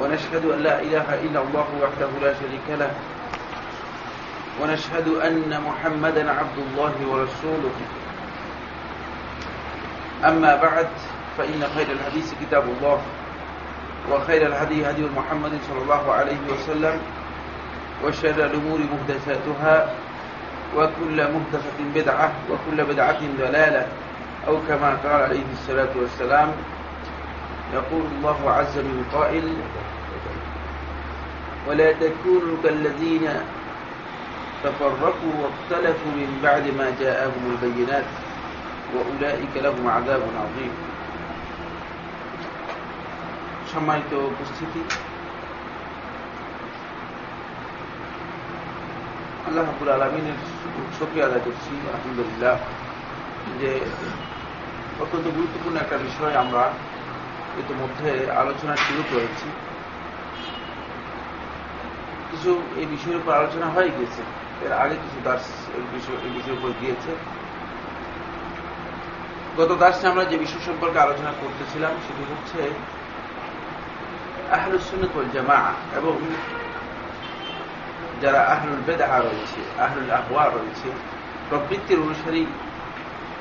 ونشهد أن لا إله إلا الله وحده لا شريك له. ونشهد أن محمدا عبد الله ورسوله. أما بعد فإن خير الحديث كتاب الله وخير الهدي هدي محمد صلى الله عليه وسلم وشر الأمور مهدساتها وكل مهدسة بدعة وكل بدعة ضلالة أو كما قال عليه الصلاة والسلام يقول الله عز من قائل ولا تكونوا كالذين تفرقوا واختلفوا من بعد ما جاءهم البينات وأولئك لهم عذاب عظيم সম্মানিত উপস্থিতি আল্লাহ হাবুল আলমিনের শক্রিয়া আদায় করছি আলহামদুলিল্লাহ যে অত্যন্ত গুরুত্বপূর্ণ একটা বিষয় আমরা ইতিমধ্যে আলোচনা শুরু করেছি। কিছু এই বিষয়ের উপর আলোচনা হয়ে গিয়েছে। এর আগে কিছু দাস এই বিষয়ের উপর গিয়েছে। গত দাসে আমরা যে বিষয় সম্পর্কে আলোচনা করতেছিলাম, সেটি হচ্ছে আহলুল সুন্নত জামা এবং যারা আহলুল বেদাহা রয়েছে, আহলুল আহওয়া রয়েছে, প্রবৃত্তির অনুসারী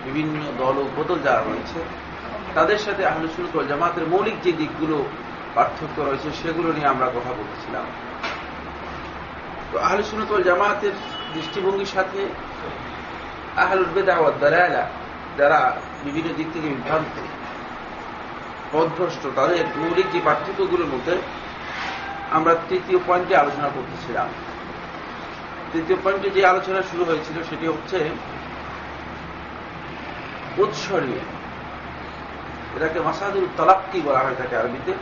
বিভিন্ন দল ও বদল যারা রয়েছে তাদের সাথে আহলুল সুন্নত জামাতের মৌলিক যে দিকগুলো পার্থক্য রয়েছে, সেগুলো নিয়ে আমরা কথা বলতেছিলাম। তো আহলুল সুন্নত জামাতের দৃষ্টিভঙ্গির সাথে আহলুল দালালা যারা বিভিন্ন দিক থেকে বিভ্রান্ত পদভ্রষ্ট তাদের মৌলিক যে পার্থক্যগুলোর মধ্যে আমরা তৃতীয় পয়েন্টে আলোচনা করতেছিলাম। তৃতীয় পয়েন্টে যে আলোচনা শুরু হয়েছিল সেটি হচ্ছে উৎস এটাকে মাসাদুল তালাক্কি বলা হয়ে থাকে আরবিতে।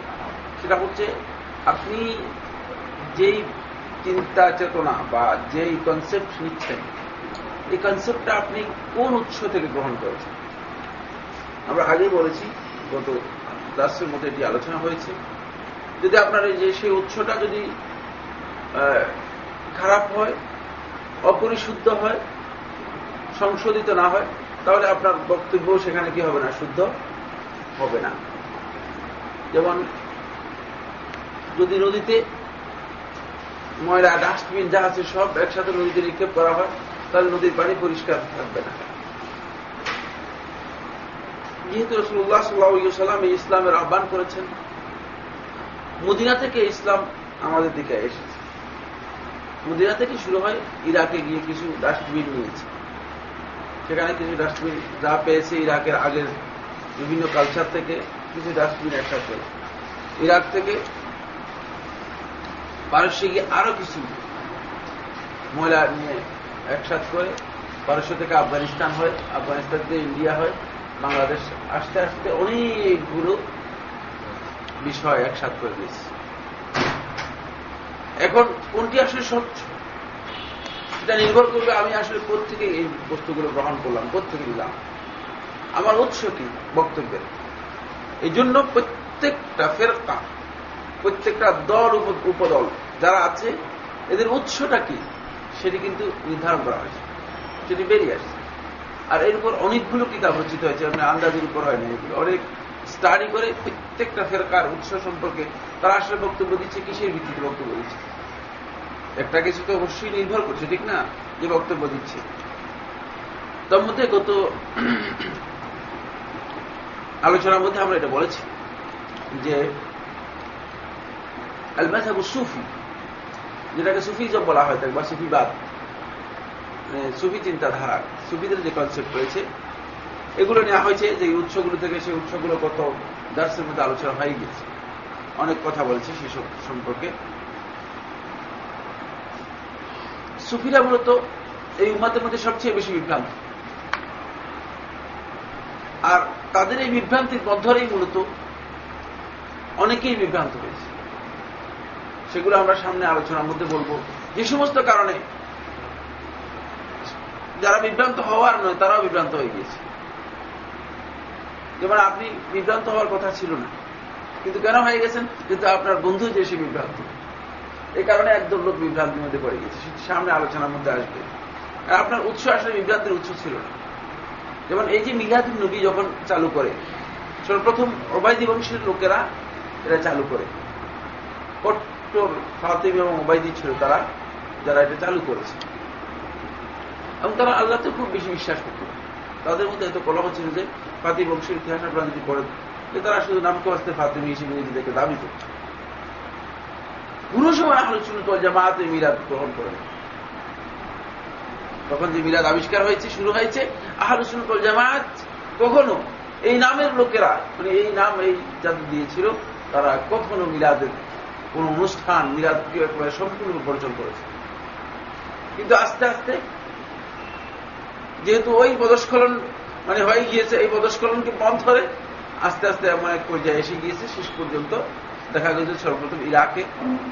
সেটা হচ্ছে আপনি যেই চিন্তা চেতনা বা যেই কনসেপ্ট নিচ্ছেন, এই কনসেপ্টটা আপনি কোন উৎস থেকে গ্রহণ করেছেন? আমরা আগেই বলেছি, গত ক্লাসের মধ্যে এটি আলোচনা হয়েছে। যদি আপনার এই যে সেই উৎসটা যদি খারাপ হয়, অপরিশুদ্ধ হয়, সংশোধিত না হয়, তাহলে আপনার বক্তব্য সেখানে কি হবে না? শুদ্ধ। হবে না। যেমন, যদি নদীতে ময়লা, ডাস্টবিন যা আছে সব একসাথে নদীতে নিক্ষেপ করা হয়, তাহলে নদীর পানি পরিষ্কার থাকবে না। যেহেতু রসুল্লাহ সাল্লাহাম এই ইসলামের আহ্বান করেছেন, মদিনা থেকে ইসলাম আমাদের দিকে এসেছে। মদিনা থেকে শুরু হয় ইরাকে গিয়ে কিছু ডাস্টবিন নিয়েছে। সেখানে কিছু ডাস্টবিন যা পেয়েছে ইরাকের আগের বিভিন্ন কালচার থেকে কিছু ডাস্টবিন একসাথে ইরাক থেকে পারস্যে গিয়ে আরও কিছু ময়লা নিয়ে একসাথ করে পারস্য থেকে আফগানিস্তান হয়, আফগানিস্তান থেকে ইন্ডিয়া হয়, বাংলাদেশ আস্তে আস্তে অনেকগুলো বিষয় একসাথ করে দিয়েছে। এখন কোনটি আসলে স্বচ্ছ সেটা নির্ভর করবে আমি আসলে কোথেকে এই বস্তুগুলো গ্রহণ করলাম কোথেকে নিলাম। আমার উৎস কি? বক্তব্যের। এই জন্য প্রত্যেকটা ফেরকা, প্রত্যেকটা দল উপদল যারা আছে, এদের উৎসটা কি? সেটি কিন্তু নির্ধারণ করা হয়েছে। সেটি বেরিয়ে আসছে। আর এর উপর অনেকগুলো কিতাব রচিত হয়েছে আপনি আন্দাজের উপর হয় না এগুলো অনেক স্টাডি করে প্রত্যেকটা ফেরকার উৎস সম্পর্কে তারা আসলে বক্তব্য দিচ্ছে, কিসের ভিত্তিতে বক্তব্য দিচ্ছে? একটা কিছু তো অবশ্যই নির্ভর করছে, ঠিক না? যে বক্তব্য দিচ্ছে। তার মধ্যে গত আলোচনার মধ্যে আমরা এটা বলেছি যে আল সুফি, যেটাকে সুফিজম বলা হয় থাকে বা সুফিবাদ সুফি চিন্তাধারা সুফিদের যে কনসেপ্ট রয়েছে, এগুলো নেওয়া হয়েছে যে উৎসগুলো থেকে সেই উৎসগুলো কত দার্সের মধ্যে আলোচনা হয়ে গেছে অনেক কথা বলেছে সেসব সম্পর্কে। সুফিরা মূলত এই উম্মাদের মধ্যে সবচেয়ে বেশি বিভ্রান্ত। আর তাদের এই বিভ্রান্তির মধ্যরেই মূলত অনেকেই বিভ্রান্ত হয়েছে। সেগুলো আমরা সামনে আলোচনার মধ্যে বলব। যে সমস্ত কারণে যারা বিভ্রান্ত হওয়ার নয়, তারাও বিভ্রান্ত হয়ে গিয়েছে। যেমন আপনি বিভ্রান্ত হওয়ার কথা ছিল না। কিন্তু কেন হয়ে গেছেন? কিন্তু আপনার বন্ধু যে সে বিভ্রান্ত। এই কারণে একদম লোক বিভ্রান্তির মধ্যে পড়ে গেছে সামনে আলোচনার মধ্যে আসবে। আপনার উৎস আসলে বিভ্রান্তির উৎস ছিল না। যেমন এই যে মিলাদ নবী যখন চালু করে, সর্বপ্রথম ওবায়দি বংশের লোকেরা এটা চালু করে। কট্টর, ফাতিম এবং ওবায়দি ছিল তারা, যারা এটা চালু করেছে। এবং তারা আল্লাহতে খুব বেশি বিশ্বাস করত। তাদের মধ্যে এত কলহ ছিল যে ফাতি বংশের ইতিহাস আপনারা যদি পড়েন, যে তারা শুধু নামকে আসতে ফাতিমি হিসেবে নিজেদেরকে দাবি করত। কোন সময় আলোচনা জামাতে মিলাদ গ্রহণ করে তখন যে মিলাদ আবিষ্কার হয়েছে, শুরু হয়েছে আহলুসুল জামাত কখনো এই নামের লোকেরা মানে এই নাম, এই যাদের দিয়েছিল, তারা কখনো মিলাদের কোন অনুষ্ঠান, মিলাদ একেবারে সম্পূর্ণ বর্জন করেছে। কিন্তু আস্তে আস্তে যেহেতু ওই পদস্খলন মানে হয়ে গিয়েছে, এই পদস্খলনকে বন্ধ ধরে আস্তে আস্তে এমন এক পর্যায়ে এসে গিয়েছে, শেষ পর্যন্ত দেখা গেছে সর্বপ্রথম ইরাকে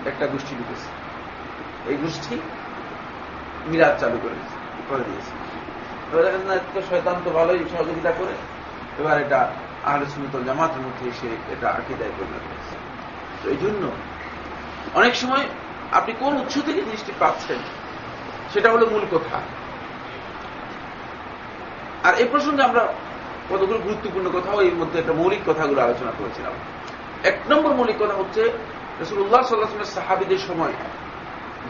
একটা গোষ্ঠী ঢুকেছে। এই গোষ্ঠী মিরাজ চালু করে করে দিয়েছে। এবার দেখেন না তো শয়তান তো ভালোই সহযোগিতা করে। এবার এটা আহলে সুন্দর জামাতের মধ্যে এসে এটা আকিদায় পরিণত হয়েছে। তো এই জন্য অনেক সময় আপনি কোন উৎস থেকে জিনিসটি পাচ্ছেন, সেটা হলো মূল কথা। আর এই প্রসঙ্গে আমরা কতগুলো গুরুত্বপূর্ণ কথাও এর মধ্যে একটা মৌলিক কথাগুলো আলোচনা করেছিলাম। এক নম্বর মৌলিক কথা হচ্ছে রসুল্লাহ সাল্লাহামের সাহাবিদের সময়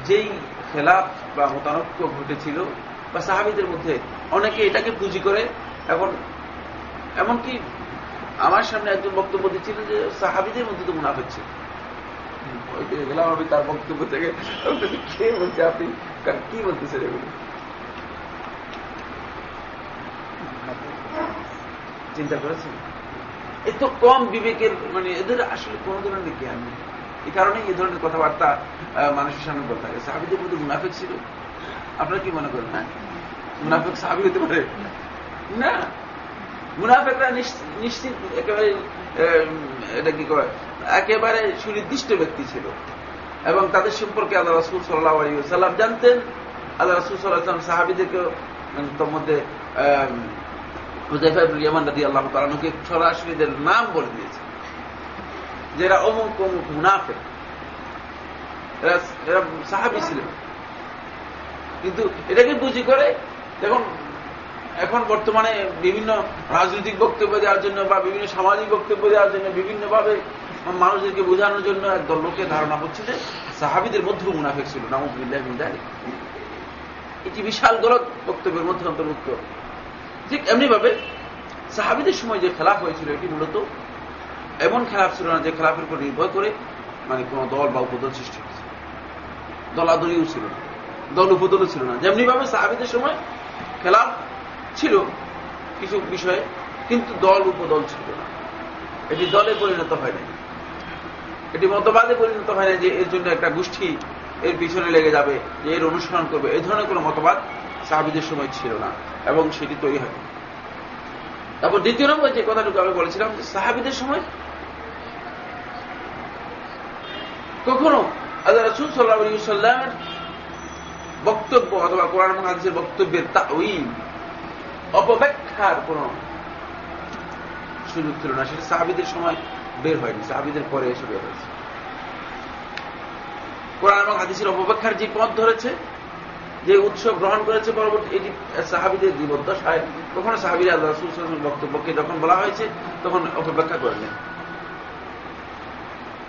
যেই খেলাফ বা মতানক্য ঘটেছিল বা সাহাবিদের মধ্যে অনেকে এটাকে পুঁজি করে এখন, এমনকি আমার সামনে একজন বক্তব্য দিচ্ছিল যে সাহাবিদের মধ্যে তো ওই দিকে গেলাম আমি তার বক্তব্য থেকে। কে বলছে আপনি? কি বলতেছেন এগুলো? চিন্তা করেছেন? এত কম বিবেকের মানে এদের আসলে কোন ধরনের জ্ঞান নেই। এই কারণে এই ধরনের কথাবার্তা মানুষের সামনে বলতে থাকে সাহাবিদের মধ্যে মুনাফেক ছিল। আপনারা কি মনে করেন? হ্যাঁ? মুনাফেক সাহাবি হতে পারে? না। মুনাফেকরা নিশ্চিত একেবারে এটা কি করে একেবারে সুনির্দিষ্ট ব্যক্তি ছিল। এবং তাদের সম্পর্কে আল্লাহ রসুল সাল্লাহ আলী সাল্লাম জানতেন। আল্লাহ রসুল সাল্লাহ সাহাবিদেরকে তোর মধ্যে হুজাইফাইমান রাদি আল্লাহ তালানুকে সরাসরিদের নাম বলে দিয়েছে। যেরা অমুক অমুক মুনাফে এরা সাহাবি ছিলেন। কিন্তু এটা এটাকে বুঝি করে, দেখুন, এখন বর্তমানে বিভিন্ন রাজনৈতিক বক্তব্য দেওয়ার জন্য বা বিভিন্ন সামাজিক বক্তব্য দেওয়ার জন্য বিভিন্নভাবে মানুষদেরকে বোঝানোর জন্য একদল লোকের ধারণা হচ্ছে যে সাহাবিদের মধ্যেও মুনাফেক ছিল নামুদ্দিল্লাহ এটি বিশাল গলত বক্তব্যের মধ্যে অন্তর্ভুক্ত। ঠিক এমনিভাবে সাহাবিদের সময় যে খেলাফ হয়েছিল, এটি মূলত এমন খেলাফ ছিল না যে খেলাফের উপর নির্ভর করে মানে কোন দল বা উপদল সৃষ্টি হয়েছে। দলাদলিও ছিল না। দল উপদলও ছিল না। যেমনি ভাবে সাহাবিদের সময় খেলাফ ছিল কিছু বিষয়ে, কিন্তু দল উপদল ছিল না। এটি দলে পরিণত হয় নাই। এটি মতবাদে পরিণত হয় না যে এর জন্য একটা গোষ্ঠী এর পিছনে লেগে যাবে, যে এর অনুসরণ করবে। এই ধরনের কোন মতবাদ সাহাবিদের সময় ছিল না এবং সেটি তৈরি হয় তারপর দ্বিতীয় নম্বর যে কথাটুকু আমি বলেছিলাম যে সাহাবিদের সময় কখনো আল্লাহ রসুল সাল্লাহ সাল্লামের বক্তব্য অথবা কোরআন হাদিসের বক্তব্যের তা ওই অপব্যাখ্যার কোন সুযোগ ছিল না। সেটা সাহাবিদের সময় বের হয়নি, সাহাবিদের পরে এসে বের হয়েছে। কোরআন এবং হাদিসের অপব্যাখ্যার যে পথ ধরেছে, যে উৎসব গ্রহণ করেছে পরবর্তী, এটি সাহাবিদের জীবদ্দশায় কখনো সাহাবির আল্লাহ রসুল বক্তব্যকে যখন বলা হয়েছে, তখন অপব্যাখ্যা করেনি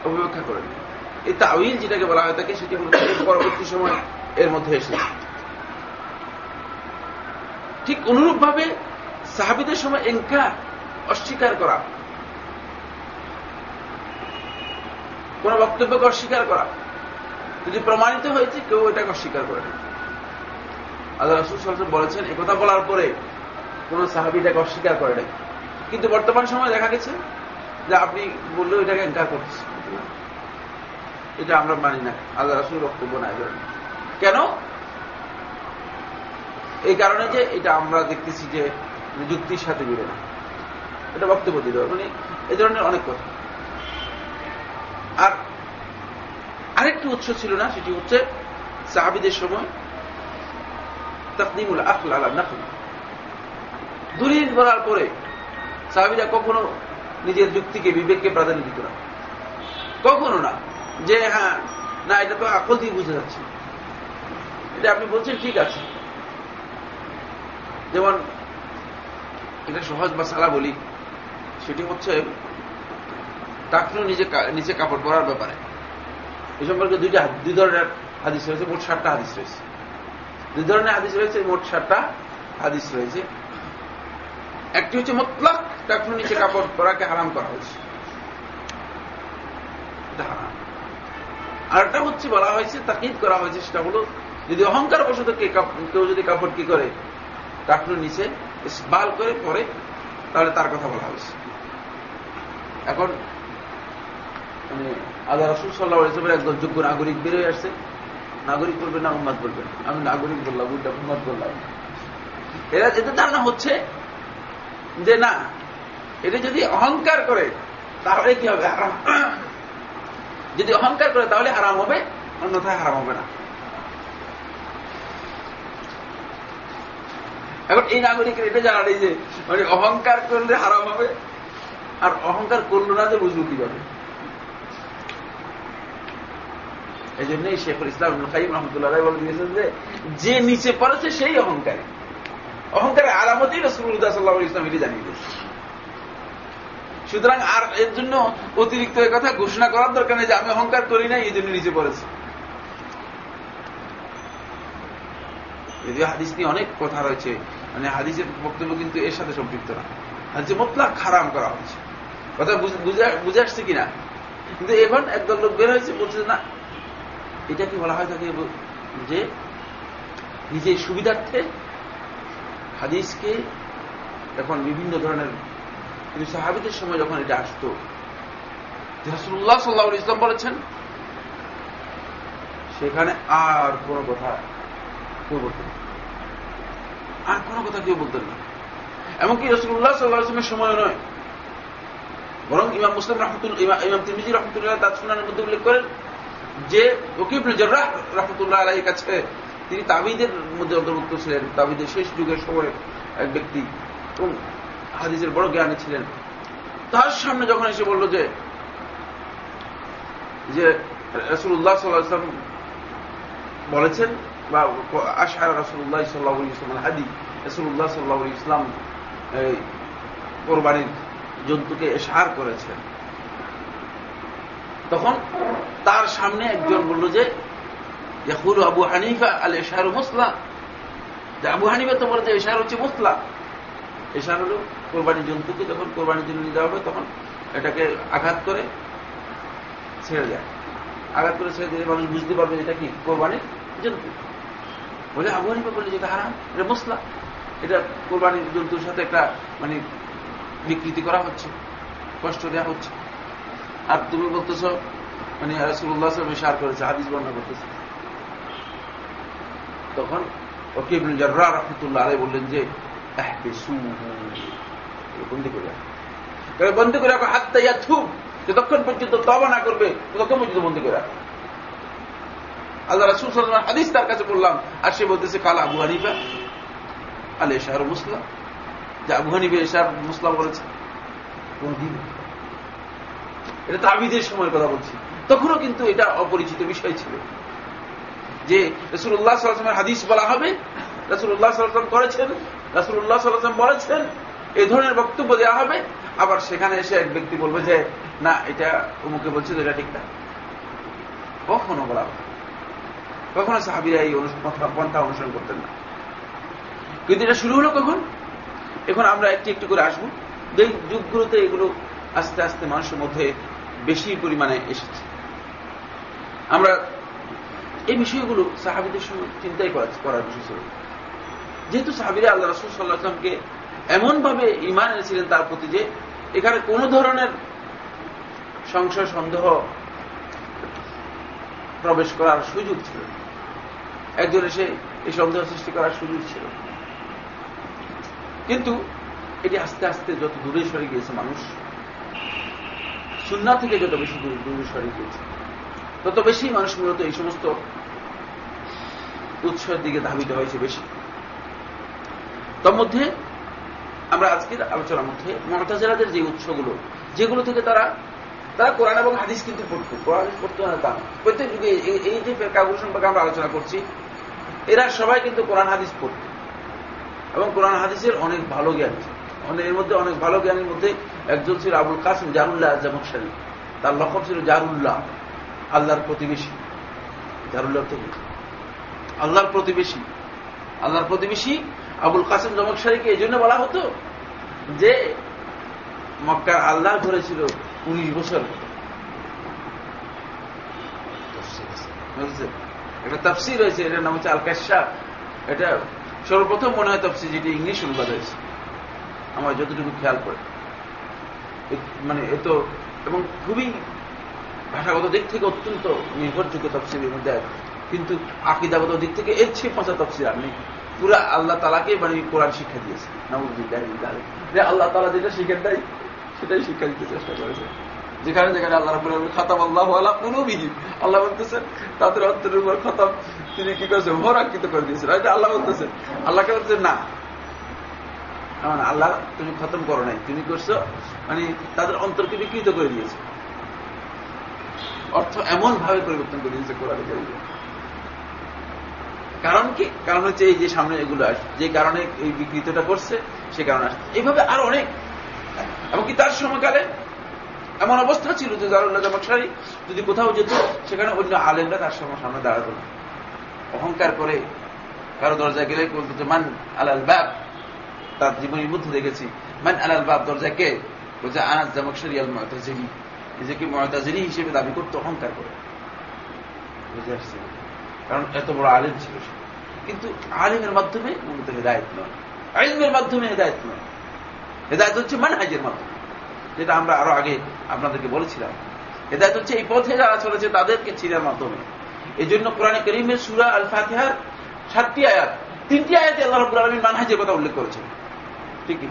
অপব্যাখ্যা করেনি এই তাউইল যেটাকে বলা হয় থাকে সেটি পরবর্তী সময় এর মধ্যে এসেছে। ঠিক অনুরূপভাবে সাহাবিদের সময় এঙ্কা অস্বীকার করা। কোন বক্তব্যকে অস্বীকার করা। যদি প্রমাণিত হয়েছে, কেউ এটাকে অস্বীকার করে আল্লাহ রসুল সাল্লাম বলেছেন একথা বলার পরে কোন সাহাবি এটাকে অস্বীকার করে নাই। কিন্তু বর্তমান সময় দেখা গেছে যে আপনি বললেও এটাকে এনকার করছে এটা আমরা মানি না। আল্লাহ রসুল বক্তব্য না কেন? এই কারণে যে এটা আমরা দেখতেছি যে যুক্তির সাথে মিলে না। এটা বক্তব্য দিল মানে এই ধরনের অনেক কথা। আর আরেকটি উৎস ছিল না, সেটি হচ্ছে সাহাবিদের সময় তকদিমুল আখল আলা নকল। দলিল করার পরে সাহাবিরা কখনো নিজের যুক্তিকে, বিবেককে প্রাধান্য দিত না। কখনো না। যে হ্যাঁ না, এটা তো আকল দিয়ে বুঝে যাচ্ছে। এটা আপনি বলছেন ঠিক আছে। যেমন এটা সহজ বা সালা বলি, সেটি হচ্ছে টাকনু নিজে নিচে কাপড় পরার ব্যাপারে। এই সম্পর্কে দুইটা দুই ধরনের হাদিস রয়েছে, মোট ষাটটা হাদিস রয়েছে। দুই ধরনের হাদিস রয়েছে, মোট ষাটটা হাদিস রয়েছে। একটি হচ্ছে মতলাক টাকনু নিচে কাপড় পরাকে হারাম করা হয়েছে। আরেকটা হচ্ছে বলা হয়েছে, তাকিদ করা হয়েছে, সেটা হলো যদি অহংকার বসত কেউ যদি কাপড় কি করে টাকনুর নিচে বাল করে পরে, তাহলে তার কথা বলা হয়েছে। এখন মানে আল্লাহ রসুল সাল্লাহ ইসলামের একদম যোগ্য নাগরিক বেরোয় আসছে। নাগরিক বলবেন না উন্মাদ বলবেন আমি নাগরিক বললাম, উল্টা উন্মাদ বললাম। এরা যেতে ধারণা হচ্ছে যে, না, এটা যদি অহংকার করে, তাহলে কি হবে? হারাম। যদি অহংকার করে, তাহলে হারাম হবে, অন্যথায় হারাম হবে না। এখন এই নাগরিকের এটা জানা নেই যে মানে অহংকার করলে হারাম হবে, আর অহংকার করল না যে বুঝব কীভাবে? এই জন্যই শেখুল ইসলাম খাইম রহমতুল্লাহ বলে দিয়েছেন যে যে নিচে পড়েছে সেই অহংকারী। অহংকারের আলামতেই রসুল্লাহ সাল্লাহ ইসলাম এটি জানিয়ে দিয়েছে সুতরাং আর এর জন্য অতিরিক্ত কথা ঘোষণা করার দরকার নেই যে আমি অহংকার করি না এই জন্য নিচে পড়েছি। যদিও হাদিস নিয়ে অনেক কথা রয়েছে মানে হাদিসের বক্তব্য কিন্তু এর সাথে সম্পৃক্ত না। হাদিসে মোতলাক খারাম করা হচ্ছে কথা বুঝে আসছে কিনা? কিন্তু এখন একদল লোক বের হয়েছে, বলছে না, এটা কি বলা হয় থাকে যে নিজের সুবিধার্থে হাদিসকে এখন বিভিন্ন ধরনের কিন্তু সাহাবিদের সময় যখন এটা আসত হাসুল্লাহ সাল্লাহ ইসলাম বলেছেন, সেখানে আর কোন কথা কেউ বলতেন আর কোন কথা কেউ বলতেন না। এমনকি রসুল্লাহ সাল্লাহ ইসলামের সময় নয়। বরং ইমাম মুসলিম রহমতুল ইমাম তিরমিজি রহমতুল্লাহ তার সুনানের মধ্যে উল্লেখ করেন যে ওকিব জর্রাহ রহমতুল্লাহ আলাইয়ের কাছে তিনি তাবিদের মধ্যে অন্তর্ভুক্ত ছিলেন। তাবিদের শেষ যুগের সময় এক ব্যক্তি এবং হাদিসের বড় জ্ঞানী ছিলেন। তার সামনে যখন এসে বলল যে যে রসুল্লাহ সাল্লাম বলেছেন বা আশার রসুল্লাহ সাল্লাহ ইসলাম হাদি রসুল্লাহ সাল্লাহ ইসলাম কোরবানির জন্তুকে এশার করেছেন তখন তার সামনে একজন বলল যে, ইয়াকুল আবু হানিফা আল এশার মুসলা। যে আবু হানিফা তো বলে যে এশার হচ্ছে মুসলা। এশার হল কোরবানির জন্তুকে যখন কোরবানির জন্য দেওয়া হবে, তখন এটাকে আঘাত করে ছেড়ে যায় আঘাত করে ছেড়ে দিলে মানুষ বুঝতে পারবে এটা কি, কোরবানির জন্তু? বলে আবু হানিফা বললে যেটা হারাম, এটা মশলা এটা কোরবানির জন্তুর সাথে একটা মানে বিকৃতি করা হচ্ছে, কষ্ট দেওয়া হচ্ছে। আর তুমি বলতেছ মানে রাসুল্লাহ সার করেছে, হাদিস বর্ণনা করতেছে। তখন ওকে জর্রা রহমতুল্লাহ আলাই বললেন যে বন্দি করে বন্দি করে রাখো হাত তাইয়া থুক যতক্ষণ পর্যন্ত তবা না করবে, ততক্ষণ পর্যন্ত বন্দি করে রাখো। আল্লাহ রাসুল সাল্লাম হাদিস তার কাছে বললাম, আর সে বলতেছে, কাল আবু হানিফা? আলে শাহর মুসলাম যে আবু হানিফা এশার মুসলাম বলেছে। এটা তাবিদের সময় কথা বলছি। তখনও কিন্তু এটা অপরিচিত বিষয় ছিল। যে রসুল্লাহ সাল্লামের হাদিস বলা হবে রসুল্লাহ সাল্লাম করেছেন রসুল্লাহ সাল্লাম বলেছেন এই ধরনের বক্তব্য দেওয়া হবে। আবার সেখানে এসে এক ব্যক্তি বলবে যে, না, এটা অমুকে বলছে এটা ঠিক না। কখনো বলা হবে কখনো সাহাবিরা এই পন্থা অনুসরণ করতেন না। কিন্তু এটা শুরু হলো কখন? এখন আমরা একটু একটু করে আসব। এই যুগগুলোতে এগুলো আস্তে আস্তে মানুষের মধ্যে বেশি পরিমাণে এসেছে। আমরা এই বিষয়গুলো সাহাবিদের সঙ্গে চিন্তাই করার বিষয় ছিল। যেহেতু সাহাবিরা আল্লাহ রসুল সাল্লাহামকে এমনভাবে ইমান এনেছিলেন তার প্রতি যে এখানে কোন ধরনের সংশয়, সন্দেহ প্রবেশ করার সুযোগ ছিল একজন এসে এই সন্দেহ সৃষ্টি করার সুযোগ ছিল। কিন্তু এটি আস্তে আস্তে যত দূরে সরে গিয়েছে মানুষ সুন্না থেকে যত বেশি দূরে সরে গিয়েছে, তত বেশি মানুষ মূলত এই সমস্ত উৎসের দিকে ধাবিত হয়েছে বেশি। তার মধ্যে আমরা আজকের আলোচনার মধ্যে মমতাজেরাদের যে উৎসগুলো, যেগুলো থেকে তারা তারা কোরআন এবং হাদিস কিন্তু পড়ত। কোরআন পড়তো না তা প্রত্যেক যুগে এই যে কাগজ সম্পর্কে আমরা আলোচনা করছি এরা সবাই কিন্তু কোরআন হাদিস পড়ত। এবং কোরআন হাদিসের অনেক ভালো জ্ঞান এর মধ্যে অনেক ভালো জ্ঞানের মধ্যে একজন ছিল আবুল কাসিম জারুল্লাহ জামকশালী তার লক্ষ্য ছিল জারুল্লাহ, আল্লাহর প্রতিবেশী। জারুল্লাহ থেকে। আল্লাহর প্রতিবেশী। আল্লাহর প্রতিবেশী আবুল কাসিম জমকশারীকে এই জন্য বলা হতো যে মক্কার আল্লাহ ধরেছিল উনিশ বছর। একটা তফসির হয়েছে এটার নাম হচ্ছে আলকাশা এটা সর্বপ্রথম মনে হয় তফসির যেটি ইংলিশ অনুবাদ হয়েছে। আমার যতটুকু খেয়াল করে মানে এত, এবং খুবই ভাষাগত দিক থেকে অত্যন্ত নির্ভরযোগ্য তফসিলের মধ্যে কিন্তু আকিদাগত দিক থেকে এর চেয়ে পচা তফসিল আপনি পুরা আল্লাহ তালাকে মানে কোরআন শিক্ষা দিয়েছে। নামুদ্দিন আল্লাহ তালা যেটা শিখেন দেয় সেটাই শিক্ষা দিতে চেষ্টা করেছে। যেখানে যেখানে আল্লাহ রাবুল খাতাম আল্লাহ আল্লাহ বিধি আল্লাহ বলতেছেন, তাদের অন্তরের উপর খতাম। তিনি কি করেছেন হরাঙ্কিত করে দিয়েছেন এটা আল্লাহ বলতেছেন। আল্লাহকে বলছেন না। আল্লাহ তুমি খতম করো নাই। তুমি করছ মানে তাদের অন্তরকে বিকৃত করে দিয়েছে। অর্থ এমন ভাবে পরিবর্তন করে দিয়েছে কোরআন কারণ কি? কারণ হচ্ছে এই যে সামনে এগুলো আসে, যে কারণে এই বিকৃতটা করছে, সে কারণে আসছে। এইভাবে আরও অনেক। এমনকি তার সময়কালে এমন অবস্থা ছিল যে জারুল্লাহ জামাকসারি যদি কোথাও যেত, সেখানে অন্য আলেমরা তার সময় সামনে দাঁড়াতো না। অহংকার করে কারও দরজায় গেলে মান আলাল বাব? তার জীবনের মধ্যে দেখেছি। মান আলাল বাব দরজায় কে? বলছে আনাজ জামাকসারি আল ময়তাজিনী নিজেকে ময়তাজিনী হিসেবে দাবি করতো, অহংকার করে। বুঝে আসছে? কারণ এত বড় আলেম ছিল সে। কিন্তু আলিমের মাধ্যমে মূলত হেদায়ত নয়। আলিমের মাধ্যমে হেদায়ত নয়। হেদায়ত হচ্ছে মান মানহাজের মাধ্যমে। যেটা আমরা আরও আগে আপনাদেরকে বলেছিলাম। হেদায়ত হচ্ছে এই পথে যারা চলেছে তাদেরকে চিনার মাধ্যমে। এই জন্য কোরআনে করিমের সুরা আল ফাতিহার সাতটি আয়াত, তিনটি আয়াতে আল্লাহ রবুল আলমীর মানহাজের কথা উল্লেখ করেছেন। ঠিকই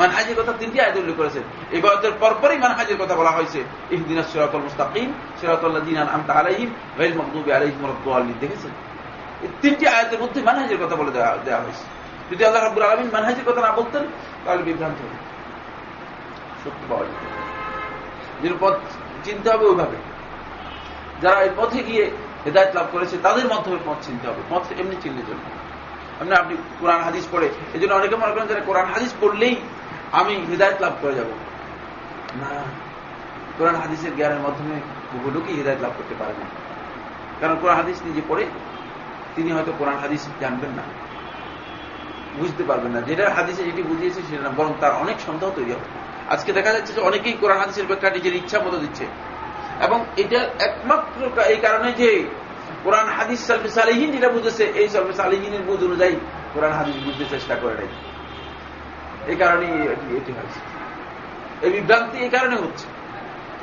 মানহাজের কথা তিনটি আয়াত উল্লেখ করেছেন। এই বয়সের পরপরই মানহাজের কথা বলা হয়েছে। ইহদিন সিরাতুল মুস্তাকিম সিরাতুল্লাহ দিন আমতা আলাইহিম ওয়াইল মকদুবি আলাইহিম রব্দুআলিম দেখেছেন? এই তিনটি আয়াতের মধ্যে মানহাজের কথা বলে দেওয়া হয়েছে। যদি আল্লাহ রাব্বুল আলামিন মানহাজের কথা না বলতেন, তাহলে বিভ্রান্ত হবে সত্য পাওয়া যেত যেন পথ চিনতে হবে ওইভাবে। যারা এই পথে গিয়ে হেদায়ত লাভ করেছে, তাদের মাধ্যমে পথ চিনতে হবে। পথ এমনি চিনলে জন্য আপনি আপনি কোরআন, হাদিস পড়ে এই জন্য অনেকে মনে করেন যারা কোরআন, হাদিস পড়লেই আমি হৃদায়ত লাভ করে যাব। না। কোরআন, হাদিসের জ্ঞানের মাধ্যমে বহু লোকই হৃদায়ত লাভ করতে পারে না। কারণ কোরআন, হাদিস নিজে পড়ে, তিনি হয়তো কোরআন, হাদিস জানবেন না। বুঝতে পারবেন না। যেটা হাদিসে যেটি বুঝিয়েছে, সেটা না। বরং তার অনেক সন্দেহ তৈরি হবে। আজকে দেখা যাচ্ছে যে অনেকেই কোরআন হাদিসের ব্যাখ্যা নিজের ইচ্ছা মতো দিচ্ছে। এবং এটা একমাত্র এই কারণে যে কোরআন হাদিস সালফে সালেহীন যেটা বুঝেছে, এই সালফে সালেহীনের বুঝ অনুযায়ী কোরআন হাদিস বুঝতে চেষ্টা করে নাই। এই কারণেই এটি হয়েছে। এই বিভ্রান্তি এই কারণে হচ্ছে।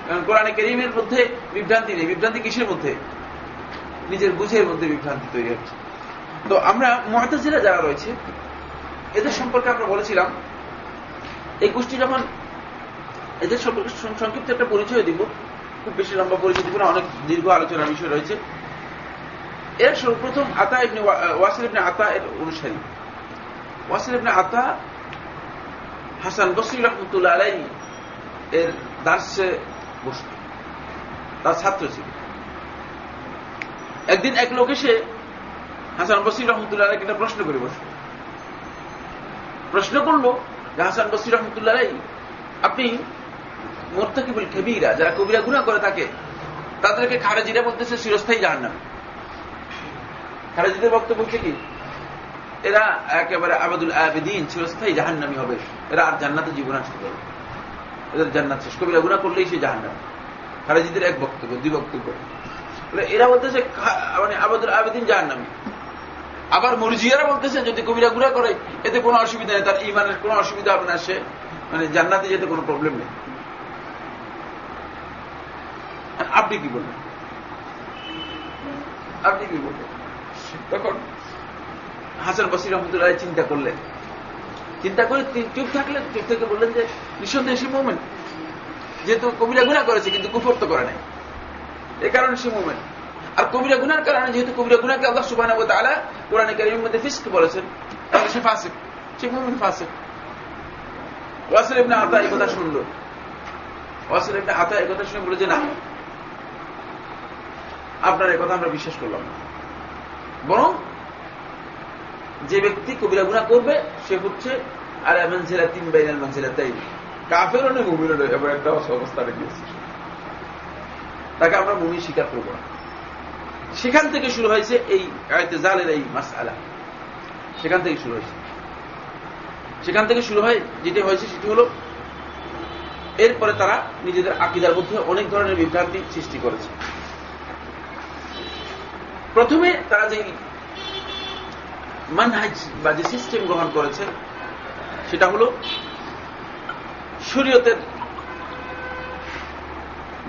কারণ কোরআনে কেরিমের মধ্যে বিভ্রান্তি নেই। বিভ্রান্তি কিসের মধ্যে? নিজের বুঝের মধ্যে বিভ্রান্তি তৈরি হচ্ছে। তো আমরা মহাতাজিরা যারা রয়েছে, এদের সম্পর্কে আমরা বলেছিলাম এই গোষ্ঠী যখন এদের সম্পর্কে সংক্ষিপ্ত একটা পরিচয় দিব। খুব বেশি লম্বা পরিচয় দিব না, অনেক দীর্ঘ আলোচনার বিষয় রয়েছে। এর সর্বপ্রথম আতা ইবনে ওয়াসিল ইবনে আতা এর অনুসারী। ওয়াসিল ইবনে আতা হাসান বসরি রহমতুল্লাহ আলাই এর দার্সে বসত, তার ছাত্র ছিল। একদিন এক লোক এসে হাসান বসির রহমতুল্লাহ একটা প্রশ্ন করে বসল। প্রশ্ন করল যে, হাসান বসির রহমতুল্লাহ আপনি মোর্তাকিবুল কেবিরা, যারা কবিরা গুণা করে থাকে, তাদেরকে খারেজিরা বলতেছে চিরস্থায়ী জাহান নামে খারেজিদের বক্তব্য হচ্ছে কি? এরা একেবারে আবাদুল আবেদিন, চিরস্থায়ী জাহান নামি হবে। এরা আর জান্নাতে জীবন আসতে পারবে এদের জান্নাত শেষ। কবিরা গুণা করলেই সে জাহান নামে খারেজিদের এক বক্তব্য, দুই বক্তব্য। এরা বলতেছে মানে আবাদুল আবেদিন জাহান নামি আবার মরজিয়ারা বলতেছে, যদি কবিরা গুণা করে, এতে কোনো অসুবিধা নেই। তার ইমানের কোনো অসুবিধা হবে না। সে মানে জান্নাতে যেতে কোনো প্রবলেম নেই। আপনি কি বলবেন? আপনি কি বলবেন? তখন হাসান বসির রহমতুল্লাহ চিন্তা করলেন। চিন্তা করে চুপ থাকলেন, চুপ থেকে বললেন যে, নিঃসন্দেহে সে মোমেন। যেহেতু কবিরা গুণা করেছে, কিন্তু কুফর তো করে নাই। এ কারণে সে মোমেন। আর কবিরা গুনার কারণে যেহেতু কবিরা গুনাকে আল্লাহ সুবাহ তালা কোরআন কারিমের মধ্যে ফিস্ক বলেছেন, তাহলে সে ফাসিক। সে মুমিন ফাসিক। ওয়াসির ইবনে আতা এই কথা শুনল। ওয়াসির ইবনে আতা এই কথা শুনে বলে যে, না। আপনার এই কথা আমরা বিশ্বাস করলাম না। বরং যে ব্যক্তি কবিরা গুণা করবে, সে হচ্ছে আর এমন ছেলে তিন বাইনের মানছিলা তাই কাফেরও নেই মুমিরও নেই এবার একটা অবস্থা রেখেছে তাকে আমরা মুমি স্বীকার করব না। সেখান থেকে শুরু হয়েছে এই আয়তে জালের এই মাস আলা সেখান থেকে শুরু হয়েছে। সেখান থেকে শুরু হয়, যেটি হয়েছে সেটি হল, এরপরে তারা নিজেদের আকিদার মধ্যে অনেক ধরনের বিভ্রান্তি সৃষ্টি করেছে। প্রথমে তারা যে মানহাজ বা যে সিস্টেম গ্রহণ করেছে, সেটা হল শরীয়তের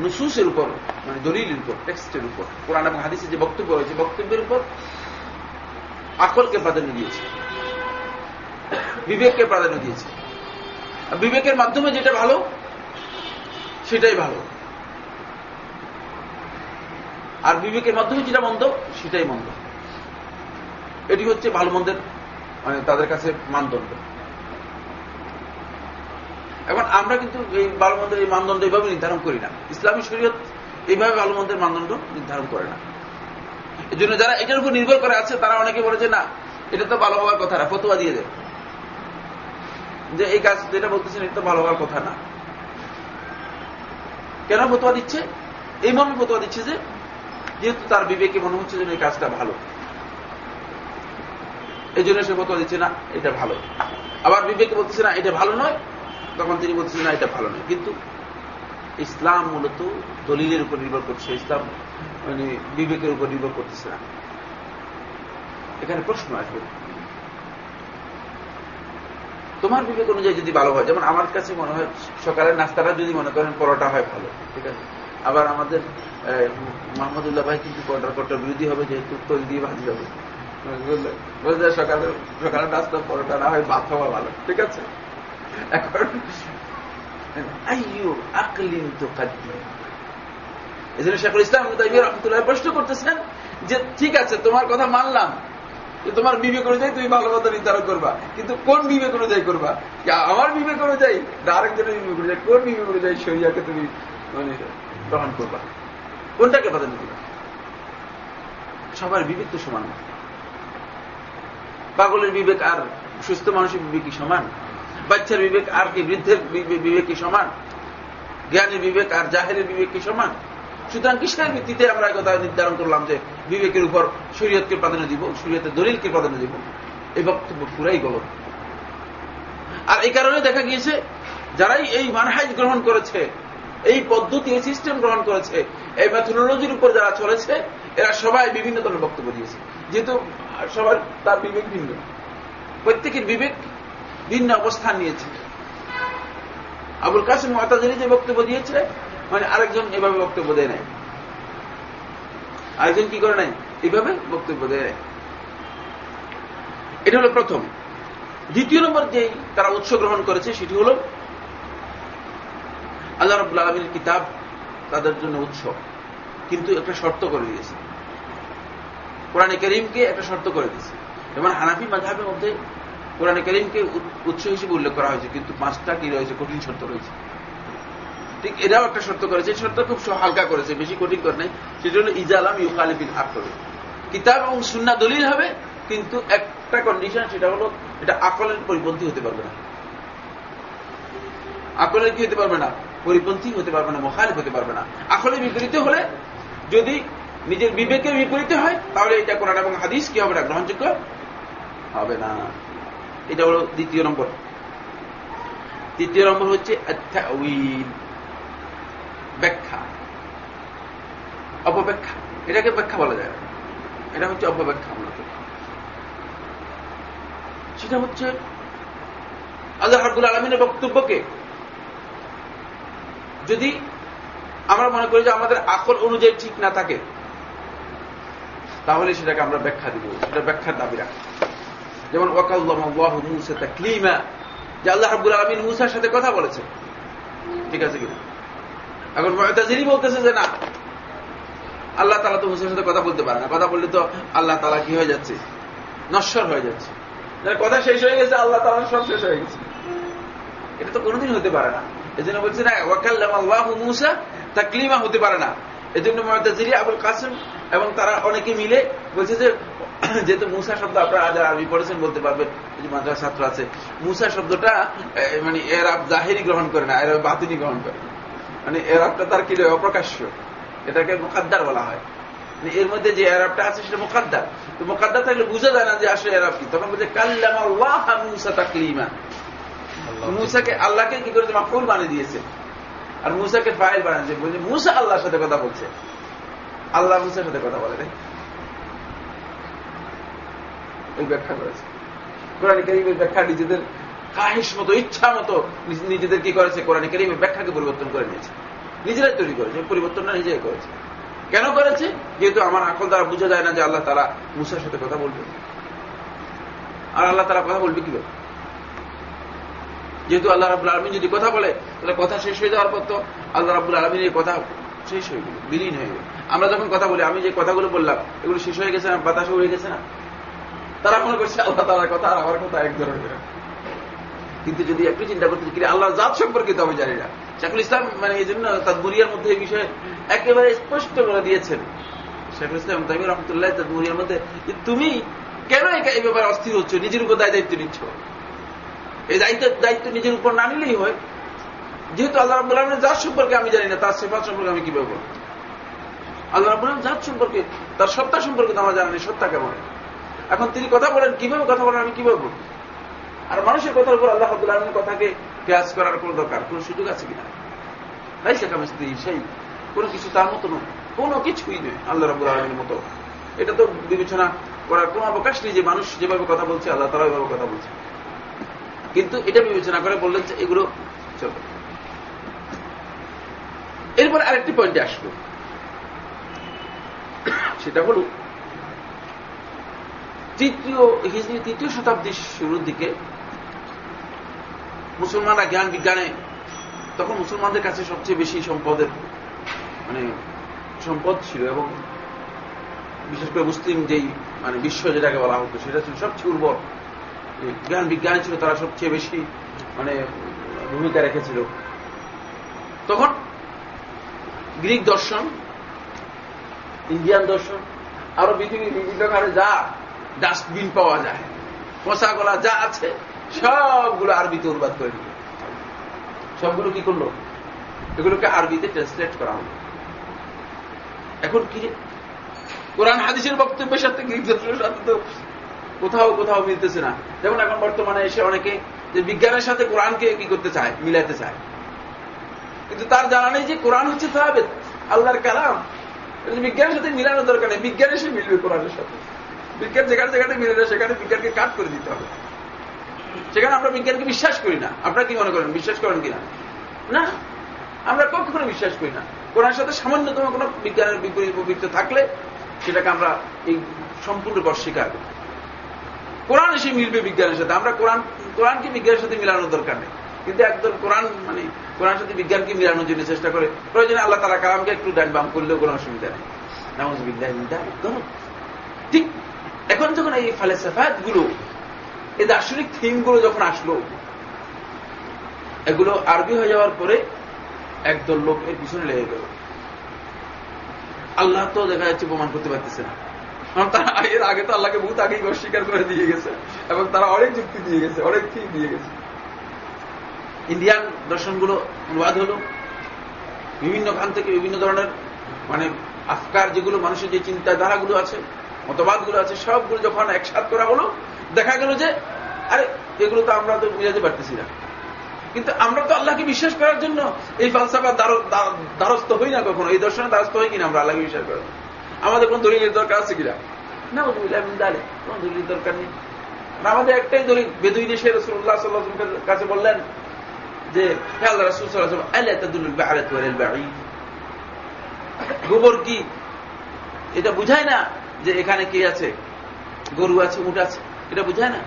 নুসুসের উপর মানে দলিলের উপর, টেক্সটের উপর, কোরআন এবং হাদিসের যে বক্তব্য রয়েছে, বক্তব্যের উপর আকলকে প্রাধান্য দিয়েছে, বিবেককে প্রাধান্য দিয়েছে। বিবেকের মাধ্যমে যেটা ভালো, সেটাই ভালো। আর বিবেকের মাধ্যমে যেটা মন্দ, সেটাই মন্দ। এটি হচ্ছে ভালো মন্দের মানে তাদের কাছে মানদণ্ড। এখন আমরা কিন্তু এই ভালো মন্দের এই মানদণ্ড এইভাবে নির্ধারণ করি না। ইসলামী শরীয়ত এইভাবে ভালো মন্দের মানদণ্ড নির্ধারণ করে না। এই জন্য যারা এটার উপর নির্ভর করে আছে, তারা অনেকে বলেছে না, এটা তো ভালো হওয়ার কথা না, ফতোয়া দিয়ে দেয় যে, এই কাজ যেটা বলতেছেন, এটা তো ভালো হওয়ার কথা না। কেন ফতোয়া দিচ্ছে? এই মর্মে ফতোয়া দিচ্ছে যে যেহেতু তার বিবেকে মনে হচ্ছে যে এই কাজটা ভালো। এই জন্য সে ফতোয়া দিচ্ছে, না, এটা ভালো। আবার বিবেকে বলতেছে, না, এটা ভালো নয়। তখন তিনি বলতেছেন, না, এটা ভালো নয়। কিন্তু ইসলাম মূলত দলিলের উপর নির্ভর করছে। ইসলাম মানে বিবেকের উপর নির্ভর করতেছে না। এখানে প্রশ্ন আসবে, তোমার বিবেক অনুযায়ী যদি ভালো হয়? যেমন আমার কাছে মনে হয়, সকালের নাস্তাটা যদি মনে করেন, পরোটা হয় ভালো, ঠিক আছে? আবার আমাদের মাহমুদুল্লাহ ভাই কিন্তু পরোটার পরোটার বিরোধী হবে যেহেতু তৈল দিয়ে ভাজি হবে। সকালে সকালের নাস্তা পরোটা না হয় ভাত খাওয়া ভালো ঠিক আছে? এখন আইয়ু আকলিন তো এই জন্য শেখুল ইসলাম রহমতুল্লাহ প্রশ্ন করতেছেন যে ঠিক আছে তোমার কথা মানলাম তোমার বিবেক অনুযায়ী তুমি ভালো মতো নির্ধারণ করবা কিন্তু কোন বিবেক অনুযায়ী করবা? আমার বিবেক অনুযায়ী? আরেকজনের বিবেক অনুযায়ী কোন বিবেক অনুযায়ী শরিয়াকে তুমি মানে গ্রহণ করবা। কোনটাকে প্রাধান্য দিবা? সবার বিবেক তো সমান। পাগলের বিবেক আর সুস্থ মানুষের বিবেকই সমান? বাচ্চার বিবেক আর কি বৃদ্ধের বিবেকই সমান? জ্ঞানের বিবেক আর জাহেরের বিবেক কি সমান? সুতরাং কিসের ভিত্তিতে আমরা কথা নির্ধারণ করলাম যে বিবেকের উপর শরীয়তকে প্রাধান্য দিব, শরীয়তের দলিলকে প্রাধান্য দিব। এই বক্তব্য পুরাই গলত। আর এই কারণে দেখা গিয়েছে, যারাই এই মানহাইজ গ্রহণ করেছে এই পদ্ধতি, এই সিস্টেম গ্রহণ করেছে। এই ম্যাথোলজির উপর যারা চলেছে, এরা সবাই বিভিন্ন ধরনের বক্তব্য দিয়েছে। যেহেতু সবার তার বিবেক ভিন্ন। প্রত্যেকের বিবেক ভিন্ন অবস্থান নিয়েছে। আবুল কাসিম মহাতাজি যে বক্তব্য দিয়েছে মানে আরেকজন এভাবে বক্তব্য দেয় নাই। আরেকজন কি করে নাই? এইভাবে বক্তব্য দেয় নাই। এটা হল প্রথম। দ্বিতীয় নম্বর যে তারা উৎস গ্রহণ করেছে, সেটি হল আল্লাহ রবুল্লা আলমীর কিতাব তাদের জন্য উৎস। কিন্তু একটা শর্ত করে দিয়েছে। কোরআনে করিমকে একটা শর্ত করে দিয়েছে। যেমন হানাফি মাঝাবের মধ্যে কোরআনে করিমকে উৎস হিসেবে উল্লেখ করা হয়েছে, কিন্তু পাঁচটা কি রয়েছে? কঠিন শর্ত রয়েছে। ঠিক এটাও একটা শর্ত করেছে। শর্ত খুব হালকা করেছে, বেশি কঠিন করে নাই। হল ইজালাম ইউকালিফিল হাক করে কিতাব এবং সুন্না দলিল হবে, কিন্তু একটা কন্ডিশন সেটা হল, এটা আকলের পরিপন্থী হতে পারবে না। আকলের কি হতে পারবে না? পরিপন্থী হতে পারবে না, মোখালিফ হতে পারবে না। আসলে বিপরীত হলে যদি নিজের বিবেকের বিপরীত হয়, তাহলে এটা কোরআন এবং হাদিস কি হবে না? গ্রহণযোগ্য হবে না। এটা হল দ্বিতীয় নম্বর। তৃতীয় নম্বর হচ্ছে ব্যাখ্যা, অপব্যাখ্যা। এটাকে ব্যাখ্যা বলা যায়। এটা হচ্ছে অপব্যাখ্যা মূলত। সেটা হচ্ছে আল্লাহ হাবুল আলমিনের বক্তব্যকে যদি আমরা মনে করি যে আমাদের আকল অনুযায়ী ঠিক না থাকে, তাহলে সেটাকে আমরা ব্যাখ্যা দিব, সেটা ব্যাখ্যার দাবি রাখি। যেমন ওয়াকাল্লামা যে আল্লাহ হাবুল আলমিন মুসার সাথে কথা বলেছে ঠিক আছে কিনা? এখন ময়তাজিরি বলতেছে যে না, আল্লাহ তালা তো মুসার সাথে কথা বলতে পারে না। কথা বললে তো আল্লাহ তালা কি হয়ে যাচ্ছে? নশ্বর হয়ে যাচ্ছে। কথা শেষ হয়ে গেছে, আল্লাহ তালা সব শেষ হয়ে গেছে। এটা তো কোনোদিন হতে পারে না। এই জন্য বলছে না ওয়াকাল্লাম আল্লাহ মুসা তাকলিমা হতে পারে না। এই জন্য মহাদাজিরি আবুল কাসিম এবং তারা অনেকে মিলে বলছে যে, যেহেতু মুসা শব্দ আপনারা যারা আরবি পড়েছেন, বলতে পারবেন মাদ্রাসা ছাত্র আছে। মুসা শব্দটা মানে এর আপ জাহেরি গ্রহণ করে না, এর বাতিনি গ্রহণ করে। মানে এর আপটা তার কি অপ্রকাশ্য। এটাকে মোকাদ্দার বলা হয়। মানে এর মধ্যে যে এরাবটা আছে, সেটা মোকাদ্দার। তো মোকাদ্দার থাকলে বুঝা যায় না যে আসলে এরাব কি। তখন বলছে কাল্লাম আল্লাহ মুসা তাকলিমা। মুসাকে আল্লাহকে কি করেছে? মাফুল বানিয়ে দিয়েছে। আর মুসাকে ফাইল বানিয়েছে বলছে, মুসা আল্লাহর সাথে কথা বলছে। আল্লাহ মুসার সাথে কথা বলে নাই। এই ব্যাখ্যা করেছে। কোরআন করিমের ব্যাখ্যা নিজেদের কাহিস মতো, ইচ্ছা মতো নিজেদের কি করেছে? কোরআন করিমের ব্যাখ্যাকে পরিবর্তন করে নিয়েছে। নিজেরাই তৈরি করেছে। পরিবর্তনটা নিজেরাই করেছে। কেন করেছে? যেহেতু আমার আকল দ্বারা বোঝা যায় না যে আল্লাহ তারা মুসার সাথে কথা বলবে। আর আল্লাহ তারা কথা বলবে কীভাবে যেহেতু আল্লাহ রাবুল আলমিন যদি কথা বলে, তাহলে কথা শেষ হয়ে যাওয়ার পর তো আল্লাহ রাবুল আলমিনের কথা শেষ হয়ে গেল, বিলীন হয়ে গেল। আমরা যখন কথা বলি, আমি যে কথাগুলো বললাম, এগুলো শেষ হয়ে গেছে না? বাতাসে উড়ে গেছে না? তারা মনে করছে, আল্লাহ তালার কথা আর আমার কথা এক ধরনের কিন্তু যদি একটু চিন্তা করতে কি আল্লাহ জাত সম্পর্কে তো আমি জানি না। শেখুল ইসলাম মানে এই জন্য তার বুরিয়ার মধ্যে এই বিষয়ে একেবারে স্পষ্ট করে দিয়েছেন। শেখুল ইসলাম তাইমি রহমতুল্লাহ তার বুরিয়ার মধ্যে তুমি কেন এই ব্যাপারে অস্থির হচ্ছ? নিজের উপর দায় দায়িত্ব নিচ্ছ। এই দায়িত্ব দায়িত্ব নিজের উপর না নিলেই হয়। যেহেতু আল্লাহ রাবুল আলমের জাত সম্পর্কে আমি জানি না, তার সেফাত সম্পর্কে আমি কীভাবে বলব? আল্লাহ রাবুল আলম জাত সম্পর্কে, তার সত্তা সম্পর্কে তো আমরা জানি না, সত্তা কেমন? এখন তিনি কথা বলেন, কীভাবে কথা বলেন আমি কীভাবে বলব? আর মানুষের কথার উপর আল্লাহ আব্দুল আলমের কথাকে পেঁয়াজ করার কোন দরকার, কোন সুযোগ আছে কিনা? তাই শেখা মিস্ত্রি সেই কোনো কিছু তার মতো নয়, কোনো কিছুই নেই আল্লাহ রাবুল আলমের মতো। এটা তো বিবেচনা করার কোন অবকাশ নেই যে মানুষ যেভাবে কথা বলছে, আল্লাহ তারা ওইভাবে কথা বলছে। কিন্তু এটা বিবেচনা করে বললেন যে এগুলো চলবে। এরপর আরেকটি পয়েন্টে আসব। সেটা হল, তৃতীয় হিজড়ি তৃতীয় শতাব্দীর শুরুর দিকে মুসলমানরা জ্ঞান বিজ্ঞানে, তখন মুসলমানদের কাছে সবচেয়ে বেশি সম্পদের মানে সম্পদ ছিল এবং বিশেষ করে মুসলিম যেই মানে বিশ্ব যেটাকে বলা হতো, সেটা ছিল সবচেয়ে উর্বর। জ্ঞান বিজ্ঞান ছিল, তারা সবচেয়ে বেশি মানে ভূমিকা রেখেছিল। তখন গ্রিক দর্শন, ইন্ডিয়ান দর্শন, আরও পৃথিবীর বিভিন্ন কারণে যা ডাস্টবিন পাওয়া যায় পোষা গলা যা আছে, সবগুলো আরবিতে অনুবাদ করে দিল। সবগুলো কি করল? এগুলোকে আরবিতে ট্রান্সলেট করা হলো। এখন কি? কোরআন, হাদিসের বক্তব্যের সাথে গ্রিক দর্শনের সাথে তো কোথাও কোথাও মিলতেছে না। যেমন এখন বর্তমানে এসে অনেকে যে বিজ্ঞানের সাথে কোরআনকে কি করতে চায়, মিলাইতে চায়। কিন্তু তার জানা নেই যে কোরআন হচ্ছে তাহাবেদ, আল্লাহর কালাম। বিজ্ঞানের সাথে মিলানোর দরকার নেই বিজ্ঞান এসে মিলবে কোরআনের সাথে। বিজ্ঞান যেখানে যেখানে মিলে না সেখানে বিজ্ঞানকে কাট করে দিতে হবে। সেখানে আমরা বিজ্ঞানকে বিশ্বাস করি না। আপনারা কি মনে করেন, বিশ্বাস করেন কিনা? না। আমরা কখনো বিশ্বাস করি না। কোরআনের সাথে সামান্যতম কোন বিজ্ঞানের বিপরীত থাকলে সেটাকে আমরা এই সম্পূর্ণ অস্বীকার করি কোরআন এসে মিলবে বিজ্ঞানের সাথে। আমরা কোরআন, কোরআনকে বিজ্ঞানের সাথে মিলানোর দরকার নেই। কিন্তু একদম কোরআন মানে কোরআন সাথে বিজ্ঞানকে মিলানোর জন্য চেষ্টা করে, প্রয়োজনে আল্লাহ তালা কালামকে একটু ডান বাম করলেও কোনো অসুবিধা নেই। নামাজ ঠিক এখন যখন এই ফালেসাফাতগুলো এই দার্শনিক থিমগুলো যখন আসলো, এগুলো আরবি হয়ে যাওয়ার পরে একদল লোক এর পিছনে লেগে গেল। আল্লাহ তো দেখা যাচ্ছে প্রমাণ করতে পারতেছে না। কারণ তারা এর আগে তো আল্লাহকে বহুত আগেই অস্বীকার করে দিয়ে গেছে এবং তারা অনেক যুক্তি দিয়ে গেছে, অনেক থিম দিয়ে গেছে। ইন্ডিয়ান দর্শনগুলো অনুবাদ হল, বিভিন্ন খান থেকে বিভিন্ন ধরনের মানে আফকার যেগুলো, মানুষের যে চিন্তাধারাগুলো আছে, মতবাদগুলো আছে, সবগুলো যখন একসাথ করা হলো, দেখা গেল যে, আরে, এগুলো তো আমরা তো বুঝাতে পারতেছি না। কিন্তু আমরা তো আল্লাহকে বিশ্বাস করার জন্য এই ফালসাফার দ্বারস্থ হই না কখনো, এই দর্শনের দ্বারস্থ হই কিনা আমরা আল্লাহকে বিশ্বাস করার আমাদের কোন দলিলের দরকার আছে কিনা? না দাঁড়ে কোন দলিলের দরকার নেই। আমাদের একটাই দলিল বেদুইন এসে রসুল্লাহ সাল্লাহ কাছে বললেন যে আল্লাহ রসুল সাল্লাহ গোবর কি? এটা বুঝায় না যে এখানে কি আছে? গরু আছে উঠ আছে এটা বুঝায় না।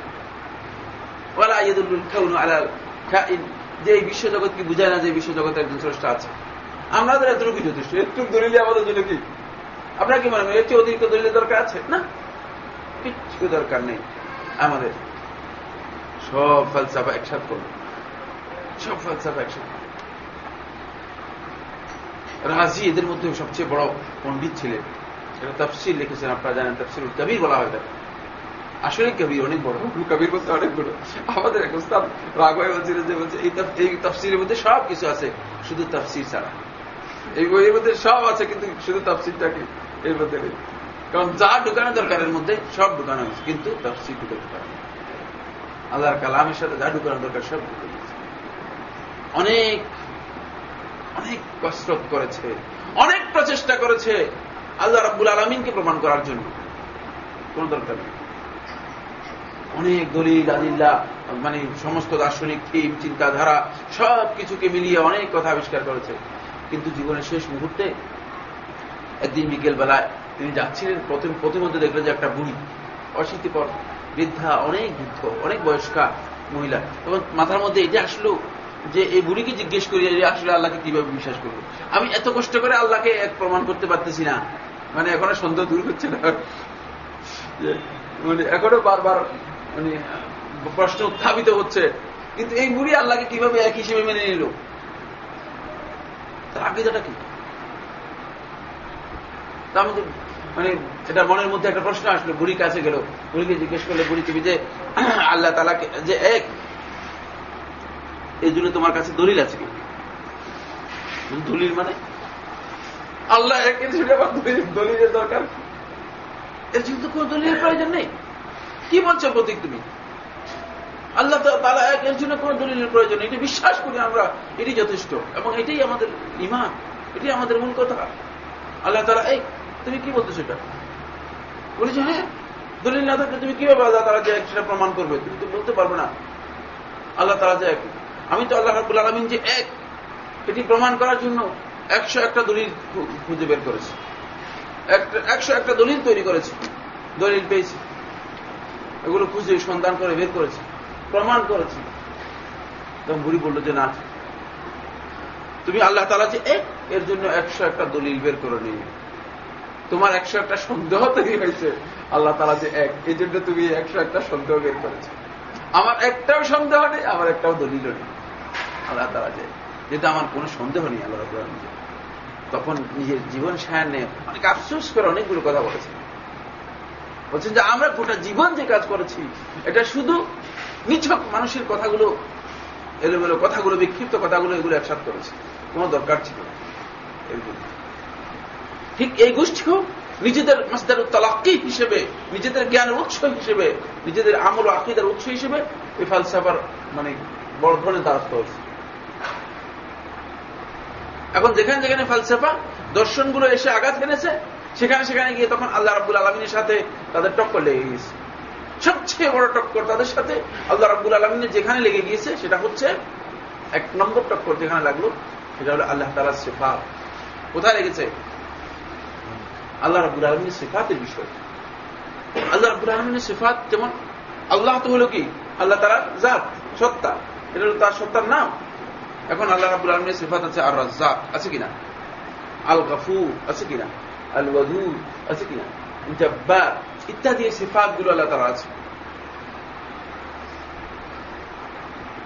ওলা ইদুল খাউন আলাল যে এই বিশ্বজগৎ কি বুঝায় না যে বিশ্বজগতের একজন স্রষ্টা আছে? আমাদের এতটুকু যথেষ্ট। একটু দলিলে আমাদের জন্য কি? আপনার কি মনে এর চেয়ে অতিরিক্ত দলিলের দরকার আছে? না। কিচ্ছু দরকার নেই। আমাদের সব ফালসাফা একসাথ করব সব ফালসাফা একসাথে রাজি এদের মধ্যে সবচেয়ে বড় পণ্ডিত ছিলেন। সেটা তফসিল লিখেছেন, আপনারা জানেন তফসিল কবির বলা হয় তাকে আসলে কবির অনেক বড়। কবির বলতে অনেক বড়। আমাদের এক উস্তাদ রাগ হয়ে বলছিলেন যে, বলছে, এই তফসিলের মধ্যে সব কিছু আছে, শুধু তফসির ছাড়া। এই বইয়ের মধ্যে সব আছে, কিন্তু শুধু তফসিলটাকে এর মধ্যে কারণ যা ঢুকানো দরকারের মধ্যে সব ঢুকানো হয়েছে, কিন্তু তফসিল ঢুকাতে পারে আল্লাহর কালামের সাথে যা ঢুকানো দরকার সব ঢুকে অনেক অনেক কসরত করেছে, অনেক প্রচেষ্টা করেছে আল্লাহ রাব্বুল আলমিনকে প্রমাণ করার জন্য। কোন দরকার নেই। অনেক দলিল আদিল্লা মানে সমস্ত দার্শনিক থিম, চিন্তাধারা সব কিছুকে মিলিয়ে অনেক কথা আবিষ্কার করেছে। কিন্তু জীবনের শেষ মুহূর্তে একদিন বিকেল বেলায় তিনি যাচ্ছিলেন, প্রথম প্রতিমধ্যে দেখলেন যে একটা বুড়ি অশীতিপর বৃদ্ধা, অনেক বৃদ্ধ, অনেক বয়স্কা মহিলা। তখন মাথার মধ্যে এটা আসলো যে এই বুড়িকে জিজ্ঞেস করি, যে আসলে আল্লাহকে কীভাবে বিশ্বাস করব? আমি এত কষ্ট করে আল্লাহকে এক প্রমাণ করতে পারতেছি না। মানে এখনও সন্দেহ দূর হচ্ছে না। মানে এখনও বারবার মানে প্রশ্ন উত্থাপিত হচ্ছে। কিন্তু এই বুড়ি আল্লাহকে কীভাবে এক হিসেবে মেনে নিল? তার আকিদাটা কি? তার মধ্যে মানে এটা মনের মধ্যে একটা প্রশ্ন আসলো বুড়ির কাছে গেল। বুড়িকে জিজ্ঞেস করলে বুড়ি তুমি যে আল্লাহ তালাকে যে এক এই জন্য তোমার কাছে দলিল আছে কি? দলিল মানে? আল্লাহ এক দলিলের দরকার এর জন্য কোন দলিলের প্রয়োজন নেই। কি বলছো প্রতীক তুমি? আল্লাহ তালা এক এর জন্য কোন দলিলের প্রয়োজন এটি বিশ্বাস করি আমরা এটি যথেষ্ট। এবং এটাই আমাদের ইমান এটি আমাদের মূল কথা। আল্লাহ তালা এই তুমি কি বলতো সেটা বলেছ হ্যাঁ দলিল না থাকলে তুমি কীভাবে আল্লাহ তারা যে এক সেটা প্রমাণ করবে? তুমি তো বলতে পারবে না। আল্লাহ তারা যে এক। আমি তো আল্লাহ রাবুল আলমিন যে এক। এটি প্রমাণ করার জন্য একশো একটা দলিল খুঁজে বের করেছি। একশো একটা দলিল তৈরি করেছি। দলিল পেয়েছি। এগুলো খুঁজে সন্ধান করে বের করেছি। প্রমাণ করেছি। তখন বুড়ি বলল যে, না, তুমি আল্লাহ তালা যে এক, এর জন্য একশো একটা দলিল বের করে নিয়ে তোমার একশো একটা সন্দেহ তৈরি হয়েছে। আল্লাহ তালা যে এক, এই জন্য তুমি একশো একটা সন্দেহ বের করেছ। আমার একটাও সন্দেহ নেই, আমার একটাও দলিল নেই। আল্লাহ তালা যে যেটা আমার কোন সন্দেহ নেই আল্লাহ তখন নিজের জীবন সায়ান্নে অনেক আফসোস করে অনেকগুলো কথা বলেছেন। বলছেন যে, আমরা গোটা জীবন যে কাজ করেছি, এটা শুধু নিছক মানুষের কথাগুলো, এলোমেলো কথাগুলো, বিক্ষিপ্ত কথাগুলো এগুলো একসাথ করেছে। কোন দরকার ছিল ঠিক এই গোষ্ঠীও নিজেদের মাসদার তালাক্কি হিসেবে, নিজেদের জ্ঞানের উৎস হিসেবে, নিজেদের আমল ও আকিদার উৎস হিসেবে এই ফালসাফার মানে বড় ধরনের দ্বারস্থ হয়েছে। এখন যেখানে যেখানে ফালসাফা, দর্শনগুলো এসে আঘাত হেনেছে, সেখানে সেখানে গিয়ে তখন আল্লাহ রাবুল আলমিনের সাথে তাদের টক্কর লেগে গিয়েছে। সবচেয়ে বড় টক্কর তাদের সাথে আল্লাহ রাবুল আলমিনের যেখানে লেগে গিয়েছে, সেটা হচ্ছে এক নম্বর টক্কর যেখানে লাগল, সেটা হলো আল্লাহ তালা সেফাত। কোথায় লেগেছে? আল্লাহ রাবুল আলমিনের সেফাতের বিষয়। আল্লাহ রাবুল আলমিনের সেফাত যেমন আল্লাহ তো হলো কি? আল্লাহ তারা জাত, সত্তা। এটা হলো তার সত্তার নাম। এখন আল্লাহ রাবুল আলমিনের সেফাত আছে আর রাজ্জাক আছে কিনা? আল গাফুর আছে কিনা? আল ওয়াদুদ আছে কিনা? জব্বার ইত্যাদি সিফাতগুলো আল্লাহ তারা আছে।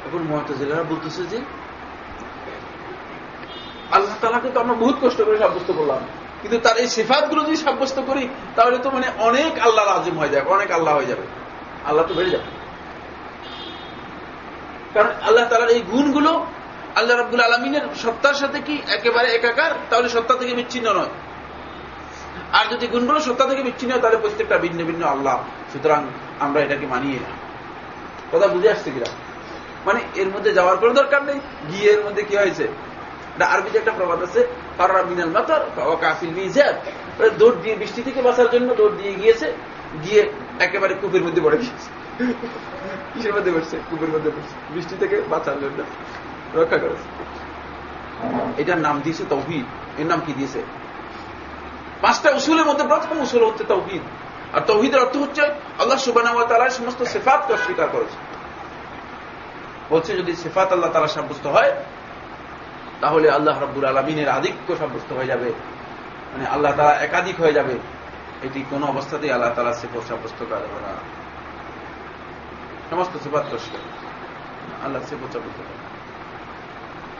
এখন মহাতাজিলারা বলতেছে যে, আল্লাহ তালাকে তো আমরা বহুত কষ্ট করে সাব্যস্ত করলাম। কিন্তু তার এই সিফাতগুলো যদি সাব্যস্ত করি, তাহলে তো মানে অনেক আল্লাহ রাজিম হয়ে যাবে, অনেক আল্লাহ হয়ে যাবে। আল্লাহ তো বেড়ে যাবে। কারণ আল্লাহ তালার এই গুণগুলো আল্লাহ রাবুল আলমিনের সত্তার সাথে কি একেবারে একাকার? তাহলে সত্তা থেকে বিচ্ছিন্ন নয়। আর যদি গুণগুলো সত্তা থেকে বিচ্ছিন্ন হয়, তাহলে প্রত্যেকটা ভিন্ন ভিন্ন আল্লাহ। সুতরাং আমরা এটাকে মানিয়ে না। কথা বুঝে আসছে কিনা? মানে এর মধ্যে যাওয়ার কোনো দরকার নেই। গিয়ে এর মধ্যে কি হয়েছে? আরবিতে একটা প্রবাদ আছে পারা মিনাল মাতার কাফিল মিজাব দৌড় দিয়ে বৃষ্টি থেকে বাঁচার জন্য দৌড় দিয়ে গিয়েছে, গিয়ে একেবারে কূপের মধ্যে পড়ে গিয়েছে। কিসের মধ্যে পড়ছে? কূপের মধ্যে পড়ছে। বৃষ্টি থেকে বাঁচার জন্য রক্ষা করেছে। এটার নাম দিয়েছে তৌহিদ। এর নাম কি দিয়েছে? পাঁচটা উসুলের মধ্যে প্রথম উসুল হচ্ছে তৌহিদ। আর তৌহিদের অর্থ হচ্ছে আল্লাহ সুবানা তালার সমস্ত সেফাতকে অস্বীকার করেছে। বলছে যদি সেফাত আল্লাহ তালা সাব্যস্ত হয় তাহলে আল্লাহ রব্বুল আলমিনের আধিক্য সাব্যস্ত হয়ে যাবে। মানে আল্লাহ তারা একাধিক হয়ে যাবে। এটি কোন অবস্থাতেই আল্লাহ তালা সিফত সাব্যস্ত করা যাবে না। সমস্ত তস্কর আল্লাহ সিফত সাব্যস্ত করে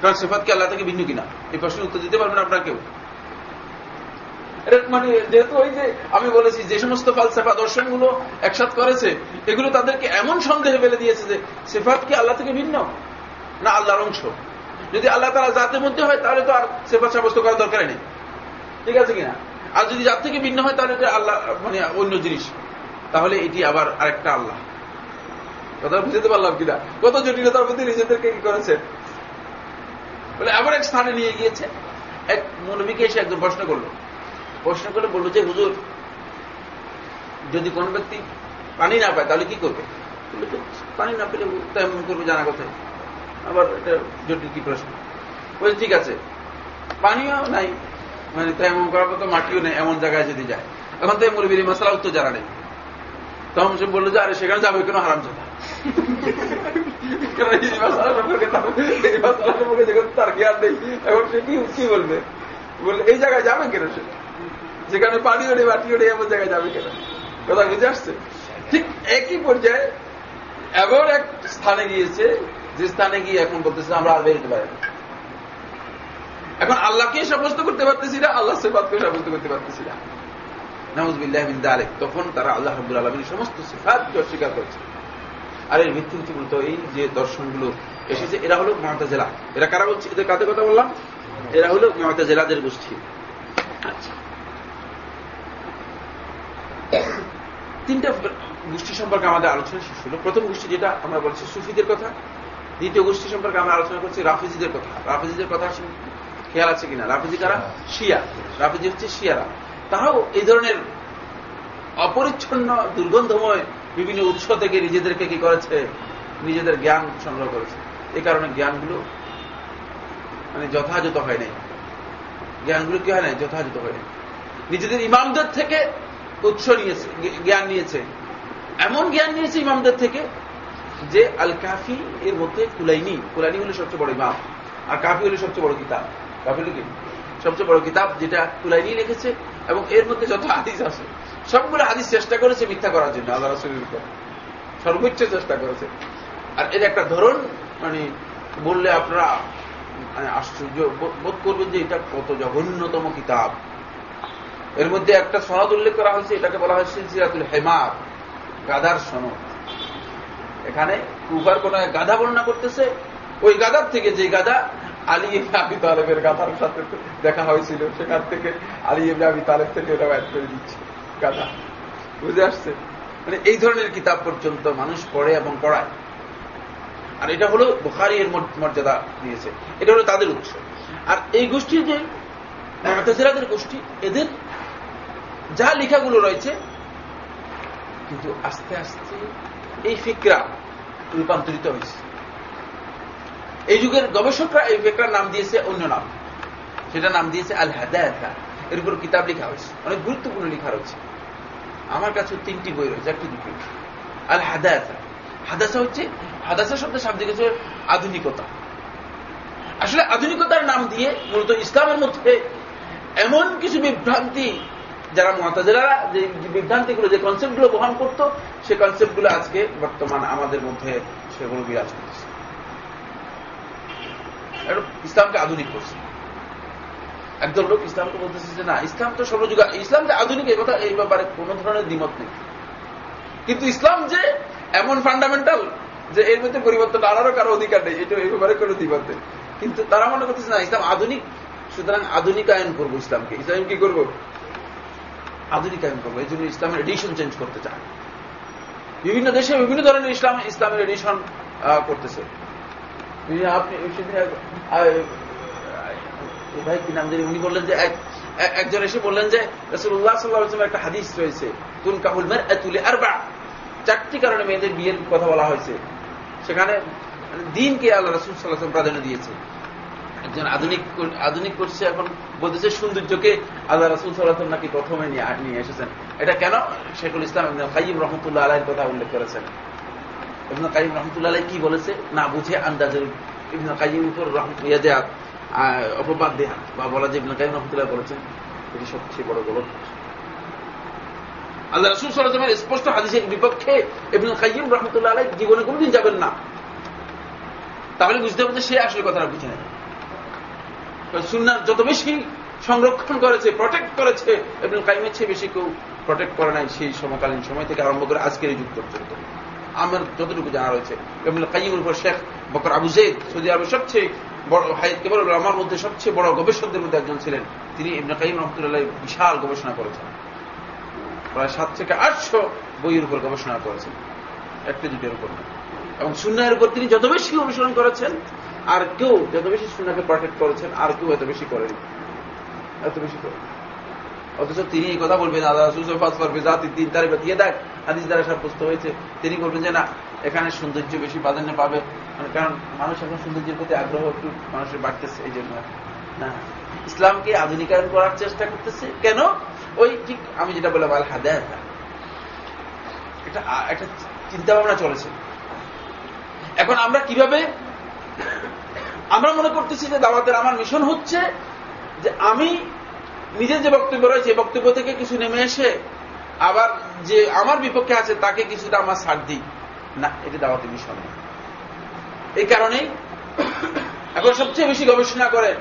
কারণ সিফাত আল্লাহ থেকে ভিন্ন কিনা? এই প্রশ্নের উত্তর দিতে পারবেন আপনার কেউ? মানে যেহেতু ওই যে আমি বলেছি, যে সমস্ত ফালসাফা দর্শনগুলো একসাথ করেছে, এগুলো তাদেরকে এমন সন্দেহে ফেলে দিয়েছে যে সেফাত কি আল্লাহ থেকে ভিন্ন? না, আল্লাহর অংশ। যদি আল্লাহ তারা জাতের মধ্যে হয়, তাহলে তো আর সেফাত সাব্যস্ত করার দরকার নেই। ঠিক আছে কিনা? আর যদি জাত থেকে ভিন্ন হয়, তাহলে আল্লাহ মানে অন্য জিনিস। তাহলে এটি আবার আরেকটা আল্লাহ। কথা বুঝতে পারলাম কিনা? কত জটিলতার মধ্যে নিজেদেরকে কি করেছে? বলে, আবার এক স্থানে নিয়ে গিয়েছে। এক মনবীকে এসে একজন প্রশ্ন করল। প্রশ্ন করে বলল যে, হুজুর, যদি কোন ব্যক্তি পানি না পায়, তাহলে কি করবে? পানি না পেলে তেমন করবে জানা কথা। আবার এটা জটিল কি প্রশ্ন? বলছে, ঠিক আছে, পানিও নাই মানে তেমন করার মতো মাটিও নেই, এমন জায়গায় যদি যায়। এখন তো মুরবির মশলা উত্তর জানা নেই। তখন সে বলল যে, আরে, সেখানে যাবে কেন হারাম জানা তার নেই, এখন সে কি বলবে? বললে, এই জায়গায় যাবে কেন সে? যেখানে পানি ওঠে মাটি ওঠে এমন জায়গায় যাবে কেন? কথা বুঝে আসছে? ঠিক একই পর্যায়ে এমন এক স্থানে গিয়েছে যে স্থানে গিয়ে এখন বলতেছে, আমরা আর বেরোতে পারি এখন আল্লাহকে সাব্যস্ত করতে পারতেছি না আল্লাহ সেবাদকে সাব্যস্ত করতে পারতেছি না। নামুজবিল্লাহ বিন্দা তখন তারা আল্লাহ রব্বুল আলমীর সমস্ত সিফাতকে অস্বীকার করছে। আর এর ভিত্তি হচ্ছে মূলত এই যে দর্শনগুলো এসেছে, এরা হলো মমতা জেলা এরা কারা বলছে? এদের কাদের কথা বললাম? এরা হলো মমতা জেলাদের গোষ্ঠী। আচ্ছা। তিনটা গোষ্ঠী সম্পর্কে আমাদের আলোচনা শেষ হল। প্রথম গোষ্ঠী যেটা, আমরা বলছি সুফিদের কথা। দ্বিতীয় গোষ্ঠী সম্পর্কে আমরা আলোচনা করছি রাফিজিদের কথা। রাফিজিদের কথা খেয়াল আছে কিনা? রাফিজি কারা? শিয়া। রাফিজি হচ্ছে শিয়ারা। তারাও এই ধরনের অপরিচ্ছন্ন, দুর্গন্ধময় বিভিন্ন উৎস থেকে নিজেদেরকে কি করেছে? নিজেদের জ্ঞান সংগ্রহ করেছে। এই কারণে জ্ঞানগুলো মানে যথাযথ হয় নাই। জ্ঞানগুলো কি হয় নাই? যথাযথ হয় নাই। নিজেদের ইমামদের থেকে উৎস নিয়েছে জ্ঞান নিয়েছে। এমন জ্ঞান নিয়েছে ইমামদের থেকে যে আল কাফি এর মধ্যে কুলাইনি কুলাইনি হলে সবচেয়ে বড় ইমাম, আর কাফি হলে সবচেয়ে বড় কিতাব। কাফি হলে কি? সবচেয়ে বড় কিতাব যেটা কুলাইনি লিখেছে, এবং এর মধ্যে যত হাদিস আছে, সবগুলো হাদিস চেষ্টা করেছে মিথ্যা করার জন্য, আল্লাহ রসুলের উপর। সর্বোচ্চ চেষ্টা করেছে। আর এর একটা ধরন মানে বললে আপনারা মানে আশ্চর্য বোধ করবেন যে এটা কত জঘন্যতম কিতাব। এর মধ্যে একটা সনদ উল্লেখ করা হয়েছে, এটাকে বলা হয় সিলসিরাতুল হেমার গাধার সনদ। এখানে কুফার কোন গাধা বর্ণনা করতেছে। ওই গাধার থেকে যে গাধা আলী আবি তালেবের গাধার সাথে দেখা হয়েছিল, সেখান থেকে আলী আবি তালেব থেকে এটা অ্যাড করে দিচ্ছে গাধা। বুঝে আসছে? মানে এই ধরনের কিতাব পর্যন্ত মানুষ পড়ে এবং পড়ায়। আর এটা হলো বুখারি এর মর্যাদা দিয়েছে। এটা হলো তাদের উৎস। আর এই গোষ্ঠী যে মহাতাজিরাদের গোষ্ঠী, এদের যা লেখাগুলো রয়েছে, কিন্তু আস্তে আস্তে এই ফিকরা রূপান্তরিত হয়েছে। এই যুগের গবেষকরা এই ফিকরার নাম দিয়েছে অন্য নাম। সেটা নাম দিয়েছে আল হাদায়াতা এর উপর কিতাব লেখা হয়েছে। অনেক গুরুত্বপূর্ণ লেখা রয়েছে। আমার কাছে তিনটি বই রয়েছে, একটি, দুটি। আল হাদায়াতা হাদাসা হচ্ছে, হাদাসা শব্দের শাব্দিক হচ্ছে আধুনিকতা। আসলে আধুনিকতার নাম দিয়ে মূলত ইসলামের মধ্যে এমন কিছু বিভ্রান্তি যারা মহাতাজেলারা যে বিভ্রান্তিগুলো, যে কনসেপ্টগুলো বহন করত, সে কনসেপ্টগুলো আজকে বর্তমান আমাদের মধ্যে সেগুলো বিরাজ করছে। ইসলামকে আধুনিক করছে। একদল লোক ইসলামকে বলতেছে যে, না, ইসলাম তো সর্বযুগ ইসলাম যে আধুনিক এই কথা, এই ব্যাপারে কোন ধরনের দ্বিমত নেই। কিন্তু ইসলাম যে এমন ফান্ডামেন্টাল যে এর মধ্যে পরিবর্তন আনারও কারও অধিকার নেই এটা এই ব্যাপারে কোনো দ্বিমত নেই। কিন্তু তারা মনে করতেছে, না, ইসলাম আধুনিক, সুতরাং আধুনিকায়ন করব ইসলামকে। ইসলাম কি করব? আধুনিকায়ন করব এই জন্য ইসলামের এডিশন চেঞ্জ করতে চায়। বিভিন্ন দেশে বিভিন্ন ধরনের ইসলাম, ইসলামের এডিশন করতেছে। আপনি ভাই কি নাম জানি, উনি বললেন যে একজন এসে বললেন যে রসুল্লাহ সাল্লাহ একটা হাদিস রয়েছে তুল কাহুল মের তুলে আর বা চারটি কারণে মেয়েদের বিয়ের কথা বলা হয়েছে। সেখানে দিনকে আল্লাহ রসুল সাল্লাহ প্রাধান্য দিয়েছে। একজন আধুনিক আধুনিক করছে এখন বলতেছে সৌন্দর্যকে আল্লাহ রসুল সাল্লাহ নাকি প্রথমে নিয়ে এসেছেন। এটা কেন? শেখুল ইসলাম কাইম রহমতুল্লাহ আলাহের কথা উল্লেখ করেছেন। ইবন কাইম রহমতুল্লাহ আলাই কি বলেছে? না বুঝে আন্দাজের ইবন কাইম উপর ইয়াদে অপবাদ দেয়া, বা বলা যে ইবন কাইম রহমতুল্লাহ বলেছেন, এটি সবচেয়ে বড় গলত আল্লাহ রসুল সালামের স্পষ্ট হাদিসের বিপক্ষে এবং খাইম রহমতুল্লাহ আলাই জীবনে কোনদিন যাবেন না। তাহলে বুঝতে হবে সে আসলে কথাটা বুঝে নেয় সুন্নার যত বেশি সংরক্ষণ করেছে প্রটেক্ট করেছে এবং কাইমের চেয়ে বেশি কেউ প্রটেক্ট করে নাই সেই সমকালীন সময় থেকে আরম্ভ করে আজকের এই যুগ পর্যন্ত। আমার যতটুকু জানা রয়েছে এবং কাইমের উপর শেখ বকর আবু জেদ, সৌদি আরবের সবচেয়ে বড় কেবল আমার মধ্যে সবচেয়ে বড় গবেষকদের মধ্যে একজন ছিলেন। তিনি ইবনে কাইম রহমতুল্লাহ বিশাল গবেষণা করেছেন। প্রায় সাত থেকে আটশো বইয়ের উপর গবেষণা করেছেন। একটি দুটির উপর এবং সুন্নায়ের উপর তিনি যত বেশি অনুসরণ করেছেন আর কেউ যত বেশি সুন্নাকে প্রটেক্ট করেছেন, আর কেউ এত বেশি করেনি। এত বেশি করে। অথচ তিনি এই কথা বলবেন জাতি তিন তারে দিয়ে দেখ হাদিস দ্বারা সাব্যস্ত হয়েছে। তিনি বলবেন যে, না, এখানে সৌন্দর্য বেশি প্রাধান্য পাবে। মানে কারণ মানুষ এখন সৌন্দর্যের প্রতি আগ্রহ একটু মানুষের বাড়তেছে, এই জন্য। না, ইসলামকে আধুনিকায়ন করার চেষ্টা করতেছে। কেন? ওই ঠিক আমি যেটা বললাম আল হাদায় এটা একটা চিন্তা ভাবনা চলেছে। এখন আমরা কীভাবে আমরা মনে করতেছি যে দাওয়াতের আমার মিশন হচ্ছে যে আমি নিজের যে বক্তব্য রয়েছে, এই বক্তব্য থেকে কিছু নেমে এসে আবার যে আমার বিপক্ষে আছে তাকে কিছুটা আমার ছাড় দিই। না, এটি দাওয়াতের মিশন এই কারণেই এখন সবচেয়ে বেশি গবেষণা করে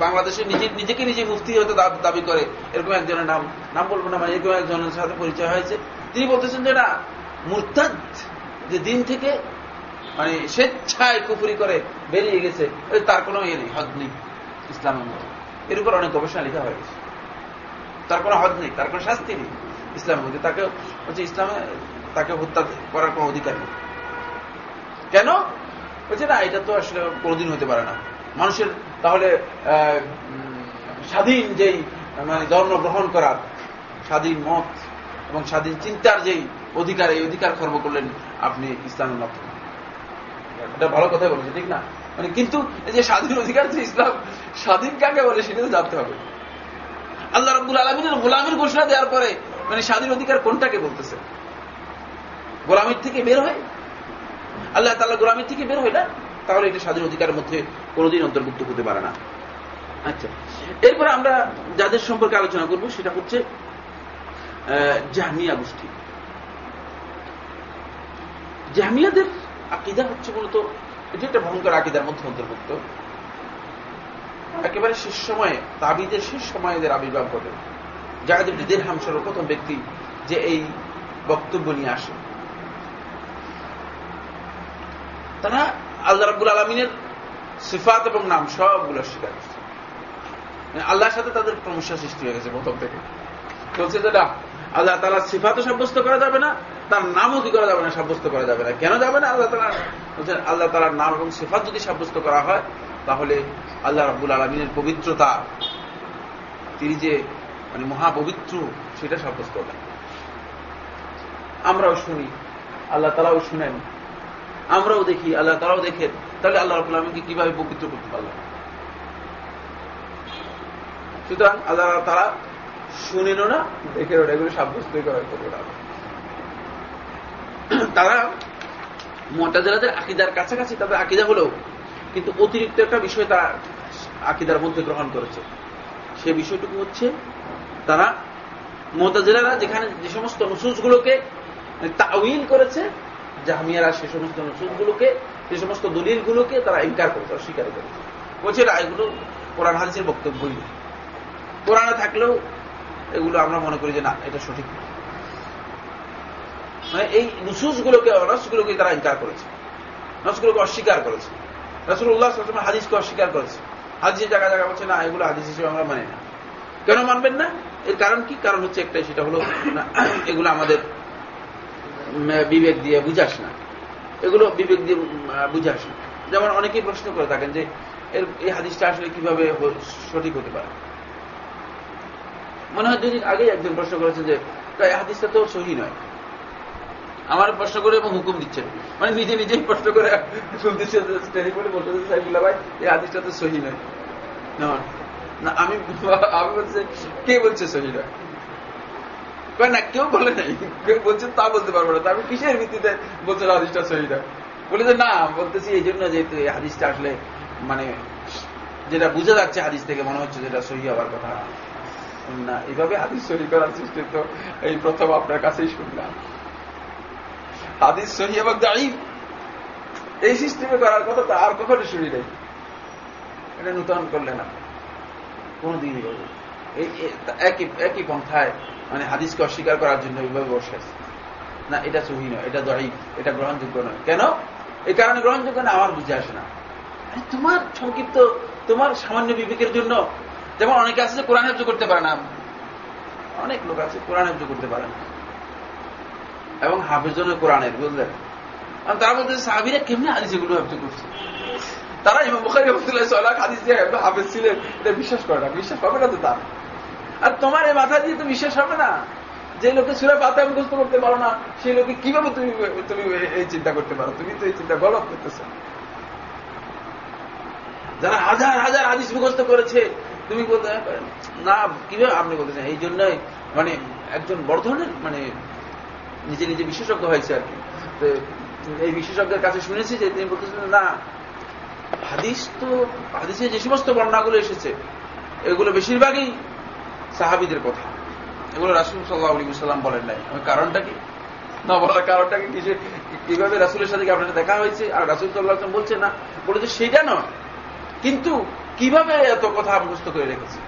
বাংলাদেশে নিজে নিজেকে নিজে মুফতি হতে দাবি করে। এরকম একজনের নাম নাম বলব না মানে এরকম একজনের সাথে পরিচয় হয়েছে। তিনি বলতেছেন যে না, মুরতাদ যে দিন থেকে মানে স্বেচ্ছায় কুফুরি করে বেরিয়ে গেছে। তার কোনো ইয়ে নেই, হদ নেই ইসলামের মধ্যে। এর উপর অনেক গবেষণা লেখা হয়ে গেছে। তার কোনো হদ নেই, তার কোনো শাস্তি নেই ইসলামের মধ্যে। তাকে হচ্ছে ইসলামে তাকে হত্যা করার কোনো অধিকার নেই। কেন? বলছে, না, এটা তো আসলে কোনোদিন হতে পারে না। মানুষের তাহলে স্বাধীন যেই মানে ধর্ম গ্রহণ করার স্বাধীন মত এবং স্বাধীন চিন্তার যেই অধিকার, এই অধিকার খর্ব করলেন আপনি ইসলামের মাধ্যমে। এটা ভালো কথাই বলেছে, ঠিক না? মানে কিন্তু এই যে স্বাধীন অধিকার যে ইসলাম, স্বাধীন কাকে বলে সেটা তো জানতে হবে। আল্লাহ রব্বুল আলমিনের গোলামের ঘোষণা দেওয়ার পরে মানে স্বাধীন অধিকার কোনটাকে বলতেছে? গোলামের থেকে বের হয়? আল্লাহ তাল্লাহ গোলামের থেকে বের হয় না তাহলে এটা স্বাধীন অধিকারের মধ্যে কোনোদিন অন্তর্ভুক্ত হতে পারে না। আচ্ছা এরপরে আমরা যাদের সম্পর্কে আলোচনা করব, সেটা হচ্ছে জাহমিয়া গোষ্ঠী। জাহমিয়াদের আকিদা হচ্ছে মূলত, এটি একটা ভয়ঙ্কর আকিদার মধ্যে অন্তর্ভুক্ত। একেবারে শেষ সময়ে, তাবিদের শেষ সময়ে এদের আবির্ভাব ঘটে। জাহেদ দেড়হাম সর্বপ্রথম ব্যক্তি যে এই বক্তব্য নিয়ে আসে। তারা আল্লাহ রাবুল আলমিনের সিফাত এবং নাম সবগুলো স্বীকার করছে। আল্লাহর সাথে তাদের সমস্যা সৃষ্টি হয়ে গেছে প্রথম থেকে। বলছে যে না আল্লাহ তালার সিফাতও সাব্যস্ত করা যাবে না, তার নামও কি করা যাবে না, সাব্যস্ত করা যাবে না। কেন যাবে না? আল্লাহ তালা বলছেন, আল্লাহ তালার নাম এবং সিফাত যদি সাব্যস্ত করা হয়, তাহলে আল্লাহ রাবুল আলমিনের পবিত্রতা, তিনি যে মানে মহাপবিত্র, সেটা সাব্যস্ত হবে। আমরাও শুনি, আল্লাহ তালাও শুনেন। আমরাও দেখি, আল্লাহ তারাও দেখেন। তাহলে আল্লাহ রাবুল আলমীকে কীভাবে পবিত্র করতে পারলাম সুতরাং আল্লাহ তারা শুনেনও না দেখে ওটা এগুলো সাব্যস্ত করবে না। তারা মোটাজেলাদের আকিদার কাছাকাছি তাদের আকিদা হলেও কিন্তু অতিরিক্ত একটা বিষয় তারা আকিদার মধ্যে গ্রহণ করেছে। সে বিষয়টুকু হচ্ছে, তারা মোতাজেলারা যেখানে যে সমস্ত নসুসগুলোকে তাউইল করেছে, জাহামিয়ারা সে সমস্ত নসুসগুলোকে, সে সমস্ত দলিলগুলোকে তারা ইনকার করেছে, অস্বীকার করেছে। বলছে এগুলো কোরআন, হাদিসের বক্তব্যই কোরআনে থাকলেও এগুলো আমরা মনে করি যে না, এটা সঠিক মানে এই নুসুসগুলোকে নসগুলোকে তারা ইনকার করেছে। নসগুলোকে অস্বীকার করেছে। রসুল রসুল্লাহ হাদিসকে অস্বীকার করেছে। হাদিসের জায়গা জায়গা বলছে, না, এগুলো হাদিস হিসেবে আমরা মানি না। কেন মানবেন না? এর কারণ কি? কারণ হচ্ছে একটাই, সেটা হলো এগুলো আমাদের বিবেক দিয়ে বুঝাস না। এগুলো বিবেক দিয়ে বুঝাস না। যেমন অনেকেই প্রশ্ন করে থাকেন যে, এর, এই হাদিসটা আসলে কীভাবে সঠিক হতে পারে? মনে হয় দুদিন আগেই একজন প্রশ্ন করেছে যে এই হাদিসটা তো সহি নয়। আমার প্রশ্ন করে এবং হুকুম দিচ্ছেন মানে নিজে নিজেই প্রশ্ন করে শুনতেছে টেলিফোনে বলতেছে সাইফুল্লাহ ভাই, এই হাদিসটা তো সহি নয়। না আমি আমি বলছে, কে বলছে সহি নয়? না, কেউ বলে নাই। কেউ বলছে, তা বলতে পারব না। আমি কিসের ভিত্তিতে বলছে হাদিসটা সহি নয়? বলে যে, না, বলতেছি এই জন্য যেহেতু এই হাদিসটা আসলে মানে যেটা বুঝে যাচ্ছে হাদিস থেকে, মনে হচ্ছে যেটা সহি হওয়ার কথা। না। এইভাবে হাদিস সহি করার সিস্টেম তো এই প্রথম আপনার কাছেই শুনলাম। হাদিস সহি এবং দায়ীফ এই সিস্টেমে করার কথা তো আর কখনো শুনি নেই। এটা নূতন করলে না কোনদিনই বলবে এই একই একই পন্থায় মানে হাদিসকে অস্বীকার করার জন্য এইভাবে বসে আছে। না, এটা সহি নয়, এটা দরিব এটা গ্রহণযোগ্য নয়। কেন? এই কারণে গ্রহণযোগ্য না, আমার বুঝে আসে না। তোমার সংক্ষিপ্ত, তোমার সামান্য বিবেকের জন্য যেমন অনেকে আছে যে কোরআন হেফজ করতে পারে না। অনেক লোক আছে কোরআন হেফজ করতে পারে না। এবং হাফেজ জন্য কোরআনের, বুঝলেন? তারা বলতে সাহাবিরা কেমনি হাদিস এগুলো হেফজ করছে? তারা ইমাম বুখারি রহমতুল্লাহ সাল্লাহ হাদিস দিয়ে হাফেজ ছিলেন, এটা বিশ্বাস করে না, বিশ্বাস হবে না তো তার। আর তোমার এই মাথা দিয়ে তো বিশ্বাস হবে না যে লোকে সুরা পাতা মুখস্থ করতে পারো না, সেই লোকে কীভাবে তুমি তুমি এই চিন্তা করতে পারো? তুমি তো এই চিন্তা গলত করতেছো। যারা হাজার হাজার হাদিস মুখস্থ করেছে তুমি বলতে না। কীভাবে আপনি বলতেছেন এই জন্যই মানে একজন বড় ধরনের মানে নিজে নিজে বিশেষজ্ঞ হয়েছে আর কি। এই বিশেষজ্ঞের কাছে শুনেছি যে তিনি বলতেছিলেন, না, হাদিস তো হাদিসে যে সমস্ত বর্ণাগুলো এসেছে, এগুলো বেশিরভাগই সাহাবিদের কথা। এগুলো রাসুল সাল্লাহ আলী সাল্লাম বলেন নাই। আমি কারণটা কি? না, বলার কারণটা কি? কীভাবে রাসুলের সাথে আপনার দেখা হয়েছে? আর রাসুল সাল্লাহ বলছে না। বলেছে সেইটা নয়। কিন্তু কীভাবে এত কথা মুখস্থ করে রেখেছে?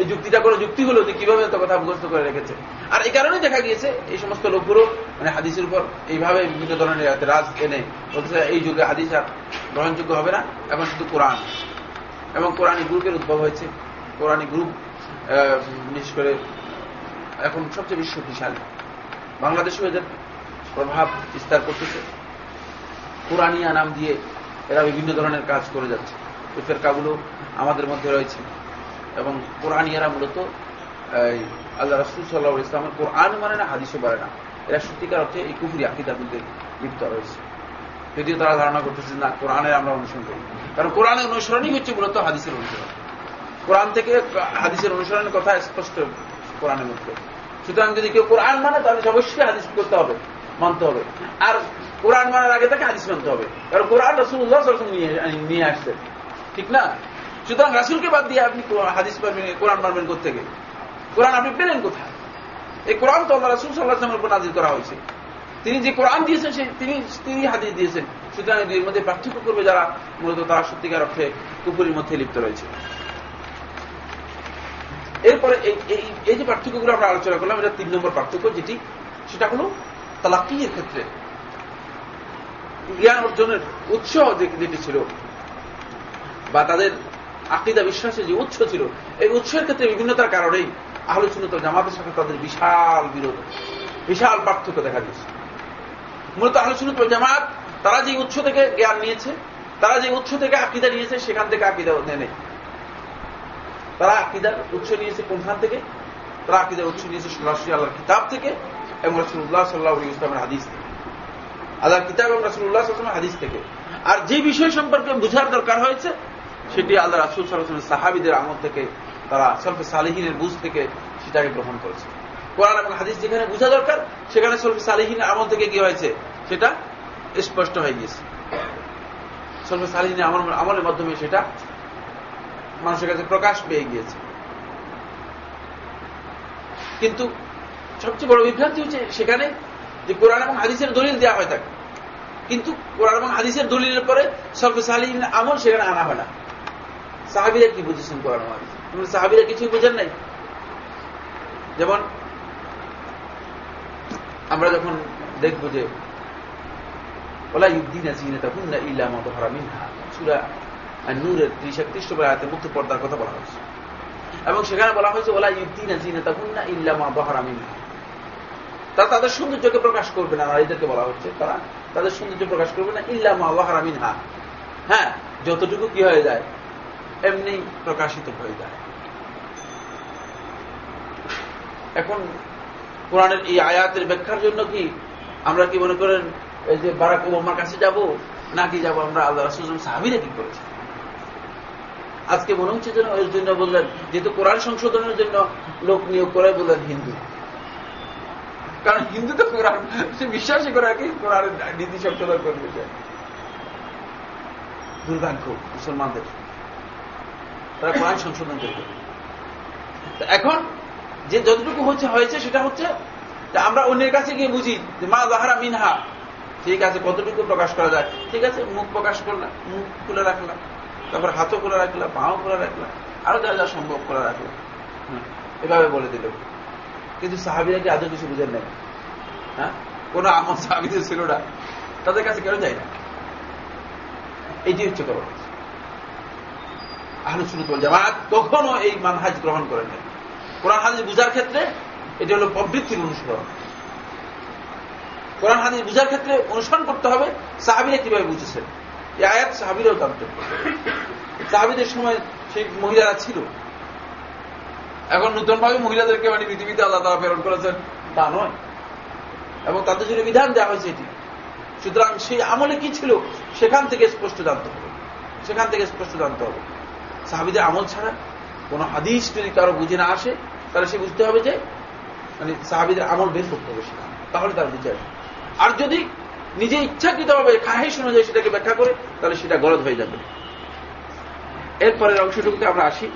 এই যুক্তিটা কোনো যুক্তি হলো যে কীভাবে এত কথা মুখস্থ করে রেখেছে? আর এই কারণে দেখা গিয়েছে, এই সমস্ত লোকগুলো মানে হাদিসের উপর এইভাবে বিভিন্ন ধরনের রাজ এনে বলতেছে, এই যুগে হাদিস আর গ্রহণযোগ্য হবে না, এখন শুধু কোরআন। এবং কোরআনী গ্রুপের উদ্ভব হয়েছে। কোরআনী গ্রুপ বিশেষ করে এখন সবচেয়ে বিশ্ব বিশালী। বাংলাদেশেও এদের প্রভাব বিস্তার করতেছে। কোরআনিয়া নাম দিয়ে এরা বিভিন্ন ধরনের কাজ করে যাচ্ছে। এই ফেরকাগুলো আমাদের মধ্যে রয়েছে। এবং কোরআনিয়ারা মূলত আল্লাহ রসুল সাল্লাহ ইসলামের কোরআন মানে না, হাদিসও পারে না। এরা সত্যিকার অর্থে এই কুফুরি মধ্যে লিপ্ত রয়েছে। যদিও তারা ধারণা করতেছে না, কোরআনের আমরা অনুসরণ করি কারণ কোরআনের অনুসরণই হচ্ছে মূলত হাদিসের অনুসরণ। কোরআন থেকে হাদিসের অনুসরণের কথা স্পষ্ট কোরআনের মধ্যে। সুতরাং যদি কেউ কোরআন মানে তাহলে অবশ্যই হাদিস করতে হবে, মানতে হবে। আর কোরআন মানার আগে তাকে হাদিস মানতে হবে। কারণ কোরআন রসুল্লাহ নিয়ে আসছে। ঠিক না? সুতরাং রাসুলকে বাদ দিয়ে আপনি হাদিস পারবেন কোরআন মানবেন থেকে কোরআন আপনি পেলেন কোথায়? এই কোরআন তো আল্লাহ রাসুল সাল্লাহামের উপর নাজির করা হয়েছে। তিনি যে কোরআন দিয়েছেন, সে তিনি তিনি হাদিস দিয়েছেন। সুতরাং এর মধ্যে পার্থক্য করবে যারা মূলত তারা সত্যিকার অর্থে কুপুরির মধ্যে লিপ্ত রয়েছে। এরপরে এই যে পার্থক্যগুলো আমরা আলোচনা করলাম, এটা তিন নম্বর পার্থক্য যেটি, সেটা হল তালাকিয়ের ক্ষেত্রে। জ্ঞান অর্জনের উৎস যেটি ছিল, বা তাদের আকিদা বিশ্বাসের যে উৎস ছিল, এই উৎসের ক্ষেত্রে বিভিন্নতার কারণেই আলোচনা জামাতের সাথে তাদের বিশাল বিরোধ, বিশাল পার্থক্য দেখা দিয়েছে। মূলত আলোচনা জামাত, তারা যে উৎস থেকে জ্ঞান নিয়েছে, তারা যে উৎস থেকে আকিদা নিয়েছে, সেখান থেকে আকিদা নেয় তারা আকিদার উৎস নিয়েছে কোনখান থেকে? তারা আকিদার উৎস নিয়েছে সরাসরি আল্লাহর কিতাব থেকে, এবং রসুল্লাহ সাল্লাহ ইসলামের হাদিস থেকে। আল্লাহর কিতাব এবং রসুল্লাহ সাল্লামের হাদিস থেকে। আর যে বিষয় সম্পর্কে বোঝার দরকার হয়েছে, সেটি আল্লাহ রাসুল সাল্লাহ সাহাবিদের আমল থেকে, তারা সলফে সালিহিনের বুঝ থেকে সেটাকে গ্রহণ করেছে। কোরআন এবং হাদিস যেখানে বোঝা দরকার, সেখানে সলফে সালিহিনের আমল থেকে কি হয়েছে, সেটা স্পষ্ট হয়ে গিয়েছে। সলফে সালিহিনের আমলের মাধ্যমে সেটা মানুষের কাছে প্রকাশ পেয়ে গিয়েছে। কিন্তু সবচেয়ে বড় বিভ্রান্তি হচ্ছে সেখানে যে কোরআন এবং হাদিসের দলিল দেওয়া হয় থাকে। কিন্তু কোরআন এবং হাদিসের দলিলের পরে সলফে সালিহিন আমল সেখানে আনা হয় না। সাহাবিরা কি বুঝেছেন কোরআন হাদিস? সাহাবিরা কিছুই বোঝেন নাই? যেমন আমরা যখন দেখব যে, ওলা ইউদ্দিন তখন না ইল্লা মত হারামিন সুরা নূরের ত্রিশ একত্রিশ আয়াতে মুক্ত পর্দার কথা বলা হয়েছে। এবং সেখানে বলা হয়েছে, ওলা ইউদ্দিন জিনে তখন না ইল্লা মা বহারামিন তারা তাদের সৌন্দর্যকে প্রকাশ করবে না, নারীদেরকে বলা হচ্ছে। তারা তাদের সৌন্দর্য প্রকাশ করবে না, ইল্লা মা বহারামিন হা হ্যাঁ যতটুকু কি হয়ে যায়, এমনি প্রকাশিত হয়ে যায়। এখন কোরআনের এই আয়াতের ব্যাখ্যার জন্য কি আমরা কি মনে করেন, এই যে বারাক ওমার কাছে যাব, নাকি যাব আমরা আল্লাহ রাসুল সাহাবিরা কি করেছি আজকে মনে হচ্ছে যেন এর জন্য বললেন, যেহেতু কোরআন সংশোধনের জন্য লোক নিয়োগ করে বললেন হিন্দু। কারণ হিন্দু তো কোরআন, সে বিশ্বাসই করে কি কোরআনের নীতি সংশোধন করবে দুর্ভাগ্য, মুসলমানদের। তারা কোরআন সংশোধন করবে এখন যে যতটুকু হচ্ছে, হয়েছে, সেটা হচ্ছে আমরা অন্যের কাছে গিয়ে বুঝি যে মা জাহারা মিনহা। ঠিক আছে, কতটুকু প্রকাশ করা যায়? ঠিক আছে, মুখ প্রকাশ করলাম, মুখ খুলে রাখলাম, তারপর হাতও খুলে রাখলাম, পাও খুলে রাখলাম, আরও যা যা সম্ভব করে রাখলাম। এভাবে বলে দিল। কিন্তু সাহাবিরা কি আদৌ কিছু বুঝেন নাই? হ্যাঁ? কোন আমল সাহাবিদের ছিল না। তাদের কাছে কেন যায় না। এটি হচ্ছে করো আহলুসুল জামাত কখনো এই মানহাজ গ্রহণ করেন নাই। কোরআন হাদিস বুঝার ক্ষেত্রে এটি হল প্রবৃত্তির অনুসরণ। কোরআন হাদিস বুঝার ক্ষেত্রে অনুসরণ করতে হবে। সাহাবিরা কীভাবে বুঝেছেন? এই আয়াত সাহাবিরাও জানতে সাহাবিদের সময় সেই মহিলারা ছিল। এখন নতুনভাবে মহিলাদেরকে মানে পৃথিবীতে আল্লাহ তারা প্রেরণ করেছেন, তা নয়। এবং তাদের জন্য বিধান দেওয়া হয়েছে এটি। সুতরাং সেই আমলে কি ছিল, সেখান থেকে স্পষ্ট জানতে হবে। সেখান থেকে স্পষ্ট জানতে হবে। সাহাবিদের আমল ছাড়া কোন হাদিস যদি কারও বুঝে না আসে, তাহলে সে বুঝতে হবে যে মানে সাহাবিদের আমল বের করতে হবে সেটা তাহলে তার বুঝে আসবে। আর যদি নিজে ইচ্ছাকৃতভাবে খাহেস অনুযায়ী সেটাকে ব্যাখ্যা করে, তাহলে সেটা গরজ হয়ে যাবে। এরপরের অংশটুকুতে আমরা আসি।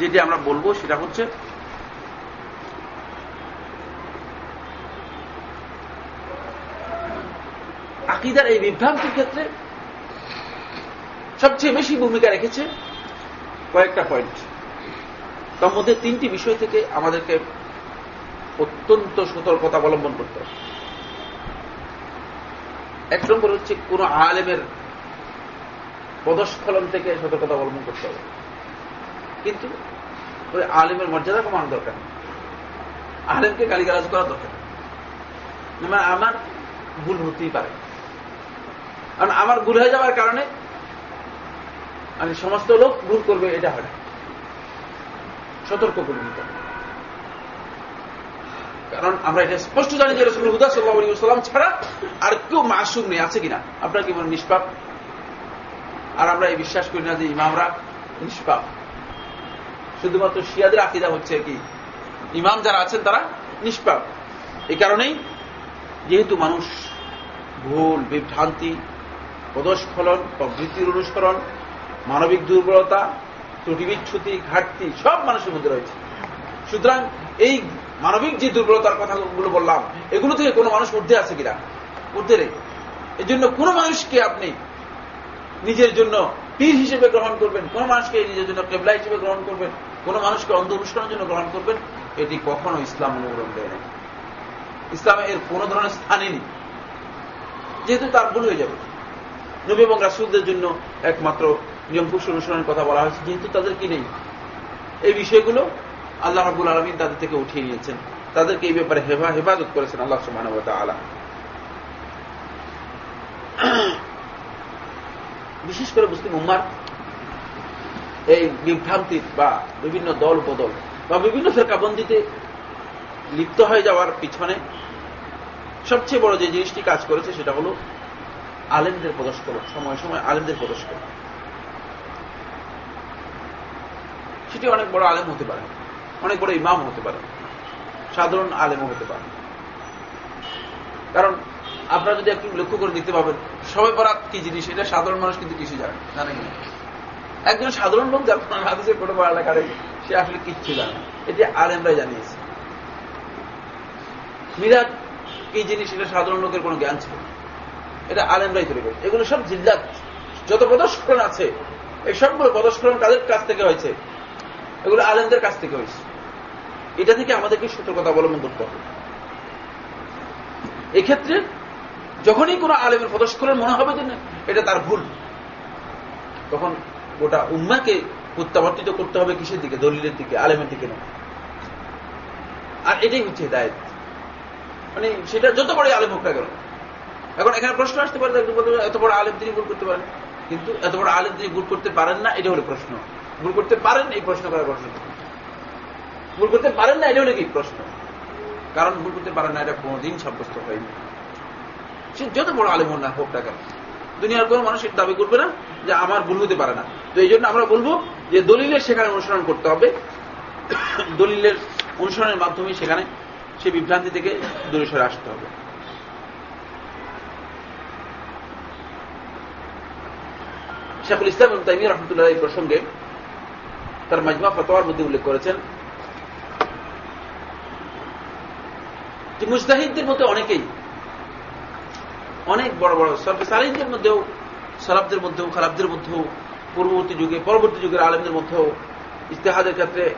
যেটি আমরা বলব সেটা হচ্ছে আকিদার এই বিভ্রান্তির ক্ষেত্রে সবচেয়ে বেশি ভূমিকা রেখেছে কয়েকটা পয়েন্ট তার মধ্যে তিনটি বিষয় থেকে আমাদেরকে অত্যন্ত সতর্কতা অবলম্বন করতে হবে। এক নম্বর হচ্ছে কোন আলেমের পদস্খলন থেকে সতর্কতা অবলম্বন করতে হবে। কিন্তু ওই আলেমের মর্যাদা কমানো দরকার আলেমকে গালিগালাজ করা দরকার মানে আমার ভুল হতেই পারে। কারণ আমার ভুল হয়ে যাওয়ার কারণে মানে সমস্ত লোক ভুল করবে, এটা হয় সতর্ক করে দিতে কারণ আমরা এটা স্পষ্ট জানি যে রসুল হুদা সাল্লাহ সাল্লাম ছাড়া আর কেউ মাসুম নেই, আছে কিনা? আপনার কি মনে নিষ্পাপ? আর আমরা এই বিশ্বাস করি না যে ইমামরা নিষ্পাপ। শুধুমাত্র শিয়াদের আকিদা হচ্ছে কি? ইমাম যারা আছেন, তারা নিষ্পাপ। এই কারণেই যেহেতু মানুষ ভুল, বিভ্রান্তি, পদস্খলন, প্রবৃত্তির অনুসরণ, মানবিক দুর্বলতা ত্রুটি বিচ্ছুতি ঘাটতি সব মানুষের মধ্যে রয়েছে। সুতরাং এই মানবিক যে দুর্বলতার কথাগুলো বললাম, এগুলো থেকে কোনো মানুষ ঊর্ধ্বে আছে কিনা? ঊর্ধ্বে নেই। এই জন্য কোনো মানুষকে আপনি নিজের জন্য পীর হিসেবে গ্রহণ করবেন, কোন মানুষকে নিজের জন্য কেবলা হিসেবে গ্রহণ করবেন। কোন মানুষকে অন্ধ অনুসরণের জন্য গ্রহণ করবেন, এটি কখনো ইসলাম অনুগ্রহণ দেয় না ইসলামে এর কোন ধরনের স্থানই নেই। যেহেতু তার ভুল হয়ে যাবে। নবী এবং রাসুলদের জন্য একমাত্র নিয়ম পুরুষ অনুসরণের কথা বলা হয়েছে, যেহেতু তাদের কি নেই? এই বিষয়গুলো আল্লাহ রাবুল আলমিন তাদের থেকে উঠিয়ে নিয়েছেন। তাদেরকে এই ব্যাপারে হেফা, হেফাজত করেছেন আল্লাহ সুমান আলা বিশেষ করে মুসলিম উম্মার এই বিভ্রান্তির বা বিভিন্ন দল বদল বা বিভিন্ন ফেরকাবন্দিতে লিপ্ত হয়ে যাওয়ার পিছনে সবচেয়ে বড় যে জিনিসটি কাজ করেছে সেটা হল আলেমদের পদস্কর সময় সময় আলেমদের পদস্কর সেটি অনেক বড় আলেম হতে পারে, অনেক বড় ইমাম হতে পারে, সাধারণ আলেমও হতে পারে। কারণ আপনারা যদি একটু লক্ষ্য করে দেখতে পাবেন সবাই বরাত কি জিনিস? এটা সাধারণ মানুষ কিন্তু কিছু জানে জানেন একজন সাধারণ লোক যার কোন হাদিসে কোনো পড়ালেখা নেই সে আসলে কিচ্ছু জানে এটি আলেমরাই জানিয়েছে। মিরাজ কি জিনিস এটা সাধারণ লোকের কোনো জ্ঞান ছিল এটা আলেমরাই তৈরি করে এগুলো সব জিল্লাত। যত পদস্করণ আছে, এই সবগুলো পদস্করণ কাদের কাছ থেকে হয়েছে? এগুলো আলেমদের কাছ থেকে হয়েছে। এটা থেকে আমাদেরকে সতর্কতা অবলম্বন করতে হবে। এক্ষেত্রে যখনই কোন আলেমের পদস্করণ মনে হবে যে এটা তার ভুল, তখন গোটা উম্মাকে প্রত্যাবর্তিত করতে হবে কিসের দিকে? দলিলের দিকে, আলেমের দিকে না। আর এটাই হচ্ছে দায়িত্ব মানে সেটা যত বড় আলেম হোক না কেন। এখন এখানে প্রশ্ন আসতে পারে এত বড় আলেম তিনি ভুল করতে পারেন। কিন্তু এত বড় আলেম তিনি ভুল করতে পারেন না, এটা হলো প্রশ্ন। ভুল করতে পারেন, এই প্রশ্ন করার প্রশ্ন ভুল করতে পারেন না, এটা হলো কি প্রশ্ন? কারণ ভুল করতে পারেন না, এটা কোনোদিন সাব্যস্ত হয়নি। সে যত বড় আলেম না হোক না কেন দুনিয়ার কোন মানুষ দাবি করবে না যে আমার ভুল হতে পারে না। তো এই জন্য আমরা বলব যে দলিলের সেখানে অনুসরণ করতে হবে। দলিলের অনুসরণের মাধ্যমে সেখানে সে বিভ্রান্তি থেকে দূরে সরে আসতে হবে। শেখুল ইসলাম এবং তাইমি রহমতুল্লাহ এই প্রসঙ্গে তার মাজমা ফতোয়ার মধ্যে উল্লেখ করেছেন মুস্তাহিদদের মধ্যে অনেকেই অনেক বড় বড় সরফে সালিনদের মধ্যেও সালাবদের মধ্যেও, খারাপদের মধ্যেও, পূর্ববর্তী যুগে, পরবর্তী যুগের আলেমদের মধ্যেও ইস্তেহাদের ক্ষেত্রে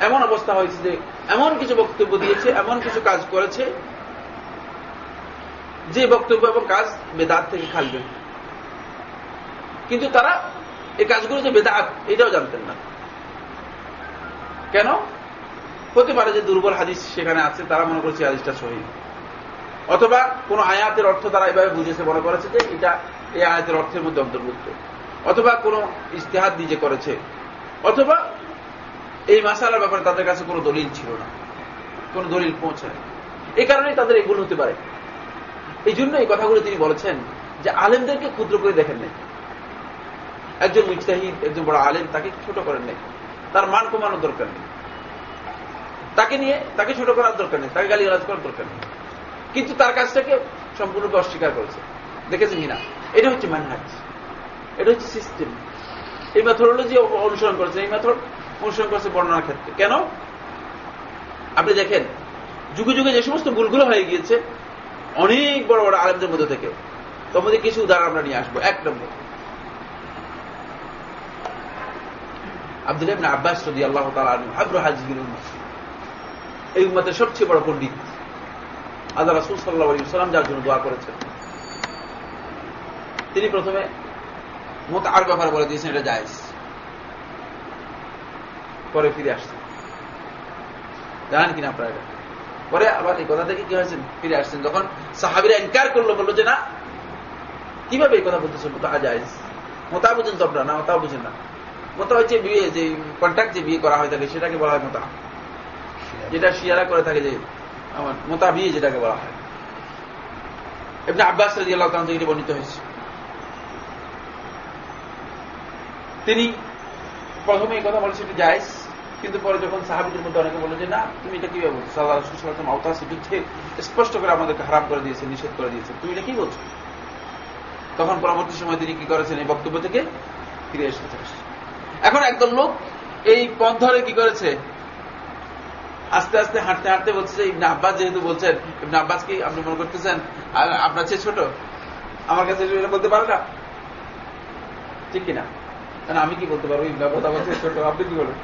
এমন অবস্থা হয়েছে যে, এমন কিছু বক্তব্য দিয়েছে, এমন কিছু কাজ করেছে, যে বক্তব্য এবং কাজ বেদাত থেকে খালবে কিন্তু তারা এই কাজগুলো যে বেদাত, এটাও জানতেন না। কেন? হতে পারে যে দুর্বল হাদিস সেখানে আছে, তারা মনে করছে হাদিসটা সহি। অথবা কোন আয়াতের অর্থ তারা এভাবে বুঝেছে, মনে করেছে যে এটা এই আয়াতের অর্থের মধ্যে অন্তর্ভুক্ত। অথবা কোন ইস্তেহাদ নিজে করেছে। অথবা এই মাসালার ব্যাপারে তাদের কাছে কোনো দলিল ছিল না। কোন দলিল পৌঁছায় এই কারণেই তাদের এগুলো হতে পারে। এই জন্য এই কথাগুলো তিনি বলেছেন যে আলেমদেরকে ক্ষুদ্র করে দেখেন নাই। একজন মুজতাহিদ, একজন বড় আলেম, তাকে ছোট করেন নাই। তার মান কমানোর দরকার নেই। তাকে নিয়ে তাকে ছোট করার দরকার নেই। তাকে গালি গালাজ করার দরকার নেই। কিন্তু তার কাজটাকে সম্পূর্ণরূপে অস্বীকার করেছে। দেখেছেন কিনা? এটা হচ্ছে ম্যানহাজ এটা হচ্ছে সিস্টেম এই মেথোডোলজি অনুসরণ করেছে, এই মেথড অনুসরণ করেছে বর্ণনার ক্ষেত্রে। কেন? আপনি দেখেন, যুগে যুগে যে সমস্ত ভুলগুলো হয়ে গিয়েছে, অনেক বড় বড় আলেমদের মধ্যে থেকে। তোমাদের কিছু উদাহরণ আমরা নিয়ে আসব। এক নম্বর। আব্দুল আব্বাস রদি আল্লাহ আব্রু হাজির এই উম্মতের সবচেয়ে বড় পণ্ডিত। আল্লাহ রাসুল সাল্লাহ আলী সাল্লাম যার জন্য দোয়া করেছেন। তিনি প্রথমে মত আর ব্যাপারে বলে দিয়েছেন, এটা জায়জ। পরে ফিরে আসছেন। জানেন কিনা আপনারা এটা? পরে আবার এই কথা থেকে কি হয়েছেন ফিরে আসছেন। যখন সাহাবিরা ইনকার করল, বলল যে না, কীভাবে এই কথা বলতেছেন? মোতা জায়জ। মোতা বুঝেন তো আপনারা, না মোতা বুঝেন না। মোতা হচ্ছে বিয়ে, যে কন্ট্যাক্ট যে বিয়ে করা হয় থাকে সেটাকে বলা হয় মোতা যেটা শিয়ারা করে থাকে যে আমার মোতা বিয়ে যেটাকে বলা হয়। এমনি আব্বাস আল্লাহ থেকে বর্ণিত হয়েছে। তিনি প্রথমে এই কথা বলে সেটি জায়জ, কিন্তু পরে যখন সাহাবিদের মধ্যে অনেকে বলে যে, না, তুমি এটা কীভাবে বলছো? সাল্লাহ রসুলাম আওতাসের যুদ্ধে স্পষ্ট করে আমাদেরকে হারাম করে দিয়েছে, নিষেধ করে দিয়েছে, তুমি এটা কি বলছো? তখন পরবর্তী সময় তিনি কি করেছেন এই বক্তব্য থেকে ফিরে এসেছে এখন একদল লোক এই পথ ধরে কি করেছে? আস্তে আস্তে হাঁটতে হাঁটতে বলছে যে ইবনে আব্বাস যেহেতু বলছেন, ইবনে আব্বাস কি আপনি মনে করতেছেন? আপনার চেয়ে ছোট? আমার কাছে বলতে পারে না? ঠিক কিনা? কারণ আমি কি বলতে পারব? ইবনে আব্বাস আমার চেয়ে ছোট, আপনি কি বলেন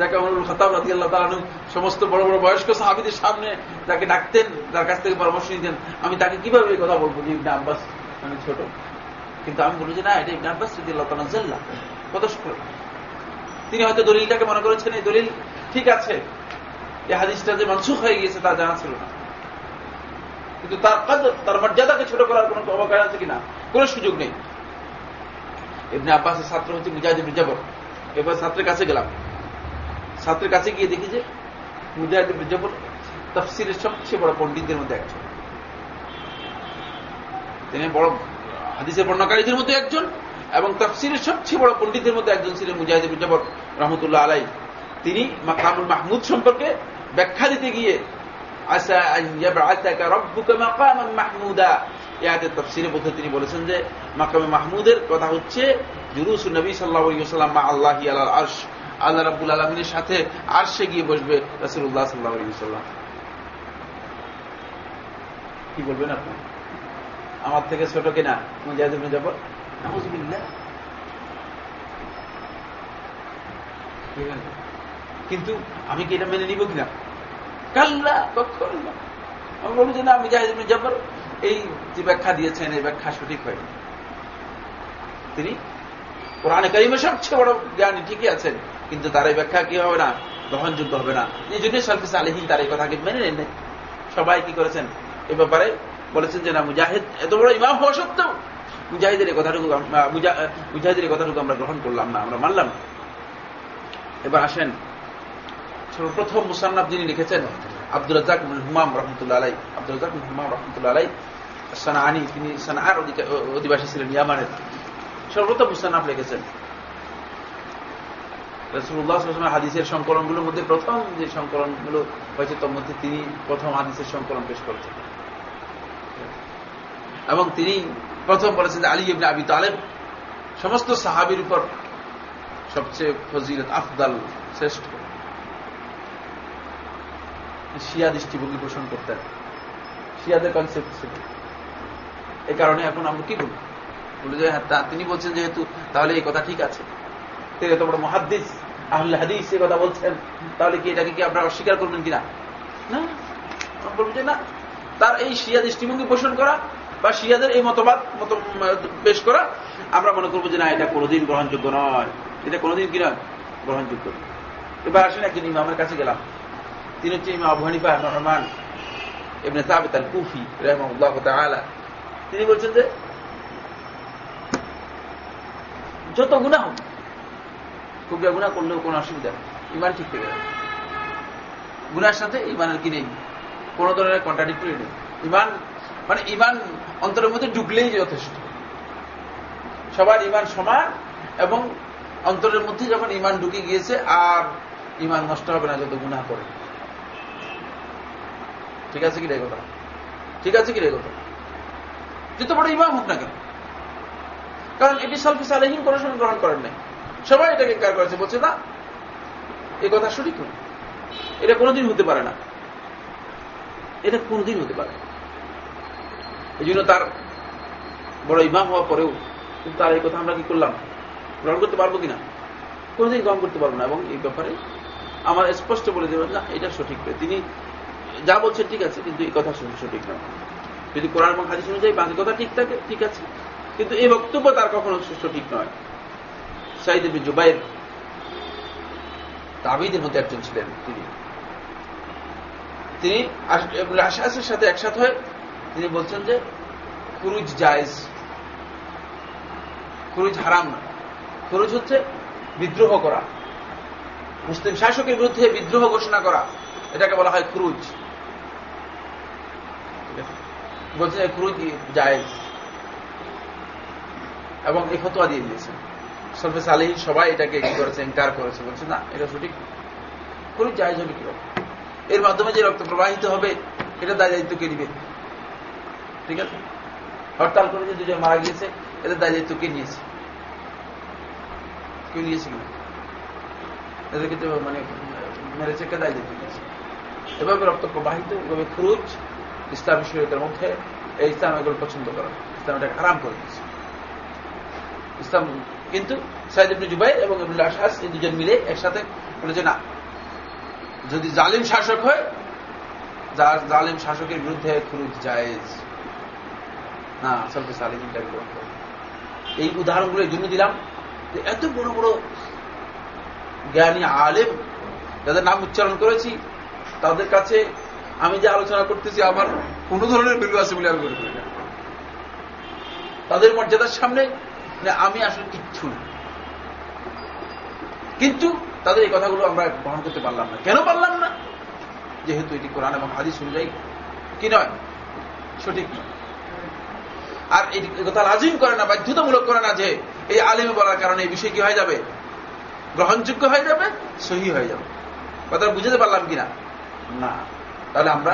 যাকে আমরুল খতাব রাজি আল্লাহ তালু সমস্ত বড় বড় বয়স্ক সাহাবিদের সামনে যাকে ডাকতেন, তার কাছ থেকে পরামর্শ নিতেন, আমি তাকে কীভাবে এই কথা বলব যে ইবনে আব্বাস আমি ছোট? কিন্তু আমি বলি যে না, এটা ইবনে আব্বাস রাজি আল্লাহ তালা কত তিনি হয়তো দলিলটাকে মনে করেছেন, এই দলিল ঠিক আছে। এই হাদিসটা যে মানসুখ হয়ে গিয়েছে তা জানা ছিল না। কিন্তু তার কদর, তার মর্যাদাকে ছোট করার কোন অবকাশ আছে কিনা, কোন সুযোগ নেই। এমনি আব্বাসের ছাত্র হচ্ছে মুজাহিদ মির্জাবর এবার ছাত্রের কাছে গেলাম। ছাত্রের কাছে গিয়ে দেখি যে মুজাহিদ মির্জাবর তফসিলের সবচেয়ে বড় পণ্ডিতদের মধ্যে একজন। তিনি বড় হাদিসের বর্ণাকারীদের মধ্যে একজন। এবং তফসিরের সবচেয়ে বড় পণ্ডিতের মধ্যে একজন ছিলেন মুজাহিদ মুজাবর রহমতুল্লাহ আলাই তিনি মাকামুল মাহমুদ সম্পর্কে ব্যাখ্যা দিতে গিয়ে তিনি বলেছেন যে, মাকামে মাহমুদের কথা হচ্ছে জুরুস নবী সাল্লাহ সাল্লাম মা আল্লাহ আল্লাহ আর্শ। আল্লাহ রাবুল আলমিনের সাথে আরশে গিয়ে বসবে রসুল্লাহ সাল্লাহ কি বলবেন আপনি? আমার থেকে ছোট কিনা মুজাহিদ মুজাবর কিন্তু আমি কি এটা মেনে নিব কিনা? কাল্লা কখন আমি বলি যে না, আমি জাহিদ জব্বর এই যে ব্যাখ্যা দিয়েছেন, এই ব্যাখ্যা সঠিক হয়নি। তিনি কোরআনে কারিমে সবচেয়ে বড় জ্ঞানী ঠিকই আছেন, কিন্তু তার এই ব্যাখ্যা কি হবে না? গ্রহণযোগ্য হবে না। এই জন্যই সালফিস আলহীন তার এই কথাকে মেনে নেন সবাই কি করেছেন? এ ব্যাপারে বলেছেন যে না, মুজাহিদ এত বড় ইমাম হওয়া সত্ত্বেও মুজাহিদের কথাটুকু মুজাহিদের কথাটুকু আমরা গ্রহণ করলাম না, আমরা মানলাম। এবার আসেন, সর্বপ্রথম মুসান্নাফ যিনি লিখেছেন আব্দুল রাজাক হুমাম রহমতুল্লাহ আলাই আব্দুল রাজাক হুমাম রহমতুল্লাহ আলাই সানাআনি, তিনি সানাআর অধিবাসী ছিলেন ইয়ামানের। সর্বপ্রথম মুসান্নাফ লিখেছেন রসুল্লাহ হাদিসের সংকলনগুলোর মধ্যে প্রথম যে সংকলনগুলো হয়েছে, তোর মধ্যে তিনি প্রথম হাদিসের সংকলন পেশ করেছেন। এবং তিনি প্রথম বলেছেন আলী ইবনে আবি তালেব সমস্ত সাহাবির উপর সবচেয়ে ফজিলত আফদাল, শ্রেষ্ঠ। শিয়া দৃষ্টিভঙ্গি পোষণ করতেন। শিয়াদের কনসেপ্ট ছিল। এই কারণে এখন আমরা কি করব বলে যে হ্যাঁ তিনি বলছেন যেহেতু, তাহলে এই কথা ঠিক আছে। তিনি এত বড় মহাদ্দিস, আহলে হাদিস এই কথা বলছেন, তাহলে কি এটাকে কি আপনারা অস্বীকার করবেন কিনা? না। বলবেন যে না। তার এই শিয়া দৃষ্টিভঙ্গি পোষণ করা বা শিয়াদের এই মতবাদ মত পেশ করা, আমরা মনে করব যে না, এটা কোনোদিন গ্রহণযোগ্য নয়। এটা কোনোদিন কি নয়? গ্রহণযোগ্য। এবার আসেন একজন ইমামের কাছে গেলাম। তিনি হচ্ছে ইমাম আবু রহমান এমনি সাবেত আল কুফি রহমাউল্লাহ তাআলা। তিনি বলছেন যে, যত গুণা হোক, খুব গুণা করলেও কোনো অসুবিধা ইমান ঠিক থেকে গুনার সাথে ইমানের কি নেই? কোন ধরনের কন্ট্রাডিক্টরি নেই। ইমান মানে ইমান অন্তরের মধ্যে ঢুকলেই যথেষ্ট। সবার ইমান সমান এবং অন্তরের মধ্যে যখন ইমান ঢুকে গিয়েছে, আর ইমান নষ্ট হবে না, যত গুণা করে। ঠিক আছে কি রে কথা? ঠিক আছে কি রে কথা? যত বড় ইমাম হোক না কেন। কারণ এটি সালফি সালেহীন কোনো সময় গ্রহণ করেন নাই। সবাই এটাকে কার করেছে, বলছে, না, এ কথা সঠিক নয়। এটা কোনোদিন হতে পারে না। এটা কোনোদিন হতে পারে এই জন্য তার বড় ইমাম হওয়া পরেও কিন্তু তার এই কথা আমরা কি করলাম? গ্রহণ করতে পারব কিনা? কোনোদিন গ্রহণ করতে পারব না। এবং এই ব্যাপারে আমার স্পষ্ট বলে দেবেন, না, এটা সঠিক তিনি যা বলছেন ঠিক আছে, কিন্তু এই কথা সঠিক নয়। যদি কোরআন এবং হাদিস অনুযায়ী বাকি কথা ঠিক থাকে, ঠিক আছে। কিন্তু এই বক্তব্য তার কখনো সঠিক নয়। সাইদ জুবাইর তাবিদের মধ্যে একজন ছিলেন তিনি। তিনি আশাসের সাথে একসাথ হয়ে তিনি বলছেন যে খুরুজ জায়জ। খুরুজ হারাম না। খুরুজ হচ্ছে বিদ্রোহ করা। মুসলিম শাসকের বিরুদ্ধে বিদ্রোহ ঘোষণা করা। এটাকে বলা হয় খুরুজ বলছেন খুরুজ জায়েজ। এবং এই ফতোয়া দিয়ে দিয়েছেন। সলফেস আলী সবাই এটাকে কি করেছে, ইনকার করেছে। বলছে না, এটা সঠিক খুরুজ জায়েজ হবে কীরকম? এর মাধ্যমে যে রক্ত প্রবাহিত হবে, এটা দায় দায়িত্ব কে নিবে? ঠিক আছে? হরতাল করে যে দুজন মারা গিয়েছে, এদের দায় দায়িত্ব কে নিয়েছে? কেউ নিয়েছে কিনা? এদেরকে তো মানে মেরেছে, কে দায় দায়িত্ব নিয়েছে? এভাবে রক্ত প্রবাহিত এভাবে খুরুজ, ইসলামী শরীয়তের মধ্যে এই ইসলাম এগুলো পছন্দ করে ইসলাম এটাকে আরাম করে দিয়েছে। ইসলাম কিন্তু সাইদ ইবনে জুবাই এবং ইবনুল আশাস এই দুজন মিলে একসাথে বলেছে, না, যদি জালিম শাসক হয় যার জালিম শাসকের বিরুদ্ধে খুরুজ জায়েজ না সলফে সালিমিনটা গ্রহণ করে এই উদাহরণগুলো এই জন্য দিলাম যে এত বড় বড় জ্ঞানী আলেম যাদের নাম উচ্চারণ করেছি, তাদের কাছে আমি যে আলোচনা করতেছি, আমার কোন ধরনের ভ্যালু আছে বলে আমি মনে করি তাদের মর্যাদার সামনে আমি আসলে কিচ্ছু কিন্তু তাদের এই কথাগুলো আমরা গ্রহণ করতে পারলাম না। কেন পারলাম না? যেহেতু এটি কোরআন এবং হাদিস অনুযায়ী কি নয়, সঠিক নয়। আর এই কথা লাজিম করে না বাধ্যতামূলক করে না যে এই আলিমে বলার কারণে এই বিষয় কি হয়ে যাবে গ্রহণযোগ্য হয়ে যাবে সহি হয়ে যাবে কথা বুঝতে পারলাম কিনা না তাহলে আমরা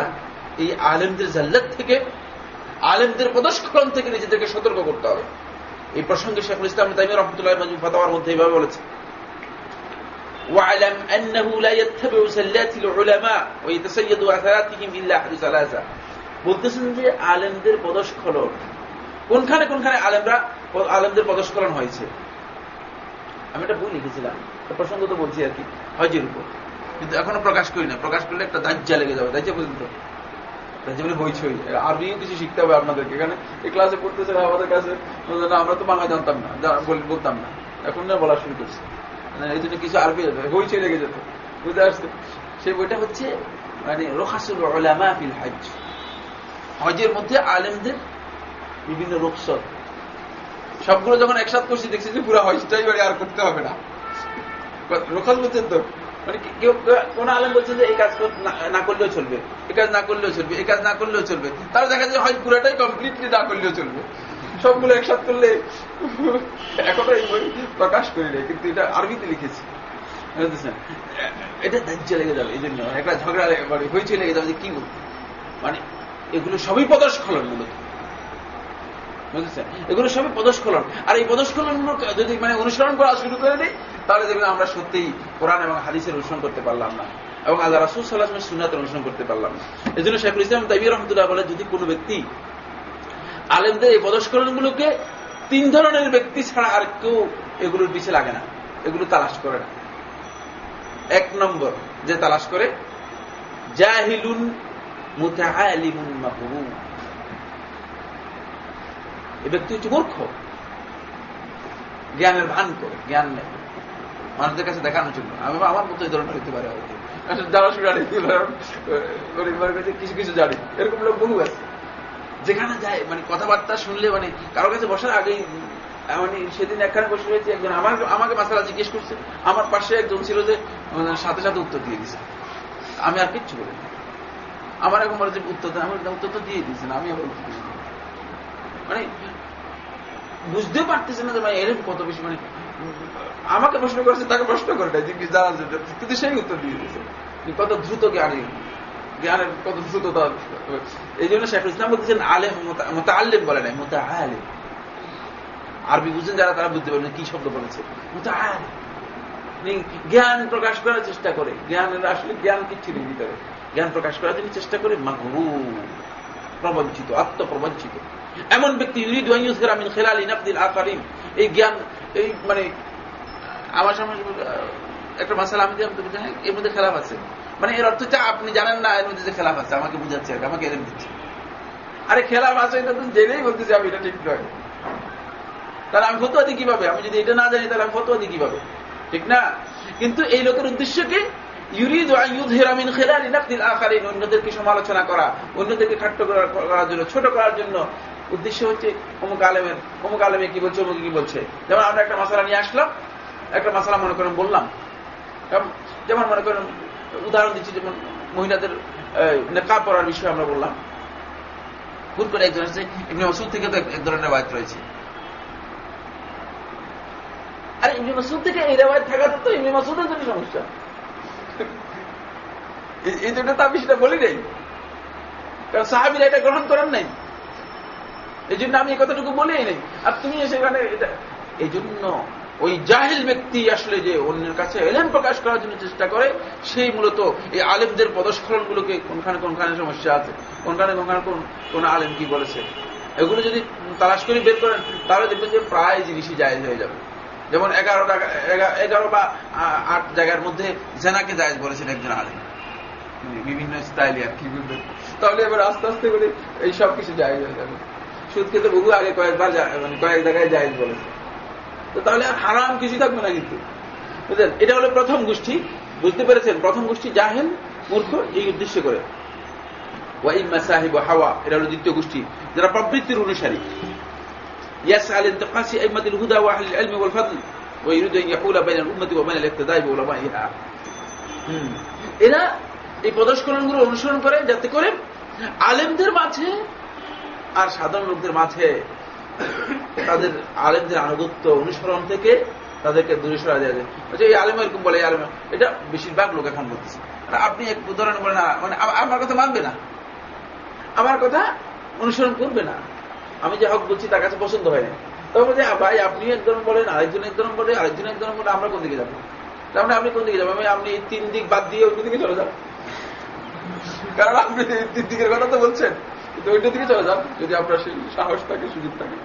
এই আলেমদের জাল্লাত থেকে আলেমদের পদস্খলন থেকে নিজেদেরকে সতর্ক করতে হবে এই প্রসঙ্গে শেখুল ইসলাম তাইমি রহমতুল্লাহ ফাতাওয়ার মধ্যে এইভাবে বলেছে واعلم أنه لا يتبع سلات العلماء ويتسيد أثراتهم إلا أحد ثلاثة বলতেছেন যে আলেমদের পদস্খলন কোনখানে কোনখানে আলেমরা আলেমদের পদস্খলন হয়েছে? আমি একটা বই লিখেছিলাম প্রসঙ্গ তো বলছি আর কি হজের উপর। কিন্তু এখনও প্রকাশ করি না। প্রকাশ করলে একটা দাজ্জা লেগে যাবে দাজ্জা পর্যন্ত। দাজ্জা বলে হইছই আরবিও কিছু শিখতে হবে আপনাদেরকে। এখানে এই ক্লাসে পড়তেছে আমাদের কাছে। আমরা তো বাংলা জানতাম না বলতাম না। এখন না বলা শুরু করছি। এই জন্য কিছু আরবি হইচই লেগে যেত। বুঝতে আসছে সেই বইটা হচ্ছে মানে রোখাসুল হজের মধ্যে আলেমদের বিভিন্ন রোকসদ সবগুলো যখন একসাথ করছি, দেখছি যে পুরো হজটাই বাড়ি আর করতে হবে না। রোখাস বলছেন তো মানে কেউ কোন আলেম বলছেন যে এই কাজ না করলেও চলবে। এই কাজ না করলেও চলবে, এই কাজ না করলেও চলবে। তারা দেখা যায় হজ পুরোটাই কমপ্লিটলি না করলেও চলবে। সবগুলো একসাথ করলে এখনও বই প্রকাশ করি নাই কিন্তু এটা আরবিতে লিখেছি। বুঝতেছেন? এটা দাহ্য লেগে যাবে, এই জন্য। একটা ঝগড়া মানে হইচই লেগে যাবে যে কি বলতে মানে এগুলো সবই পদস্খলন মূলত। বুঝেছেন? এগুলো সবই পদস্খলন। আর এই পদস্খলন যদি মানে অনুসরণ করা শুরু করে দিই, তাহলে দেখবেন আমরা সত্যিই কোরআন এবং হাদিসের অনুসরণ করতে পারলাম না। এবং আল্লাহ রাসুল সাল্লাহামের সুনাতের অনুসরণ করতে পারলাম না। এই জন্য শেখুল ইসলাম তাইবি রহমতুল্লাহ বলে যদি কোনো ব্যক্তি আলেমদের এই পদস্খলনগুলোকে তিন ধরনের ব্যক্তি ছাড়া আর কেউ এগুলোর পিছিয়ে লাগে না, এগুলো তালাশ করে না। এক নম্বর যে তালাশ করে, জাহিলুন মুতাআলিমুন মাহরুম। এ ব্যক্তি হচ্ছে মূর্খ। জ্ঞানের ভান করে, জ্ঞান নেই। মানুষদের কাছে দেখানোর জন্য। আমি আমার মতো এই ধরনের হইতে পারে যারা জানি কিছু কিছু জানি। এরকম লোক বহু আছে। যেখানে যায় মানে কথাবার্তা শুনলে মানে কারও কাছে বসার আগেই মানে সেদিন একখানে বসে রয়েছে একজন আমার আমাকে মাসালা জিজ্ঞেস করছে। আমার পাশে একজন ছিল যে সাথে সাথে উত্তর দিয়ে দিছে। আমি আর কিচ্ছু বলি আমার এখন বলে যে উত্তর দেন আমার উত্তর তো দিয়ে দিয়েছেন আমি আবার উত্তর দিয়ে মানে বুঝতেও পারতেছে না যে ভাই এরকম কত বেশি মানে আমাকে প্রশ্ন করেছে, তাকে প্রশ্ন করে নাই। জিজ্ঞেস জানার জন্য। কিন্তু সেই উত্তর দিয়ে দিয়েছে। কত দ্রুত জ্ঞানী, জ্ঞানের কত দ্রুততা এই জন্য শেখ ইসলাম বলতেছেন, আলেম মোতা আল্লেম বলে নাই মোতা আলেম আরবি বুঝেন যারা, তারা বুঝতে পারবেন কি শব্দ বলেছে। মোতা আলেম জ্ঞান প্রকাশ করার চেষ্টা করে। জ্ঞানের আসলে জ্ঞান কিচ্ছু নেই ভিতরে। জ্ঞান প্রকাশ করার জন্য চেষ্টা করে মাগরু প্রবঞ্চিত, আত্মপ্রবঞ্চিত। এমন ব্যক্তি আমিন খেলাল ইনাবদিল আকারিম এই জ্ঞান, এই মানে আমার সামনে একটা মাসাল আমি দিলাম তুমি হ্যাঁ এর মধ্যে খেলাফ আছে। মানে এর অর্থ হচ্ছে, আপনি জানেন না, এর মধ্যে যে খেলাফ আছে, আমাকে বুঝাচ্ছে, আমাকে এরম দিচ্ছে। আরে খেলাফ আছে, এটা তো জেনেই বলতেছি আমি, এটা ঠিক নয়। তাহলে আমি ফতোয়া দিই কীভাবে? আমি যদি এটা না জানি, তাহলে আমি ফতোয়া দিই কীভাবে? ঠিক না? কিন্তু এই লোকের উদ্দেশ্য কি ইউরিদ ইউধেরামিন খেলালি নাফদিল আকারিন অন্যদেরকে সমালোচনা করা, অন্যদেরকে খাট্ট করার জন্য, ছোট করার জন্য উদ্দেশ্য হচ্ছে অমুক আলেমের, অমুক আলেমে কি বলছে, অমুক কি বলছে। যেমন আমরা একটা মশলা নিয়ে আসলাম, একটা মশলা মনে করেন বললাম। যেমন মনে করেন উদাহরণ দিচ্ছি, যেমন মহিলাদের নেকা পড়ার বিষয়ে আমরা বললাম। ভুল করে একজন আছে এমনি ওষুধ থেকে তো এক ধরনের বায়ত রয়েছে। আর ইমনি মাসুদ থেকে এই রেওয়ায় থাকাতে তো ইমনি মাসুদের জন্য সমস্যা। এই দুটো তো আমি সেটা বলি নাই। কারণ সাহাবিরা এটা গ্রহণ করেন নাই। এই জন্য আমি এই কথাটুকু বলেই নেই। আর তুমি সেখানে এটা এই জন্য ওই জাহিল ব্যক্তি আসলে যে অন্যের কাছে এলেন প্রকাশ করার জন্য চেষ্টা করে, সেই মূলত এই আলেমদের পদস্খলনগুলোকে কোনখানে কোনখানে সমস্যা আছে, কোনখানে কোনখানে কোন কোন আলেম কি বলেছে। এগুলো যদি তালাশ করে বের করেন, তাহলে দেখবেন যে প্রায় জিনিসই জায়জ হয়ে যাবে। যেমন এগারো টাকা এগারো বা আট জায়গার মধ্যে জেনাকে জায়জ বলেছেন একজন আলেম। বিভিন্ন স্টাইলে আর কি তাহলে এবার আস্তে আস্তে করে এই সব কিছু জায়জ হয়ে যাবে। সুদ খেতে বহু আগে কয়েকবার মানে কয়েক জায়গায় জায়জ বলেছে তো তাহলে আর হারাম কিছু থাকবে না কিন্তু বুঝলেন এটা হলো প্রথম গোষ্ঠী বুঝতে পেরেছেন প্রথম গোষ্ঠী জাহেন মূর্খ এই উদ্দেশ্য করে ওয়াইমা সাহিব হাওয়া এটা হলো দ্বিতীয় গোষ্ঠী যারা প্রবৃত্তির অনুসারী يسعى لانتقاص أئمة الهدى وأهل العلم والفضل ويريد أن يحول بين الأمة وبين الاقتداء بعلمائها এরা এই প্রদর্শনগুলো অনুসরণ করে যাতে করে আলেমদের মাঝে আর সাধারণ লোকদের মাঝে তাদের আলেমদের আনুগত্য অনুসরণ থেকে তাদেরকে দূরে সরা দেওয়া যায়। এই আলেম এরকম বলে আলেম এটা বেশিরভাগ লোক এখন বলতেছে। আপনি এক উদাহরণ বলে না মানে আমার কথা মানবে না। আমার কথা অনুসরণ করবে না। আমি যে হক বলছি তার কাছে পছন্দ হয় না। তবে যে ভাই আপনি একজন বলেন, আরেকজন একজন বলে আরেকজন একজন বলে আমরা কোন দিকে যাব? তার মানে আপনি কোন দিকে যাব আমি, আপনি তিন দিক বাদ দিয়ে ওই দিকে চলে যান। কারণ আপনি তিন দিকের কথা তো বলছেন। কিন্তু ওইটা দিকে চলে যান, যদি আপনার সেই সাহস থাকে, সুযোগ থাকে।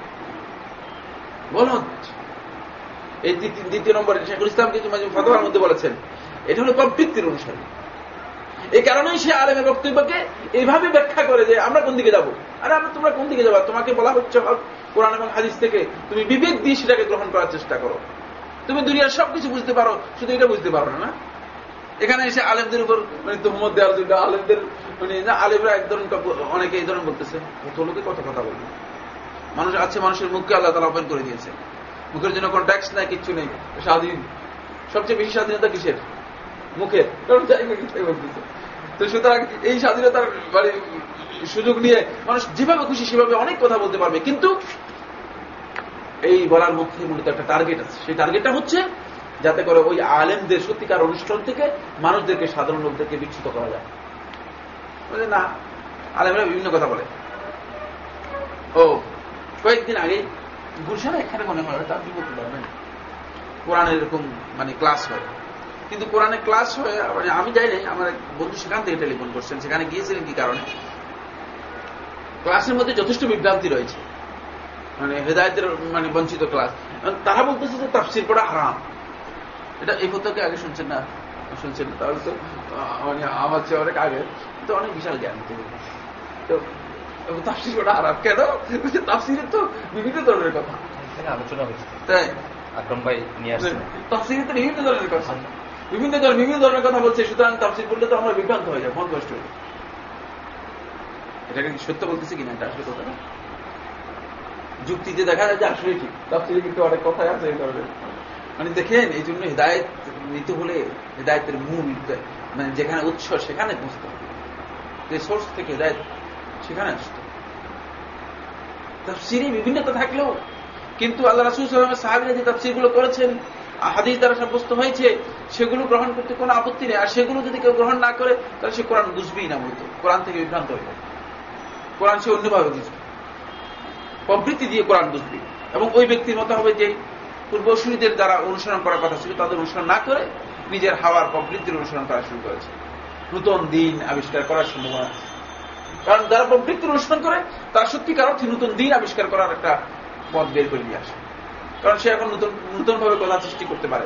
বলুন। এই দ্বিতীয় নম্বরে শেখুল ইসলাম মাঝে ফতোয়ার মধ্যে বলেছেন, এটা হলো প্রবৃত্তির অনুসারে। এই কারণেই সে আলেমের বক্তব্যকে এইভাবে ব্যাখ্যা করে যে আমরা কোন দিকে যাব? আরে আমরা তোমরা কোন দিকে যাব? তোমাকে বলা হচ্ছে কোরআন এবং হাদিস থেকে তুমি বিবেক দিয়ে সেটাকে গ্রহণ করার চেষ্টা করো। তুমি দুনিয়ার সবকিছু বুঝতে পারো, শুধু এটা বুঝতে পারো না? এখানে এসে আলেমদের উপর মানে তোহমত দেওয়ার জন্য, আলেমদের মানে আলেমরা এক ধরনের অনেকে এই ধরনের বলতেছে। কত লোকে কত কথা বলবে। মানুষ আছে, মানুষের মুখকে আল্লাহ তালা ওপেন করে দিয়েছে। মুখের জন্য কোন ট্যাক্স নাই, কিচ্ছু নেই, স্বাধীন। সবচেয়ে বেশি স্বাধীনতা কিসের? মুখের। বলতেছে। তো সুতরাং এই স্বাধীনতার মানে সুযোগ নিয়ে মানুষ যেভাবে খুশি, সেভাবে অনেক কথা বলতে পারবে। কিন্তু এই বলার মধ্যে মূলত একটা টার্গেট আছে। সেই টার্গেটটা হচ্ছে যাতে করে ওই আলেমদের সত্যিকার অনুষ্ঠান থেকে মানুষদেরকে, সাধারণ লোকদেরকে বিচ্ছুত করা যায়। বলে, না, আলেমরা বিভিন্ন কথা বলে। ও, কয়েকদিন আগে গুলশানে এখানে মনে হয় তা আপনি বলতে পারবেন এরকম মানে ক্লাস হয়। কিন্তু কোরআনে ক্লাস হয়ে মানে আমি যাই নাই, আমার বন্ধু সেখান থেকে টেলিফোন করছেন, সেখানে গিয়েছিলেন কি কারণে? ক্লাসের মধ্যে যথেষ্ট বিভ্রান্তি রয়েছে। মানে হেদায়তের মানে বঞ্চিত ক্লাস। তারা বলতেছে যে, তাফসির পড়া হারাম। এটা এই পদ্ধতি আগে শুনছেন না শুনছেন না। তাহলে তো মানে আমার চেয়ে অনেক আগে তো অনেক বিশাল জ্ঞান। তো তাফসির পড়া হারাম কেন? তাফসিরের তো বিভিন্ন ধরনের কথা। আলোচনা হয়েছে। তাই? আকরম ভাই নিয়ে আসছেন। তাফসিরে তো বিভিন্ন ধরনের কথা। বিভিন্ন ধরনের বিভিন্ন ধরনের কথা বলছে সুতরাং তাফসির করলে তো আমরা বিভ্রান্ত হয়ে যাব মন কষ্ট হয়ে এটাকে সত্য বলতেছি কিনা? এটা আসলে কথা যুক্তিতে দেখা যায় যে আসলে ঠিক। তাফসিরে কিন্তু অনেক কথাই আছে এই ধরনের। মানে দেখেন, এই জন্য হৃদায়ত নিতে হলে হৃদায়তের মূল মানে যেখানে উৎস সেখানে বুঝতে হবে। যে সোর্স থেকে হৃদায়ত, সেখানে আসতে তাফসিরে বিভিন্নতা থাকলেও, কিন্তু আল্লাহ রাসুল সালামের সাহাবিরা যে তাফসিরগুলো করেছেন হাদিস দ্বারা সাব্যস্ত হয়েছে, সেগুলো গ্রহণ করতে কোনো আপত্তি নেই। আর সেগুলো যদি কেউ গ্রহণ না করে, তাহলে সে কোরআন বুঝবেই না মূলত। কোরআন থেকে বিভ্রান্ত হয়ে যাবে কোরআন সে অন্যভাবে বুঝবে। প্রবৃত্তি দিয়ে কোরআন বুঝবে। এবং ওই ব্যক্তির মতো হবে যে পূর্বসূরীদের দ্বারা অনুসরণ করার কথা ছিল, তাদের অনুসরণ না করে নিজের হাওয়ার প্রবৃত্তির অনুসরণ করা শুরু করেছে। নতুন দিন আবিষ্কার করার সম্ভাবনা আছে। কারণ যারা প্রবৃত্তির অনুসরণ করে, তার সত্যিকার অর্থে নতুন দিন আবিষ্কার করার একটা পথ বের করে নিয়ে আসে। কারণ সে এখন নতুন নতুন ভাবে কথা সৃষ্টি করতে পারে।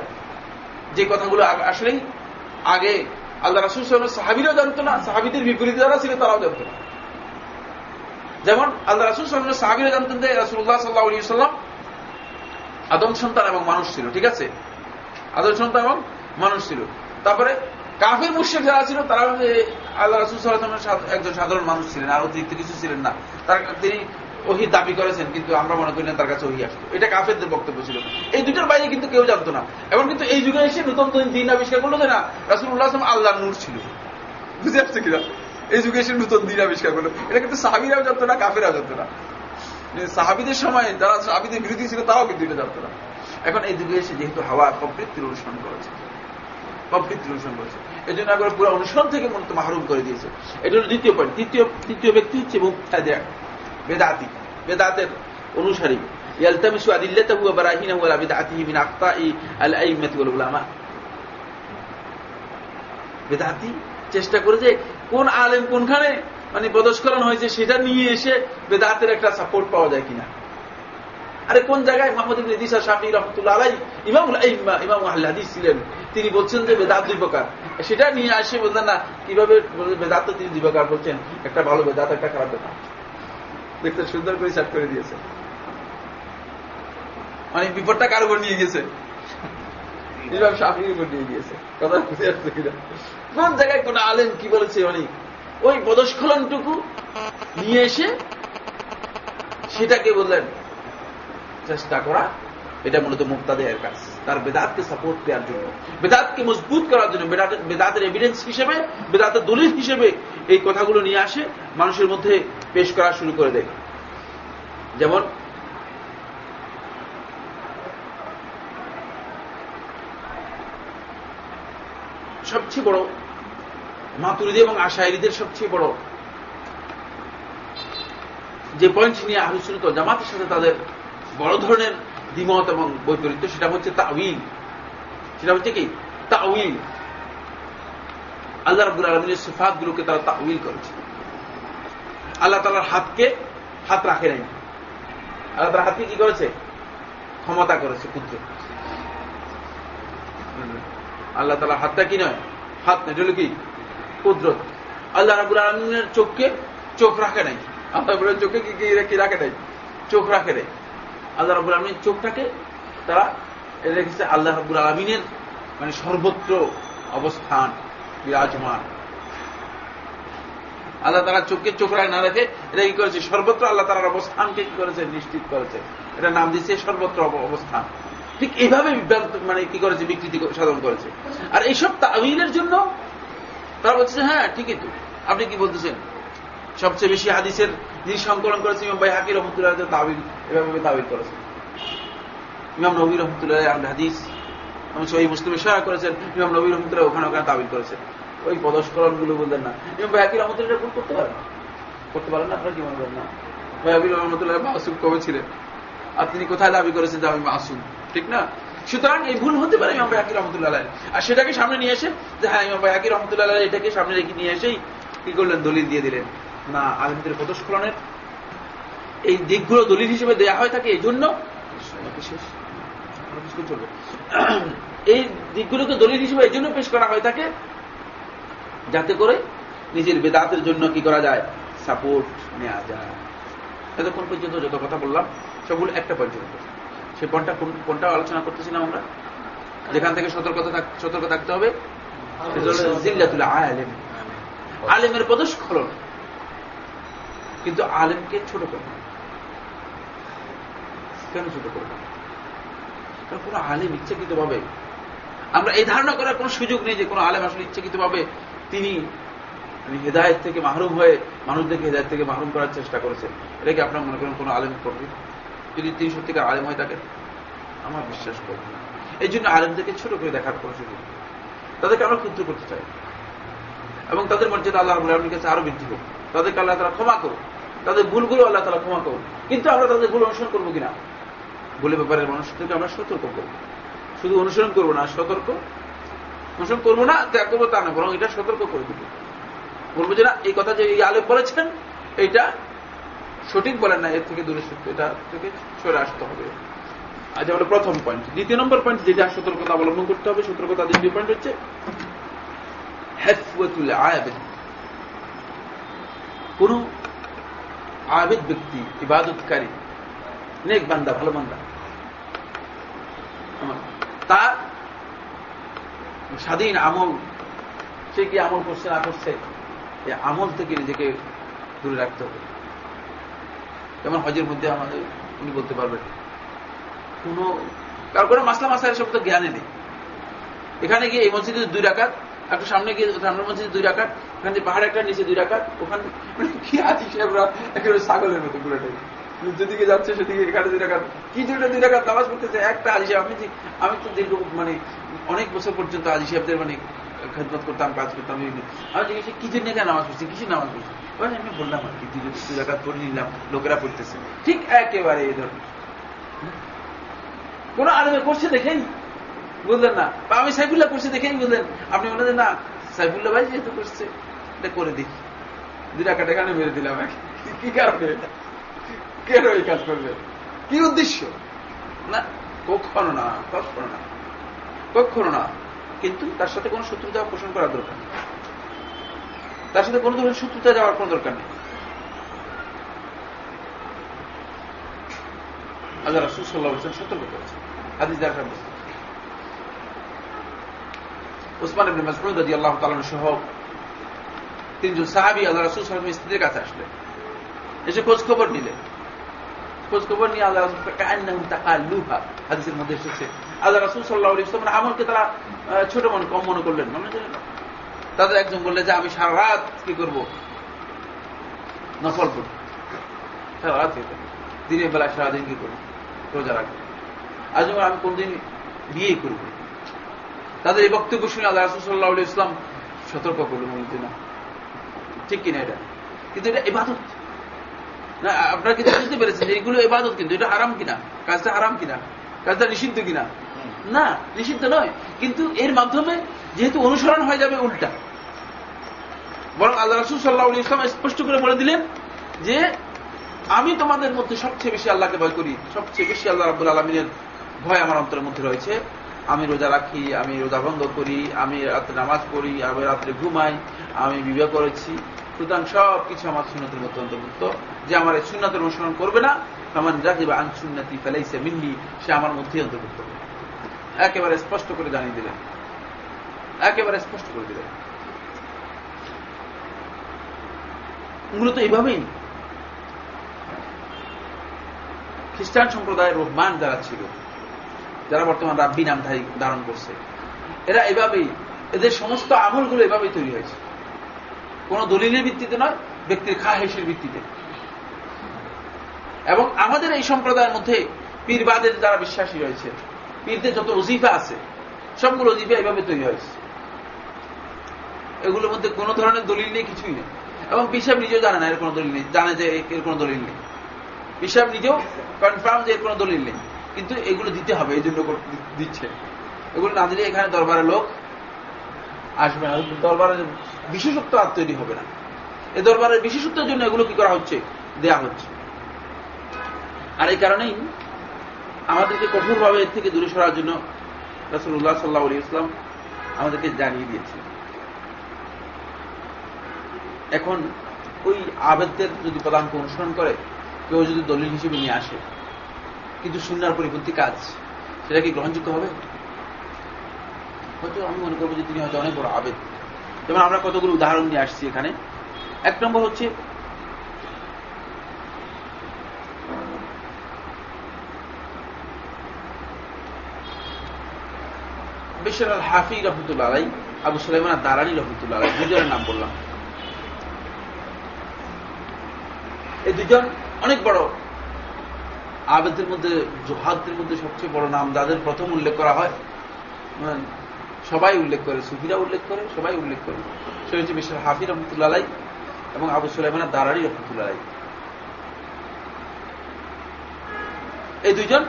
যে কথাগুলো আসলেই আগে আল্লাহ রাসুল সাহেবের সাহাবিরাও জানতো না, সাহাবিদের বিপরীতে যারা ছিল তারাও জানতো না। যেমন আল্লাহ রাসুল সাহাবিরা জানতেন যে রাসুল্লাহ সাল্লাহ সাল্লাম আদম সন্তান এবং মানুষ ছিল, ঠিক আছে? আদম সন্তান এবং মানুষ ছিল। তারপরে কাফের মুর্শেক যারা ছিল, তারা আল্লাহ রাসুল সাল্লাহামের একজন সাধারণ মানুষ ছিলেন, আর অতিরিক্ত কিছু ছিলেন না। তার তিনি ওহি দাবি করেছেন, কিন্তু আমরা মনে করি না তার কাছে ওহি আসতো। এটা কাফেরদের বক্তব্য ছিল। এই দুটোর বাইরে কিন্তু কেউ জানতো না। এবং কিন্তু এই যুগে এসে নতুন দিন আবিষ্কার করল যে না রাসুল্লাহ আসলাম আল্লাহ নূর ছিল। বুঝে আসছে কিনা? এই যুগে এসে নতুন দিন আবিষ্কার করল। এটা কিন্তু সাহাবিরাও জানতো না, কাফেরাও জানতো না। সাহাবিদের সময় যারা সাহাবিদের বিরোধী ছিল, তারাও কিন্তু এটা জানতো না। এখন এই যুগে এসে যেহেতু হাওয়া প্রবৃত্তির অনুসরণ করেছে। প্রবৃত্তির অনুসরণ করেছে। এই জন্য একবার পুরো অনুসরণ থেকে মূলত মাহরুম করে দিয়েছে। এটা হল দ্বিতীয় পয়েন্ট তৃতীয় তৃতীয় ব্যক্তি হচ্ছে মুক্তাদিয়া বেদাতি। বেদাতের অনুসারী। বারাহিনাহু আলা বিদআতিহি মিন আখতাই আল আইম্মাতি ওয়াল উলামা। বেদাতি চেষ্টা করে যে কোন আলেম কোনখানে মানে প্রদস্করণ হয়েছে সেটা নিয়ে এসে বেদাতের একটা সাপোর্ট পাওয়া যায় কিনা। আরে কোন জায়গায় মোহাম্মদ ইবিন ইদিসা শাফি রহমতুল্লাহ আলাই আইম্মা, ইমাম হাদিস ছিলেন, তিনি বলছেন যে বেদাত দুই প্রকার। সেটা নিয়ে আসে বলতেন না, কীভাবে বেদাত তিনি দুই প্রকার বলছেন, একটা ভালো বেদাত, একটা খারাপ বেদাত। দেখতে সুন্দর করে সেট করে দিয়েছে। মানে বিপদটা কার উপর নিয়ে গেছে? ইমাম শাফির উপর নিয়ে গিয়েছে কথা বুঝে আসছে কিনা জায়গায় কোন আলেম কি বলেছে মানে ওই পদস্খলনটুকু নিয়ে এসে সেটাকে বললেন, চেষ্টা করা, এটা মূলত মুক্তাদের কাজ। তার বেদাতকে সাপোর্ট দেওয়ার জন্য। বেদাতকে মজবুত করার জন্য বেদাতের এভিডেন্স হিসেবে, বেদাতের দলিল হিসেবে এই কথাগুলো নিয়ে আসে, মানুষের মধ্যে পেশ করা শুরু করে দেয়। যেমন, সবচেয়ে বড় মাতুরিদি এবং আশায়রিদের সবচেয়ে বড় যে পয়েন্ট নিয়ে আলোচনিত জামাতের সাথে তাদের বড় ধরনের দ্বিমত এবং বৈপরীত্য, সেটা হচ্ছে তাউইল সেটা হচ্ছে কি? তাউইল আল্লাহ রাবুল আলমিনের সিফাত গুলোকে তারা তাউইল করেছে। আল্লাহ তালার হাতকে হাত রাখে নাই। আল্লাহ তালার হাতকে কি করেছে? ক্ষমতা করেছে পুত্র আল্লাহ তালার হাতটা কি নয়? হাত নয় কি? কুদরত। আল্লাহ রাবুল আলমিনের চোখকে চোখ রাখে নাই। আল্লাহ রাবুল চোখে কি কি রাখে নাই? চোখ রাখে নাই। আল্লাহ রাবুল আলমিনের চোখটাকে তারা রেখেছে আল্লাহ রাবুল আলমিনের মানে সর্বত্র অবস্থান, বিরাজমান। আল্লাহ তারা চোখকে চোখ রায় না রেখে এটা কি করেছে? সর্বত্র আল্লাহ তালার অবস্থানকে কি করেছে? নিশ্চিত করেছে। এটা নাম দিচ্ছে সর্বত্র অবস্থান। ঠিক এইভাবে মানে কি করেছে? বিকৃতি সাধন করেছে। আর এইসব তাবিলের জন্য তারা বলছে হ্যাঁ ঠিকই তো। আপনি কি বলতেছেন? সবচেয়ে বেশি হাদিসের যিনি সংকলন করেছে ইমাম ভাই হাকির রহমতুল্লাহ তাবিল এভাবে তাবিল করেছে। ইমাম নবী রহমতুল্লাহ হাদিস এবং সহি মুসলিমে সহায় করেছেন, ইমাম নবী রহমতুল্লাহ ওখানে ওখানে তাবিল করেছেন ওই পদস্করণগুলো বললেন না। ইমাম ভাই হাকির রহমতুল্লাহ ভুল করতে পারেন করতে পারেন না, আপনারা কি মনে করেন না? ভাইয়াবিল রহমতুল্লাহ মাসুম কবে ছিলেন আর তিনি কোথায় দাবি করেছেন যে আমি মাসুম। ঠিক না? সুতরাং এই ভুল হতে পারে ইমাম ভাইয়াকি রহমতুল্লাহ। আর সেটাকে সামনে নিয়ে এসে যে হ্যাঁ ইমাম ভাইয়াকি রহমতুল্লাহ এটাকে সামনে রেখে নিয়ে এসেই কি করলেন? দলিল দিয়ে দিলেন। না, আলমদের প্রদস্খলনের এই দিকগুলো দলিল হিসেবে দেয়া হয়ে থাকে এই জন্য। এই দিকগুলোকে দলিল হিসেবে এই জন্য পেশ করা হয়ে থাকে যাতে করে নিজের বেদাতের জন্য কি করা যায়? সাপোর্ট নেওয়া যায়। এতক্ষণ পর্যন্ত যত কথা বললাম, সবগুলো একটা পর্যন্ত সেই পয়েন্টটা কোনটা আলোচনা করতেছিলাম আমরা? যেখান থেকে সতর্কতা সতর্ক থাকতে হবে। আলেম। আলেমের পদস্খলন। কিন্তু আলেমকে ছোট করবে কেন ছোট করবে কোন আলেম ইচ্ছাকৃত ভাবে আমরা এই ধারণা করার কোন সুযোগ নেই যে কোন আলেম আসলে ইচ্ছাকৃত ভাবে তিনি মানে হেদায়ত থেকে মাহরুম হয়ে মানুষদেরকে হেদায়ত থেকে মাহরুম করার চেষ্টা করেছেন। এটা কি আপনার মনে করেন কোন আলেম করবে যদি তিনি সত্যিকার আলেম হয়ে থাকেন, আমার বিশ্বাস করব না। এই জন্য আলেমদেরকে ছোট করে দেখার কোন সুযোগ। তাদেরকে আমরা ক্ষুদ্র করতে চাই। এবং তাদের মর্যাদা আল্লাহ আলমীর কাছে আরও বৃদ্ধি হোক তাদেরকে আল্লাহ তারা ক্ষমা করুন তাদের ভুলগুলো আল্লাহ তারা ক্ষমা করুন কিন্তু আমরা তাদের ভুল অনুসরণ করব কিনা? বলে ব্যাপারে মানুষদেরকে আমরা সতর্ক করব। শুধু অনুসরণ করব না, সতর্ক অনুসরণ করব না, ত্যাগ করব তা না বরং এটা সতর্ক করে দেবো। বলব যে না, এই কথা যে এই আলেম বলেছেন, এইটা সঠিক বলেন না, এর থেকে দূরে সত্য, এটা থেকে সরে আসতে হবে। আজ হলো প্রথম পয়েন্ট দ্বিতীয় নম্বর পয়েন্ট যেটা সতর্কতা অবলম্বন করতে হবে, সতর্কতা দ্বিতীয় পয়েন্ট হচ্ছে হেফুয়াতুল আয়াবেদ কোন আবেদ ব্যক্তি, ইবাদতকারী, নেক বান্দা, ভালো বান্দা, আমার, তার স্বাধীন আমল, সে কি আমল করছে না করছে, এই আমল থেকে নিজেকে দূরে রাখতে হবে। যেমন হজের মধ্যে আমাদের উনি বলতে পারবেন। কোন, কারও কোনো মাসলা মাসায় সব তো জ্ঞানে নেই। এখানে গিয়ে এই মসজিদে দুই রাকাত, একটু সামনে গিয়ে সামনের মসজিদে দুই রাকাত ওখানে পাহাড় একটা নিচে দুই রাকাত, ওখানে মানে কি আছে সাহেবরা একেবারে ছাগলের মতো পুরোটাই। যেদিকে যাচ্ছে সেদিকে এখানে দুই রাকাত। কি দুইটা দুই রাকাত নামাজ পড়তেছে? একটা আজি সাহেব আমি যে, আমি তো দীর্ঘ মানে অনেক বছর পর্যন্ত আজি সাহেবদের মানে খেদমত করতাম, কাজ করতাম আমি জিজ্ঞেস কি জন্য এখানে নামাজ পড়ছি কিসের নামাজ পড়ছি ওই আমি বললাম আর কি দুই দুই রাকাত পড়ে নিলাম, লোকেরা পড়তেছে ঠিক একেবারে এই ধরনের। কোন আলেমে করছে দেখেই বুঝলেন না? বা আমি সাইফুল্লাহ করছি দেখেই বুঝলেন? আপনি বলেন না, সাইফুল্লাহ ভাই যেহেতু করছে, এটা করে দেখি। দুই টাকাটা এখানে মেরে দিলাম কি কারণে কেন এই কাজ করবে? কি উদ্দেশ্য? না, কখনো না কখনো না কখনো না। কিন্তু তার সাথে কোনো শত্রুতা পোষণ করার দরকার নেই। তার সাথে কোনো ধরনের শত্রুতা যাওয়ার কোনো দরকার নেই। আল্লাহ রাসুল সাল্লাহ হোসেন সতর্ক করেছেন হাদিস দেখা ওসমান ইবনে মাসউদ রাদিয়াল্লাহু তাআলা সহ তিনজন সাহাবী আল্লাহ রাসূল সাল্লাল্লাহু স্ত্রীর কাছে আসলেন এসে খোঁজ খবর নিলেন। খোঁজ খবর নিয়ে আল্লাহ রাসূল কান্নাহুম তাকাল্লুহা। হাদিসের মধ্যে এসেছে। আল্লাহ রাসূল আলাইহি ওয়াসাল্লাম আমলকে তারা ছোট মনে কম মনে করলেন মনে জানেন তাদের একজন বললে যে, আমি সারা রাত কি করব? নফল করব। সারা রাত দিনের বেলা সারাদিন কি করব? রোজা রাখব। আজ আমি কোনদিন বিয়ে করব তাদের এই বক্তব্য শুনে আল্লাহ রাসুল্লাহ ইসলাম সতর্ক করলেন বলতে না, ঠিক কিনা এটা? কিন্তু এটা এবাদত না, আপনারা কিন্তু বুঝতে পেরেছেন যে এগুলো এবাদত কিন্তু, এটা হারাম কিনা? কাজটা হারাম কিনা? কাজটা নিষিদ্ধ কিনা? না, নিষিদ্ধ নয়। কিন্তু এর মাধ্যমে যেহেতু অনুসরণ হয়ে যাবে উল্টা। বরং আল্লাহ রাসুল সাল্লাহ ইসলাম স্পষ্ট করে বলে দিলেন যে আমি তোমাদের মধ্যে সবচেয়ে বেশি আল্লাহকে ভয় করি, সবচেয়ে বেশি আল্লাহ রাবুল আলমিনের ভয় আমার অন্তরের মধ্যে রয়েছে। আমি রোজা রাখি, আমি রোজা ভঙ্গ করি, আমি রাত্রে নামাজ পড়ি, আমি রাত্রে ঘুমাই, আমি বিবাহ করেছি। সুতরাং সব কিছু আমার সুন্নতের মধ্যে অন্তর্ভুক্ত। যে আমার এই সুন্নতের অনুসরণ করবে না আমার রাখিবা আন সুন্নতি ফেলাইছে মিল্লি সে আমার মধ্যেই অন্তর্ভুক্ত। একেবারে স্পষ্ট করে জানিয়ে দিলেন। একেবারে স্পষ্ট করে দিলেন। মূলত এইভাবেই। খ্রিস্টান সম্প্রদায়ের রহমান যারা ছিল, যারা বর্তমান রাব্বি নাম ধারণ করছে, এরা এভাবেই, এদের সমস্ত আমলগুলো এভাবেই তৈরি হয়েছে। কোন দলিলের ভিত্তিতে নয়, ব্যক্তির খাহেসের ভিত্তিতে। এবং আমাদের এই সম্প্রদায়ের মধ্যে পীরবাদের যারা বিশ্বাসী রয়েছে, পীরদের যত অজিফা আছে, সবগুলো অজিফা এভাবে তৈরি হয়েছে। এগুলোর মধ্যে কোন ধরনের দলিল নেই, কিছুই নেই। এবং পিসাব নিজেও জানে না, এর কোনো দলিল নেই। জানে যে এর কোনো দলিল নেই। হিসাব নিজেও কনফার্ম যে এর কোনো দলিল নেই। কিন্তু এগুলো দিতে হবে, এই জন্য দিচ্ছে। এগুলো না দিলে এখানে দরবারের লোক আসবে না। দরবারের বিশেষত্ব আর তৈরি হবে না। এই দরবারের বিশেষত্বের জন্য এগুলো কি করা হচ্ছে? দেয়া হচ্ছে। আর এই কারণেই আমাদেরকে কঠোরভাবে এর থেকে দূরে সরার জন্য রসুল্লাহ সাল্লাহ আলী ইসলাম আমাদেরকে জানিয়ে দিয়েছে এখন ওই আবেদদের যদি পদাঙ্ক অনুসরণ করে, কেউ যদি দলিল হিসেবে নিয়ে আসে, কিন্তু সুন্নার পরিপন্থী কাজ, সেটা কি গ্রহণযোগ্য হবে? হয়তো আমি মনে করব যে তিনি হয়তো অনেক বড় আবেদ যেমন আমরা কতগুলো উদাহরণ নিয়ে আসছি এখানে। এক নম্বর হচ্ছে আল হাফি রহমতুল্লাহ আলাই আবু সুলাইমান দারানি রহমতুল্লাহ আলাই দুজনের নাম বললাম। এই দুজন অনেক বড়। আবেদের মধ্যে জোহাদের মধ্যে সবচেয়ে বড় নাম যাদের প্রথম উল্লেখ করা হয় মানে সবাই উল্লেখ করে, সুফিরা উল্লেখ করে, সবাই উল্লেখ করে। সে হচ্ছে মিস্টার হাফি রহমতুল্লাহ এবং আবু সুলাইমান দারারি রহমতুল্লাহ এই দুইজন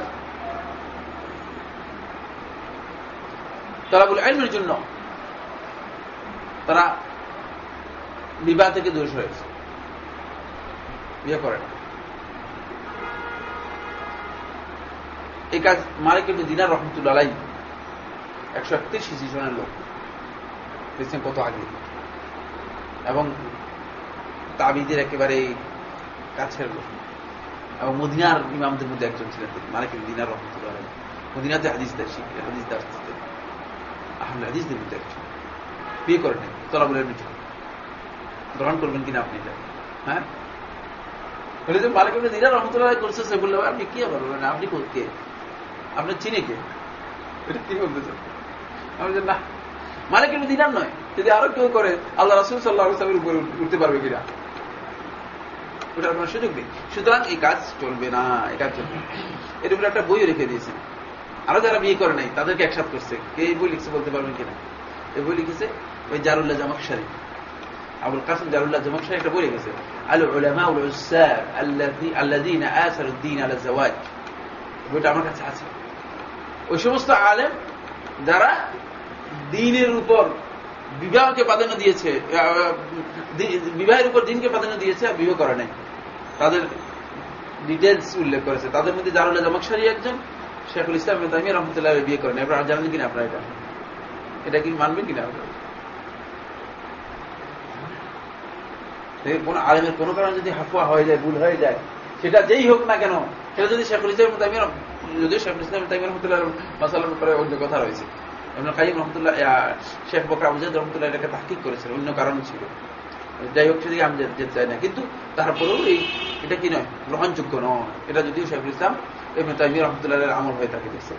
তালাবুল আইনের জন্য তারা বিবাহ থেকে দূরে সরেছে বিয়ে করে। না এই কাজ মালিক কিন্তু দিনার রহমতুল্লাহ আলাই একশো একত্রিশ ইসি জনের লোক। দেখছেন কত আগে এবং তাবিদের একেবারে কাছের লোক। এবং মদিনার ইমামদের মধ্যে একজন ছিলেন তিনি, মালিক দিনার রহমতুল্লাহ আলাই মদিনাতে হাদিস দেয় শিখলেন হাদিস দাস আহমদ হাদিসদের মধ্যে একজন। বিয়ে করেন তলাবুলের নিচে গ্রহণ করবেন কিনা আপনি হ্যাঁ? বলে যে মালিক আপনি দিনার রহমতুল্লাহ করছে, সে বললে, আপনি কি? আবার বলবেন আপনি কে? আপনার চিনে কে? এটা কি বলতে চান? আমি যে না, মালিক কিন্তু দিনার নয়। যদি আরও কেউ করে, আল্লাহ রাসুল সাল্লাহ সাল্লামের উপরে উঠতে পারবে কিনা? ওটার কোনো সুযোগ নেই। সুতরাং এই কাজ চলবে না কাজ চলবে এর উপরে একটা বইও রেখে দিয়েছেন আরও যারা বিয়ে করে নাই, তাদেরকে একসাথ করছে। কে এই বই লিখছে বলতে পারবেন কিনা? এই বই লিখেছে ওই জারুল্লাহ জামাক শারি আবুল কাসিম জালুল্লাহ জমান সাহেব এটা বলে গেছে, আল উলামা উল উসার আল্লাদিন আসার উদ্দিন আল জওয়াজ। বইটা আমার কাছে আছে। ওই সমস্ত আলেম যারা দিনের উপর বিবাহকে প্রাধান্য দিয়েছে বিবাহের উপর দিনকে প্রাধান্য দিয়েছে আর বিবাহ করে নাই। তাদের ডিটেলস উল্লেখ করেছে। তাদের মধ্যে জারুল্লাহ জামাকসারি একজন, শেখুল ইসলাম তাহমি রহমতুল্লাহ বিয়ে করেন। এবার জানেন কিনা আপনারা এটা? এটা কি মানবেন কিনা? আপনারা কোন আলেমের কোনো কারণে যদি হাফুয়া হয়ে যায়, ভুল হয়ে যায়, সেটা যেই হোক না কেন, সেটা যদি শেখুল ইসলাম তামিয়া যদিও শেখুল ইসলাম তামিয়া রহমতুল্লাহ মাসালার ব্যাপারে অন্য কথা রয়েছে। এমন কাইম রহমতুল্লাহ শেখ বকর আবুজাদ রহমতুল্লাহ এটাকে তাহকিক করেছেন অন্য কারণ ছিল। যাই হোক, সেদিকে আমি যেতে চাই না। কিন্তু তারপরেও এই এটা কি নয়? গ্রহণযোগ্য নয়। এটা যদিও শেখুল ইসলাম এমনি তাইমিয়া রহমতুল্লাহ আমল হয়ে থাকে দেখছে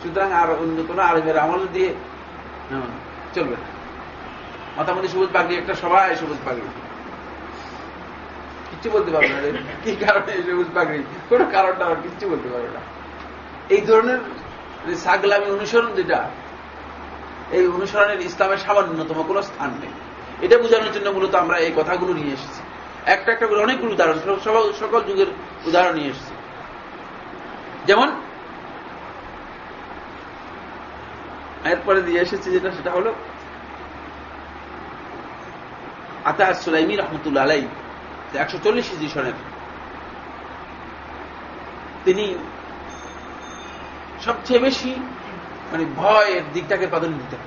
সুতরাং আর অন্য কোনো আলমের আমল দিয়ে চলবে না। মাথামতি সবুজ পাগড়ি, একটা সবাই সবুজ পাগড়ি। কিচ্ছু বলতে পারবে না কি কারণে সবুজ পাগড়ি? কোন কারণটা আমার কিচ্ছু বলতে পারবে না। এই ধরনের সাগলামি অনুসরণ যেটা, এই অনুসরণের ইসলামের সামান্যতম কোনো স্থান নেই। এটা বোঝানোর জন্য মূলত আমরা এই কথাগুলো নিয়ে এসেছি। একটা একটা করে অনেকগুলো উদাহরণ সকল যুগের উদাহরণ নিয়ে এসেছি। যেমন, এরপরে দিয়ে এসেছে যেটা, সেটা হল আতা সুলাইমি রহমতুল্লা আলাই একশো চল্লিশ সনের। তিনি সবচেয়ে বেশি মানে ভয়ের দিকটাকে প্রাধান্য দিতেন।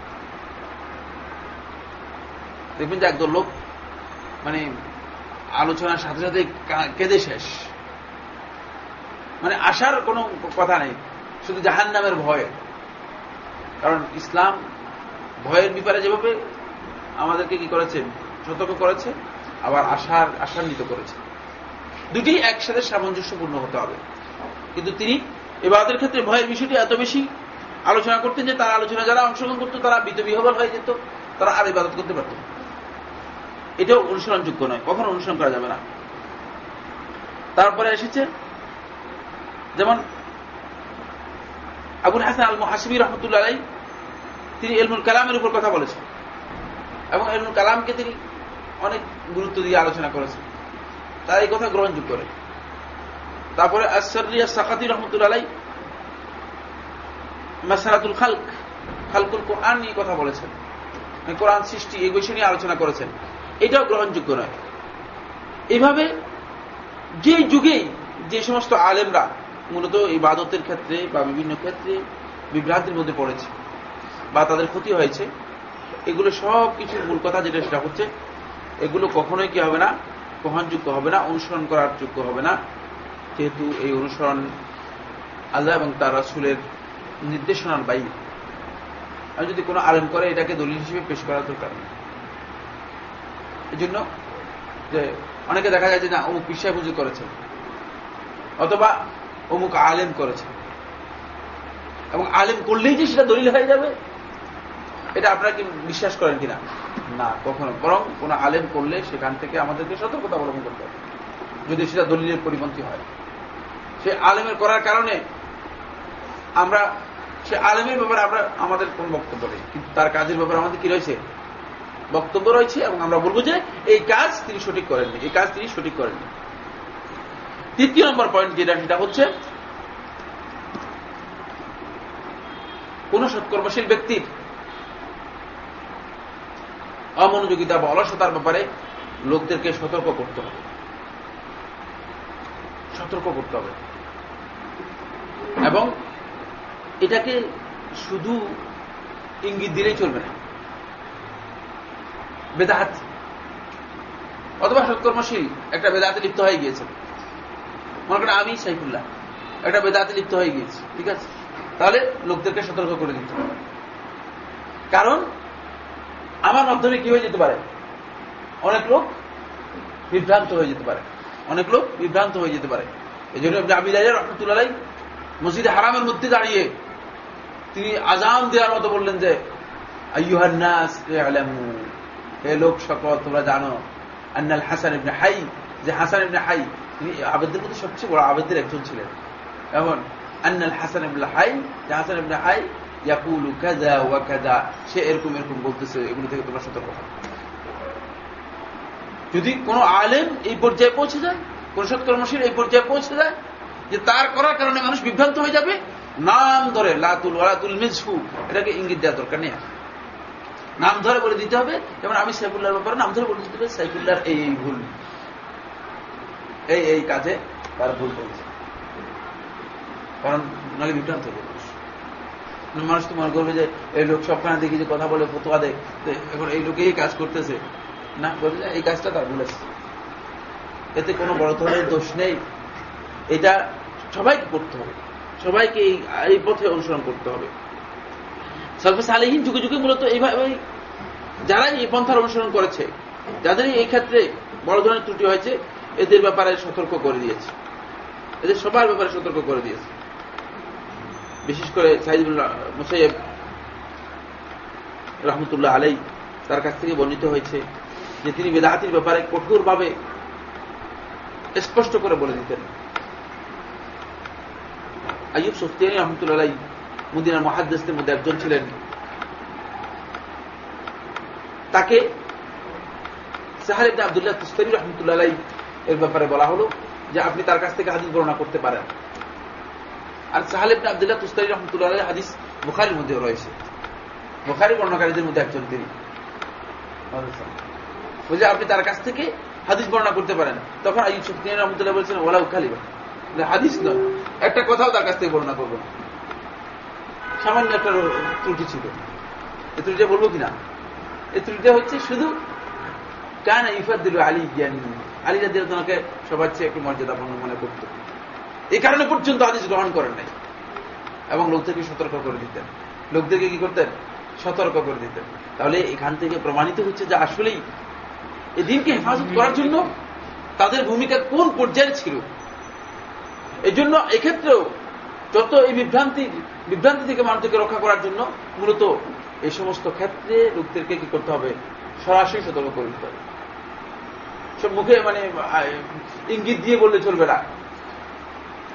দেখবেন যে একদল লোক মানে আলোচনার সাথে সাথে কেঁদে শেষ। মানে আসার কোনো কথা নেই, শুধু জাহান নামের ভয়। কারণ ইসলাম ভয়ের ব্যাপারে যেভাবে আমাদেরকে কি করেছে সতর্ক করেছে আবার আশার আশান্বিত করেছেন দুটি একসাথে সামঞ্জস্যপূর্ণ হতে হবে। কিন্তু তিনি এবাদের ক্ষেত্রে ভয়ের বিষয়টি এত বেশি আলোচনা করতেন যে তার আলোচনা যারা অংশগ্রহণ করতো, তারা বিতবিহবল হয়ে যেত, তারা আর ইবাদত করতে পারত এটাও অনুসরণযোগ্য নয়, কখনো অনুসরণ করা যাবে না। তারপরে এসেছে, যেমন আবুল হাসান আল মহাসিবি রহমতুল্লাহ তিনি এলমুল কালামের উপর কথা বলেছেন। এবং এলমুল কালামকে তিনি অনেক গুরুত্ব দিয়ে আলোচনা করেছে। তার এই কথা গ্রহণযোগ্য করে তারপরে আসরিয়া সাকাতি রহমতুল্লাহ মাসারাতুল খালক, খালকুল কোরআন নিয়ে কথা বলেছেন। মানে কোরআন সৃষ্টি, এই বিষয় নিয়ে আলোচনা করেছেন। এটাও গ্রহণযোগ্য নয়। এইভাবে যে যুগেই যে সমস্ত আলেমরা মূলত ইবাদতের ক্ষেত্রে বা বিভিন্ন ক্ষেত্রে বিভ্রান্তির মধ্যে পড়েছে বা তাদের ক্ষতি হয়েছে, এগুলো সব কিছুর মূল কথা যেটা সেটা হচ্ছে এগুলো কখনোই কি হবে না? গ্রহণযোগ্য হবে না, অনুসরণ করার যোগ্য হবে না। যেহেতু এই অনুসরণ আল্লাহ এবং তার রাসুলের নির্দেশনার বাইরে। আমি যদি কোনো আলেম করে, এটাকে দলিল হিসেবে পেশ করা দরকার নেই। এই জন্য যে অনেকে দেখা যায় যে না, অমুক পিসায় পুজো করেছে, অথবা অমুক আলেম করেছে। এবং আলেম করলেই যে সেটা দলিল হয়ে যাবে এটা আপনারা কি বিশ্বাস করেন কিনা? না, কখনো। বরং কোন আলেম করলে সেখান থেকে আমাদেরকে সতর্কতা অবলম্বন করতে হবে। যদি সেটা দলিলের পরিপন্থী হয়। সে আলেমের করার কারণে আমরা, সে আলেমের ব্যাপারে আমরা, আমাদের কোন বক্তব্য নেই। কিন্তু তার কাজের ব্যাপারে আমাদের কি রয়েছে? বক্তব্য রয়েছে এবং আমরা বলব যে এই কাজ তিনি সঠিক করেননি। এই কাজ তিনি সঠিক করেননি। তৃতীয় নম্বর পয়েন্ট যেটা, সেটা হচ্ছে কোন সৎকর্মশীল ব্যক্তির অমনোযোগিতা বা অলসতার ব্যাপারে লোকদেরকে সতর্ক করতে হবে। সতর্ক করতে হবে। এবং এটাকে শুধু ইঙ্গিত দিলেই চলবে না। বেদাহাত। অথবা সৎকর্মশীল একটা বেদাতে লিপ্ত হয়ে গিয়েছে। মনে করেন আমি সাইফুল্লাহ, একটা বেদাতে লিপ্ত হয়ে গিয়েছি, ঠিক আছে? তাহলে লোকদেরকে সতর্ক করে দিতে হবে। কারণ আমার মাধ্যমে কি হয়ে যেতে পারে? অনেক লোক বিভ্রান্ত হয়ে যেতে পারে। অনেক লোক বিভ্রান্ত হয়ে যেতে পারে। এই জন্য আবি রাজা রহমতুল্লাহ মসজিদ হারামের মধ্যে দাঁড়িয়ে তিনি আজাম দেওয়ার মতো বললেন যে আইয়ুহান্নাস হে লোক সকল, তোমরা জানো, আন্নাল হাসান ইবনে হাই, যে হাসান ইবনে হাই, তিনি আবেদদের মধ্যে সবচেয়ে বড় আবেদদের একজন ছিলেন। এমন, আন্নাল হাসান ইবনে হাই, যে হাসান ইবনে হাই ইয়াকুলু কাজা ওয়া কাজা সে এরকম এরকম বলতেছে, এগুলো থেকে তোমরা সতর্ক যদি কোন আলেম এই পর্যায়ে পৌঁছে যায়, কোন সৎকর্মশীল এই পর্যায়ে পৌঁছে যায়, যে তার করার কারণে মানুষ বিভ্রান্ত হয়ে যাবে, নাম ধরে লাতুল ওয়ালাতুল মিজফু এটাকে ইঙ্গিত দেওয়া দরকার নেই নাম ধরে বলে দিতে হবে, যেমন আমি সাইফুল্লাহর ব্যাপারে নাম ধরে বলে দিতে হবে, সাইফুল্লাহর এই এই ভুল, এই এই কাজে তার ভুল করেছে। কারণ নাহলে বিভ্রান্ত হবে মানুষ তো মনে করবে যে, এই লোক সবখানে দেখি যে কথা বলে, ফতোয়া দেয়। এখন এই লোকে এই কাজ করতেছে। না, বলবে এই কাজটা তার ভুল আছে। এতে কোনো বড় ধরনের দোষ নেই। এটা সবাইকে করতে হবে। সবাইকে এই পথে অনুসরণ করতে হবে। সালফে সালেহীন যুগে যুগে মূলত এইভাবে যারা এই পন্থার অনুসরণ করেছে যাদের এই ক্ষেত্রে বড় ধরনের ত্রুটি হয়েছে, এদের ব্যাপারে সতর্ক করে দিয়েছে। এদের সবার ব্যাপারে সতর্ক করে দিয়েছে। বিশেষ করে সাইদুল্লাহ মুসাইব রহমতুল্লাহ আলাই তার কাছ থেকে বর্ণিত হয়েছে যে তিনি বেদাহাতির ব্যাপারে কঠোরভাবে স্পষ্ট করে বলে দিতেন। আইব সফতিয়ানি রহমতুল্লাহ মুদিনার মহাদ্দেশদের মধ্যে একজন ছিলেন। তাকে সাহার ইবনে আবদুল্লাহ তুস্তারি রহমতুল্লাহ এর ব্যাপারে বলা হলো যে আপনি তার কাছ থেকে হাদিস বর্ণনা করতে পারেন। আর সাহাল ইবনে আবদুল্লাহ তুস্তারি রহমতুল্লাহ হাদিস বুখারির মধ্যেও রয়েছে। বুখারি বর্ণনাকারীদের মধ্যে একজন তিনি। বুঝলে আপনি তার কাছ থেকে হাদিস বর্ণনা করতে পারেন। তখন আইব সফতিয়ানি রহমতুল্লাহ বলছেন ওলা উখালিবা হাদিস নয়, একটা কথাও তার কাছ থেকে বর্ণনা করব সামান্য একটা ত্রুটি ছিল। এই ত্রুটিটা বলব কিনা? এই ত্রুটিটা হচ্ছে শুধু কান ইফাদ দিল আলী জ্ঞানী আলী জাতীয় তোমাকে সবার চেয়ে একটু মর্যাদাপূর্ণ মনে করত। এই কারণে পর্যন্ত আদেশ গ্রহণ করেন নাই। এবং লোকদেরকে সতর্ক করে দিতেন। লোকদেরকে কি করতেন? সতর্ক করে দিতেন। তাহলে এখান থেকে প্রমাণিত হচ্ছে যে আসলেই এই দিনকে হেফাজত করার জন্য তাদের ভূমিকা কোন পর্যায়ে ছিল। এই জন্য এক্ষেত্রেও যত এই বিভ্রান্তি বিভ্রান্তি থেকে মানুষকে রক্ষা করার জন্য মূলত এই সমস্ত ক্ষেত্রে লোকদেরকে কি করতে হবে? সরাসরি সতর্ক করে দিতে হবে। সব মুখে মানে ইঙ্গিত দিয়ে বললে চলবে না।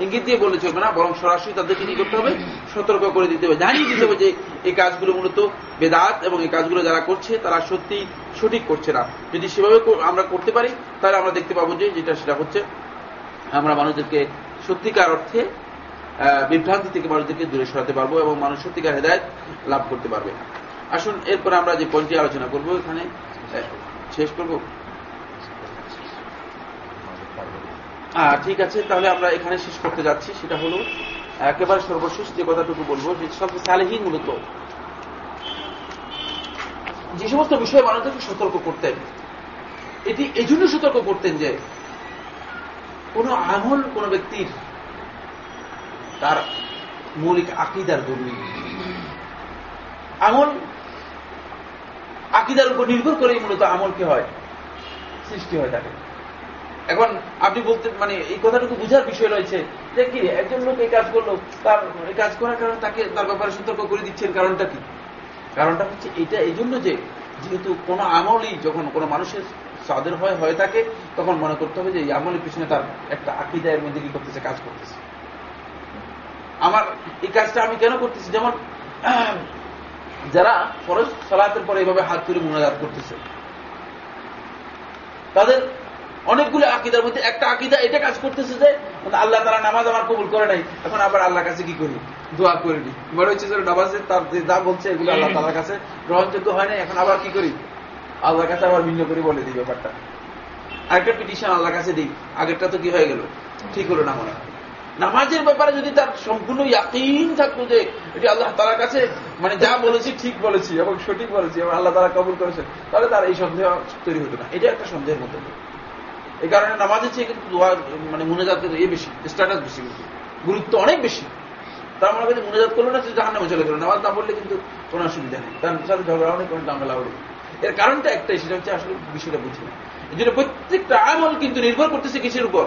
ইঙ্গিত দিয়ে বললে চলবে না, বরং সরাসরি তাদেরকে কি করতে হবে? সতর্ক করে দিতে হবে। জানিয়ে দিতে হবে যে এই কাজগুলো মূলত বেদাত এবং এই কাজগুলো যারা করছে, তারা সত্যি সঠিক করছে না। যদি সেভাবে আমরা করতে পারি, তাহলে আমরা দেখতে পাবো যে যেটা সেটা হচ্ছে, আমরা মানুষদেরকে সত্যিকার অর্থে বিভ্রান্তি থেকে মানুষদেরকে দূরে সরাতে পারব এবং মানুষ সত্যিকার হেদায়ত লাভ করতে পারবে। আসুন, এরপরে আমরা যে পয়েন্টটি আলোচনা করব এখানে শেষ করব। ঠিক আছে, তাহলে আমরা এখানে শেষ করতে যাচ্ছি। সেটা হলো, একেবারে সর্বশেষ যে কথাটুকু বলব, যে সব সালেহীন মূলত। যে সমস্ত বিষয়ে মানুষদেরকে সতর্ক করতেন, এটি এই জন্য সতর্ক করতেন যে, কোন আমল কোন ব্যক্তির তার মৌলিক আকিদার দুর্নীতি আমল আকিদার উপর নির্ভর করেই মূলত আমল কি হয়, সৃষ্টি হয় থাকে। এখন আপনি বলতে মানে এই কথাটুকু বুঝার বিষয় রয়েছে যে কি, একজন লোক এই কাজ করল, তার, এই কাজ করার কারণে তাকে, তার ব্যাপারে সতর্ক করে দিচ্ছেন কারণটা কি? কারণটা হচ্ছে এটা এই জন্য যে যেহেতু কোন আমলই যখন কোনো মানুষের সাদের হয়, হয়ে থাকে তখন মনে করতে হবে যে এই আমলের পিছনে তার একটা আকিদায়ের মধ্যে কি করতেছে, কাজ করতেছে। আমার এই কাজটা আমি কেন করতেছি? যেমন, যারা ফরজ সালাতের পরে এইভাবে হাত তুলে মোনাজাত করতেছে, তাদের অনেকগুলো আকিদার মধ্যে একটা আকিদা এটা কাজ করতেছে যে আল্লাহ তারা নামাজ আমার কবুল করে নাই এখন আবার আল্লাহর কাছে কি করি? দোয়া করে নি মনে হচ্ছে যে নামাজে তার যে যা বলছে এগুলো আল্লাহ তালার কাছে গ্রহণযোগ্য হয় নাই এখন আবার কি করি? আল্লাহর কাছে আবার ভিন্ন করে বলে দিই ব্যাপারটা। আরেকটা পিটিশন আল্লাহর কাছে দিই। আগেরটা তো কি হয়ে গেল? ঠিক হলো না মনে হয়। নামাজের ব্যাপারে যদি তার সম্পূর্ণ ইয়াকিন থাকতো যে এটি আল্লাহ তালার কাছে মানে যা বলেছি ঠিক বলেছি এবং সঠিক বলেছি এবং আল্লাহ তারা কবুল করেছে তাহলে তার এই সন্দেহ তৈরি হতো না। এটা একটা সন্দেহের মতো এই কারণে নামাজের চেয়ে কিন্তু দোয়া মানে মুনাজাতের ইয়ে বেশি স্ট্যাটাস বেশি গুরুত্ব অনেক বেশি। তার মনে মুনাজাত করল না জাহান নামে চলে গেল। নামাজ না পড়লে কিন্তু কোনো অসুবিধা নেই। তার সাথে ঝগড়াও নেই কোনো ঝামেলাও নেই এর কারণটা একটাই, সেটা হচ্ছে আসলে বিষয়টা বুঝি না এই জন্য প্রত্যেকটা আমল কিন্তু নির্ভর করতেছে কিসের উপর?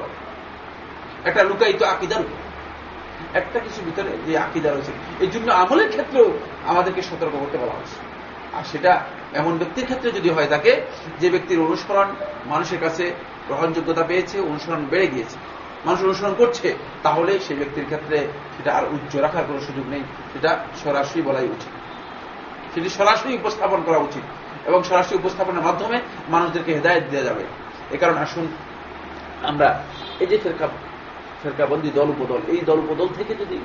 একটা লুকায়িত আকিদার উপর। একটা কিছু ভিতরে যে আকিদা রয়েছে। এই জন্য আমলের ক্ষেত্রেও আমাদেরকে সতর্ক করতে বলা হচ্ছে আর সেটা এমন ব্যক্তির ক্ষেত্রে যদি হয় থাকে, যে ব্যক্তির অনুসরণ মানুষের কাছে গ্রহণযোগ্যতা পেয়েছে, অনুসরণ বেড়ে গিয়েছে। মানুষ অনুসরণ করছে, তাহলে সেই ব্যক্তির ক্ষেত্রে সেটা আর উচ্চ রাখার কোনো সুযোগ নেই, সেটা সরাসরি বলাই উচিত। সেটি সরাসরি উপস্থাপন করা উচিত এবং সরাসরি উপস্থাপনের মাধ্যমে মানুষদেরকে হেদায়ত দেওয়া যাবে। এ কারণে আসুন, আমরা এই যে ফেরকা, ফেরকাবন্দি দল, উপদল, এই দল, উপদল থেকে যদি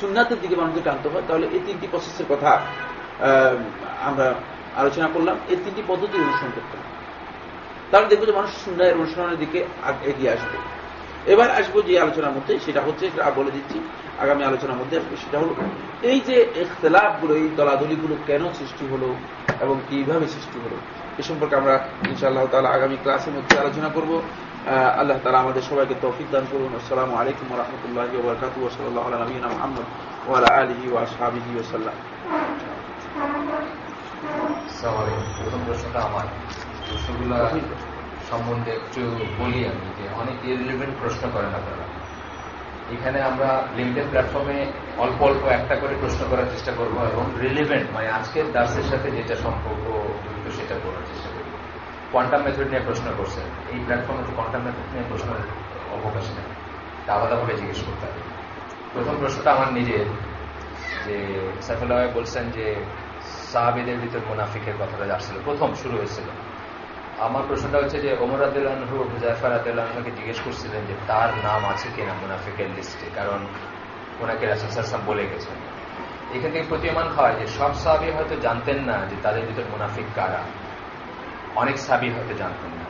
সুন্নাতের দিকে মানুষকে আনতে হয়, তাহলে এই তিনটি প্রসেসের কথা আমরা আলোচনা করলাম। এই তিনটি পদ্ধতি অনুসরণ করতে হবে। তাহলে দেখব যে মানুষ সুন্নায়ের অনুসরণের দিকে এগিয়ে আসবে। এবার আসব যে আলোচনার মধ্যে, সেটা হচ্ছে সেটা বলে দিচ্ছি, আগামী আলোচনার মধ্যে আসবে, সেটা হলো এই যে ইখতলাফগুলো, এই দলাদলিগুলো কেন সৃষ্টি হলো এবং কীভাবে সৃষ্টি হলো, এ সম্পর্কে আমরা ইনশাআল্লাহ তালা আগামী ক্লাসের মধ্যে আলোচনা করব। আল্লাহ তালা আমাদের সবাইকে তৌফিক দান করুন। আসসালামু আলাইকুম রহমতুল্লাহ ওবরকাতু ওসলাল্লাহ আলা ওয়ালা আলিহি ওয়া সাহাবিহি ওসাল্লাম প্রথম প্রশ্নটা আমার। প্রশ্নগুলো সম্বন্ধে একটু বলি আমি, যে অনেক ইরিলিভেন্ট প্রশ্ন করেন আপনারা। এখানে আমরা লিঙ্কের প্ল্যাটফর্মে অল্প অল্প একটা করে প্রশ্ন করার চেষ্টা করব এবং রিলিভেন্ট মানে আজকের দাসের সাথে যেটা সম্পর্ক জড়িত সেটা করার চেষ্টা করব। কোয়ান্টাম মেথড নিয়ে প্রশ্ন করছেন। এই প্ল্যাটফর্মে তো কোয়ান্টাম মেথড নিয়ে প্রশ্নের অবকাশ নেই। তা আলাদাভাবে জিজ্ঞেস করতে হবে। প্রথম প্রশ্নটা আমার নিজের, যে সাইফুল্লাহ বলছেন যে সাহাবিদের ভিতর মুনাফিকের কথাটা আসছিল। প্রথম, শুরু হয়েছিল। আমার প্রশ্নটা হচ্ছে যে ওমর আদুল্লাহু আদুল্লাহকে জিজ্ঞেস করছিলেন যে তার নাম আছে কিনা মুনাফিকের লিস্টে কারণ ওনাকে রাসুসাম বলে গেছেন। এখান থেকে প্রতীয়মান হয় যে সব সাবি হয়তো জানতেন না যে তাদের ভিতর মুনাফিক কারা। অনেক সাবি হয়তো জানতেন না।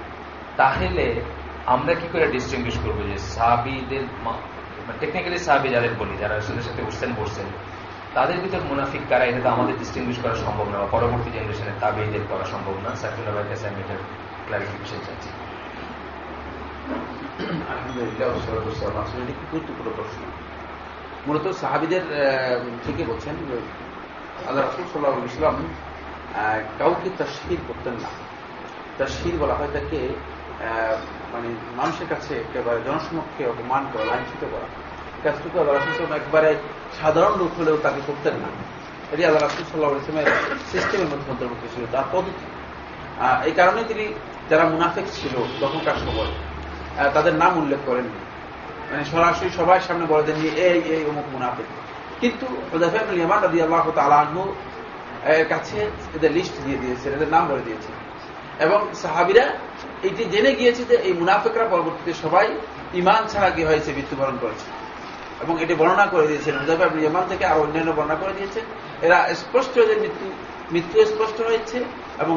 তাহলে আমরা কি করে ডিস্টিংগুইশ করব যে সাবিদের টেকনিক্যালি সাহাবি যাদের বলি, যারা সাথে উঠছেন, বসছেন তাদের ভিতর মুনাফিক কারা? এটা তো আমাদের ডিস্টিংগুইশ করা সম্ভব না। বা পরবর্তী জেনারেশনে তাবেইদের করা সম্ভব না। সাইফুল্লাহ ভাইয়ের কাছে আমি এটার ক্লারিফিকেশন চাচ্ছি। এটি গুরুত্বপূর্ণ প্রশ্ন মূলত সাহাবিদের থেকে বলছেন আল্লাহ রাসুল সাল্লাহ ইসলাম কাউকে তাস্হির করতেন না। তাস্হির বলা হয় তাকে মানে মানুষের কাছে একেবারে জনসমক্ষে অপমান করা, লাঞ্ছিত করা। কাজটুকু আল্লাহ রাসুল সাল্লাম একবারে সাধারণ লোক হলেও তাকে করতেন না। এটি আল্লাহ রাসুল সাল্লাহ সিস্টেমের মধ্যে অন্তর্ভুক্ত ছিল তার পদ্ধতি। এই কারণে তিনি যারা মুনাফেক ছিল, তখনকার সময় তাদের নাম উল্লেখ করেননি। মানে সরাসরি সবার সামনে বলে দেননি এই এই অমুক মুনাফেক। কিন্তু আল্লাহ তালাহ এর কাছে এদের লিস্ট দিয়ে দিয়েছেন, এদের নাম বলে দিয়েছেন। এবং সাহাবিরা এটি জেনে গিয়েছে যে এই মুনাফেকরা পরবর্তীতে সবাই ইমান ছাড়া কি হয়েছে, মৃত্যুবরণ করেছে। এবং এটি বর্ণনা করে হুজাইফা আপনি ইমান থেকে আর অন্যান্য বর্ণনা করে দিয়েছেন। এরা স্পষ্ট যে মৃত্যু মৃত্যু স্পষ্ট হয়েছে এবং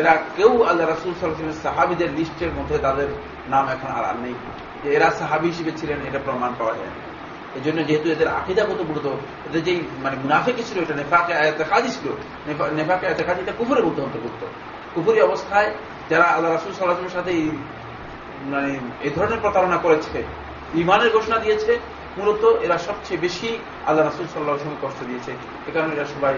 এরা কেউ আল্লাহ রাসুল সাল্লামের সাহাবিদের লিস্টের মধ্যে তাদের নাম এখন আর নেই। যে এরা সাহাবি হিসেবে ছিলেন, এটা প্রমাণ পাওয়া যায় এই জন্য যেহেতু এদের আকিদাগত গুরুত্ব এদের যেই মানে মুনাফেকি ছিল, এটা নেফাকে আয়তে কাজি ছিল নেফাকে আয়তে কাজি এটা কুফুরের মধ্যে অন্তর্ভুক্ত। কুফুরি অবস্থায় যারা আল্লাহ রাসুল সাল্লাহামের সাথে মানে এই ধরনের প্রতারণা করেছে ইমানের ঘোষণা দিয়েছে মূলত এরা সবচেয়ে বেশি আল্লাহ রাসুল সাল্লাহ কষ্ট দিয়েছে। এ কারণে এরা সবাই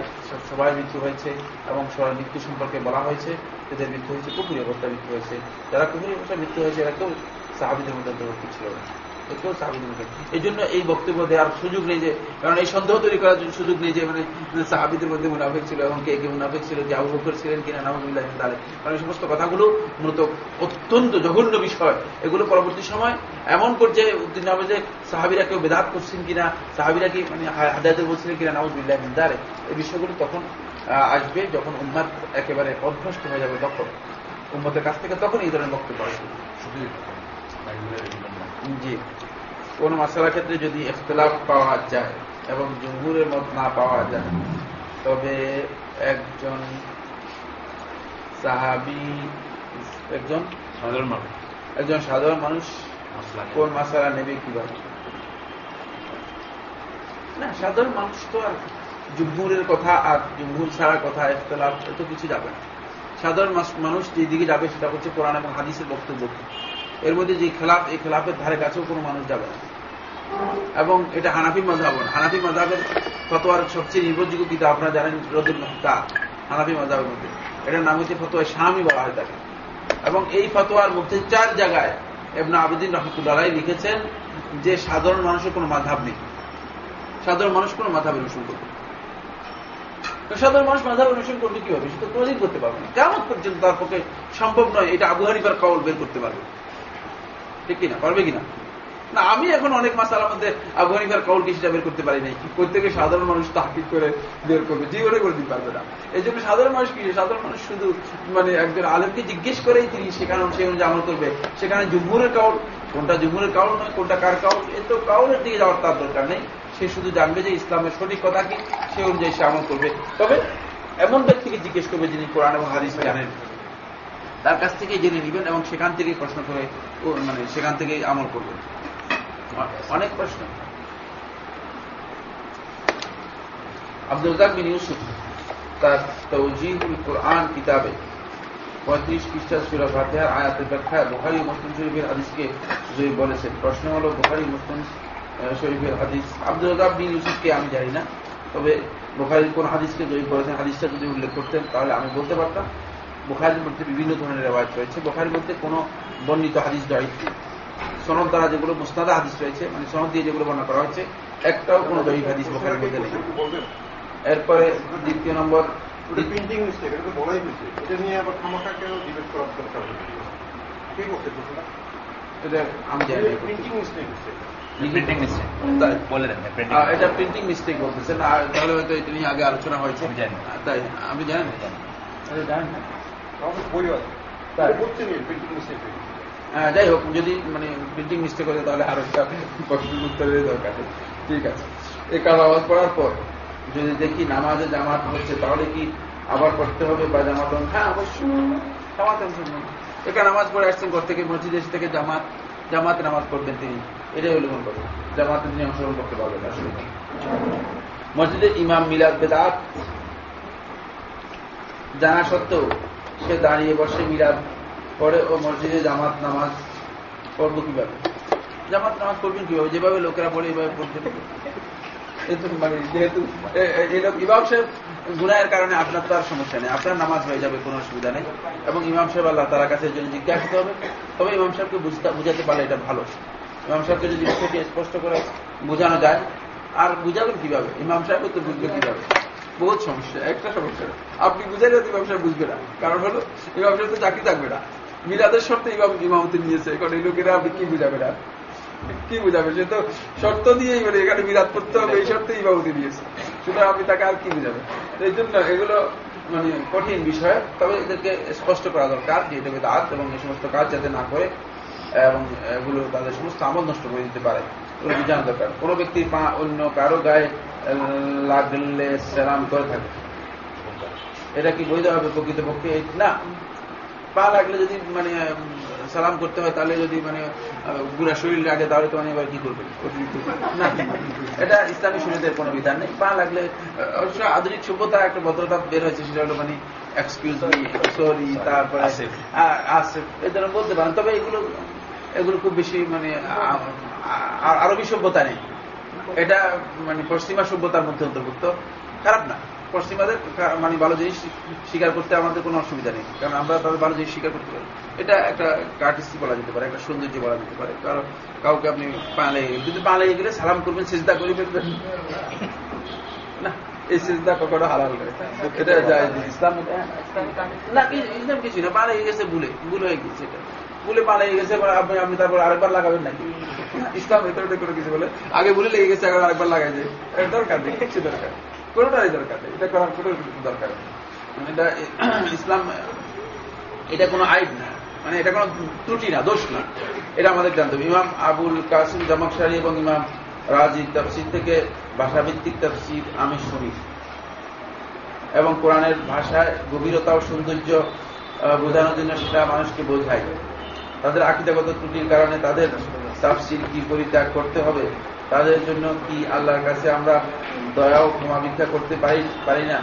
সবাই মৃত্যু হয়েছে এবং সবাই মৃত্যু সম্পর্কে বলা হয়েছে। এদের মৃত্যু হয়েছে কুকুরি অবস্থায় মৃত্যু হয়েছে। যারা কুকুরি অবস্থায় মৃত্যু হয়েছে, এরা কেউ সাহাবিদের মধ্যে অন্তর্ভুক্ত ছিল না। এই জন্য এই বক্তব্য দেওয়ার সুযোগ নেই যে, কারণ এই সন্দেহ তৈরি করার সুযোগ নেই যে মানে সাহাবিদের মধ্যে মুনাফেক ছিল এবং কে কে মুনাফেক ছিল, যে আবু বকর ছিলেন কিনা নামুল্লাহ তাহলে কারণ এই সমস্ত কথাগুলো মূলত অত্যন্ত জঘন্য বিষয়। এগুলো পরবর্তী সময় এমন পর্যায়ে উদ্দিন হবে যে, সাহাবিরা কেউ বেদাত করছেন কিনা, সাহাবিরা কি মানে হাদায়তে বলছিলেন কিনা নামুল্লাহ দারে এই বিষয়গুলো তখন আসবে যখন উম্মাদ একেবারে অভ্যস্ত হয়ে যাবে তখন। উম্মতের কাছ থেকে তখন এই ধরনের বক্তব্য আসবে। জি কোন মশলার ক্ষেত্রে যদি ইখতলাফ পাওয়া যায় এবং জঙ্গুরের মত না পাওয়া যায় তবে একজন সাহাবি একজন সাধারণ মানুষ। একজন সাধারণ মানুষ কোন মশলা নেবে কীভাবে? না সাধারণ মানুষ তো আর জুম্মুরের কথা আর জুম্মুর ছাড়া কথা ইখতলাফ এত কিছু যাবে না। সাধারণ মানুষ যেদিকে যাবে সেটা হচ্ছে কোরআন এবং হাদিসের বক্তব্য। এর মধ্যে যে খেলাফ, এই খেলাফের ধারে কাছেও কোনো মানুষ যাবে না। এবং এটা হানাফি মজাব হানাফি মজাবের ফতোয়ার সবচেয়ে নির্ভরযোগ্য কিন্তু আপনারা জানেন রদুল মুক্তা হানাফি মজাবের মধ্যে। এটার নাম হচ্ছে ফতোয়া স্বামী বলা হয় তাকে। এবং এই ফতোয়ার মধ্যে চার জায়গায় এবনা আবেদিন রহমতুল্লাহ লিখেছেন যে সাধারণ মানুষের কোনো মাধাব নেই। সাধারণ মানুষ কোনো মাধাব অনুসরণ করবে সাধারণ মানুষ মাধাব অনুসরণ করবে কীভাবে সে তো কোনোদিন করতে পারবে না। কেমন পর্যন্ত তার পক্ষে সম্ভব নয়, এটা আবু হানিফার কবল বের করতে পারবে। ঠিক কিনা? পারবে কিনা? না, আমি এখন অনেক মাসালার মধ্যে আবু হানিফার কৌল কিছুটা বের করতে পারি নাই। প্রত্যেকে সাধারণ মানুষ তাহকিক করে বের করবে জীবনে করে দিতে পারবে না। এই জন্য সাধারণ মানুষ কি? সাধারণ মানুষ শুধু মানে একজন আলেমকে জিজ্ঞেস করেই তিনি সেখানে সে অনুযায়ী আমল করবে। সেখানে জুম্মুরের কাউল, কোনটা জুম্মুরের কাউল নয়, কোনটা কার কাউল? এ তো কাউলের দিকে যাওয়ার তার দরকার নেই। সে শুধু জানবে যে ইসলামের সঠিক কথা কি, সে অনুযায়ী সে আমল করবে। তবে এমন ব্যক্তিকে জিজ্ঞেস করবে যিনি কোরআন এবং হাদিস জানেন। তার কাছ থেকে জেনে নেবেন এবং সেখান থেকে প্রশ্ন করে মানে সেখান থেকে আমল করবেন। অনেক প্রশ্ন। আব্দুল রাজাক বিন ইউসুফ তার তৌজিহুল কোরআন কিতাবে পঁয়ত্রিশ পৃষ্ঠা সুরা ফাতেহার আয়াতের ব্যাখ্যায় বোখারি মুসলিম শরীফের হাদিসকে জয়ী বলেছেন। প্রশ্ন হল বোখারি মুসলিম শরীফের হাদিস। আব্দুল রাজাক বিন ইউসুফকে আমি জানি না, তবে বোখারির কোন হাদিসকে জয়ী করেছেন, হাদিসটা যদি উল্লেখ করতেন তাহলে আমি বলতে পারতাম। বোখারির মধ্যে বিভিন্ন ধরনের রেওয়াজ রয়েছে। বোখারির মধ্যে কোনো বর্ণিত হাদিস জয়ী সনদ দ্বারা যেগুলো মুস্তাদা হাদিস রয়েছে মানে সনদ দিয়ে যেগুলো বর্ণনা করা হচ্ছে একটাও কোনো দৈহিক হাদিস বোখারের মধ্যে নেই। এরপরে দ্বিতীয় নম্বর প্রিন্টিং মিস্টেক এটা তো বলাই হয়েছে। এটা নিয়ে আবার খামাখা কেন ডিবেট করার দরকার কে করছে এটা আমি জানি প্রিন্টিং মিস্টেক প্রিন্টিং মিস্টেক বলে দেন এটা প্রিন্টিং মিস্টেক বলতেছেন। আর তাহলে হয়তো এটা নিয়ে আগে আলোচনা হয়েছে। আমি জানি তাই আপনি জানেন জানেন না। হ্যাঁ যাই হোক যদি মানে প্রিন্টিং মিস্টেক হতো তাহলে আরও একটা প্রশ্নের উত্তরের দরকার ঠিক আছে। এই কাল আওয়াজ পড়ার পর যদি দেখি নামাজে জামাত হচ্ছে তাহলে কি আবার পড়তে হবে বা জামাত হ্যাঁ অবশ্যই। জামাত এখানে নামাজ পড়ে আসছেন ঘর থেকে মসজিদ এসে থেকে জামাত জামাতে নামাজ পড়বেন তিনি। এটাই হলো মন কথা। জামাতে তিনি অংশগ্রহণ করতে পারবেন আসলে মসজিদে ইমাম মিলাদ বেদাত জানা সত্ত্বেও সে দাঁড়িয়ে বসে মিলাদ পরে ও মসজিদে জামাত নামাজ পড়ব কীভাবে? জামাত নামাজ পড়বেন কীভাবে? যেভাবে লোকেরা পড়ে এইভাবে পড়তে মানে যেহেতু ইমাম সাহেব গুনায়ের কারণে আপনার তো আর সমস্যা নেই। আপনার নামাজ হয়ে যাবে, কোনো অসুবিধা নেই। এবং ইমাম সাহেব আল্লাহ তার কাছে যদি জিজ্ঞাসিত হবে তবে ইমাম সাহেবকে বুঝতে- পারলে এটা ভালো। ইমাম সাহেবকে যদি বিষয়টি স্পষ্ট করে বোঝানো যায়, আর বুঝাবেন কীভাবে? ইমাম সাহেব তো বুঝবে কীভাবে? বহুত সমস্যা, একটা সমস্যা আপনি বুঝাইলে তো সাহেব বুঝবে না। কারণ হলো, ইমাম সাহেব তো চাকরি থাকবে না। মিলাদের শর্তে ইমাম, ইমামতি নিয়েছে। এখন এই লোকেরা আপনি কি বুঝাবে না কি বুঝাবে সে তো শর্ত দিয়েই মানে এখানে বিরাট করতে হবে, এই শর্তে ইমামতি দিয়েছে সুতরাং আপনি তাকে আর কি বুঝাবে এই জন্য এগুলো মানে কঠিন বিষয়। তবে এদেরকে স্পষ্ট করা দরকার যে এটা বেদাত এবং এই সমস্ত কাজ যাতে না করে, এবং এগুলো তাদের সমস্ত আমল নষ্ট করে দিতে পারে। এগুলো জানা দরকার। কোন ব্যক্তির পা অন্য কারও গায়ে লাগলে সেরাম করে থাকে। এটা কি বৈধ হবে প্রকৃতপক্ষে? না। পা লাগলে যদি মানে সালাম করতে হয় তাহলে যদি মানে গুড়া শরীর লাগে তাহলে তো মানে এবার কি করবে? না এটা ইসলামী শরীরের কোনো বিধান নেই। পা লাগলে অবশ্য আধুনিক সভ্যতা একটা ভদ্রতা বের হয়েছে সেটা হলো মানে এক্সকিউজ মি সরি তারপরে আছে এই ধরনের বলতে পারেন। তবে এগুলো এগুলো খুব বেশি মানে আরবি সভ্যতা নেই। এটা মানে পশ্চিমা সভ্যতার মধ্যে অন্তর্ভুক্ত। খারাপ না। পশ্চিমাদের মানে ভালো জিনিস স্বীকার করতে আমাদের কোনো অসুবিধা নেই। কারণ আমরা তাদের ভালো জিনিস স্বীকার করতে পারি। এটা একটা কার্টিসি বলা যেতে পারে, একটা সৌন্দর্য বলা যেতে পারে। কারণ কাউকে আপনি পালে যদি পালে গেলে সালাম করবেন চেষ্টা করে ফেলবেন। না, এই চেষ্টা কখনো হালাল করে এটা ইসলাম না ইসলাম কিছু না। পালে গেছে, ভুলে, ভুল হয়ে গেছে এটা। ভুলে পালে গেছে আপনি তারপর আরেকবার লাগাবেন নাকি? ইসলাম ভেতরে কোনো কিছু বলে? আগে ভুলে লেগে গেছে, এখন আরেকবার লাগাই যায় দরকার নেই কিছু দরকার কোনোটাই দরকার নেই। এটা করার কোনো দরকার নেই। মানে এটা, ইসলাম, এটা কোনো আইব না। মানে এটা কোনো ত্রুটি না, দোষ না। এটা আমাদের জানতে হবে ইমাম আবুল কাসিম জামাকশারি এবং ইমাম রাজি তফসির থেকে ভাষাভিত্তিক তফসির আমি শুনি। এবং কোরআনের ভাষায় গভীরতা ও সৌন্দর্য বোঝানোর জন্য সেটা মানুষকে বোঝায়। তাদের আকিদাগত ত্রুটির কারণে তাদের তাফসির কি পরিত্যাগ করতে হবে? তাদের জন্য কি আল্লাহর কাছে আমরা দয়া ও ক্ষমা ভিক্ষা করতে পারি পারি না?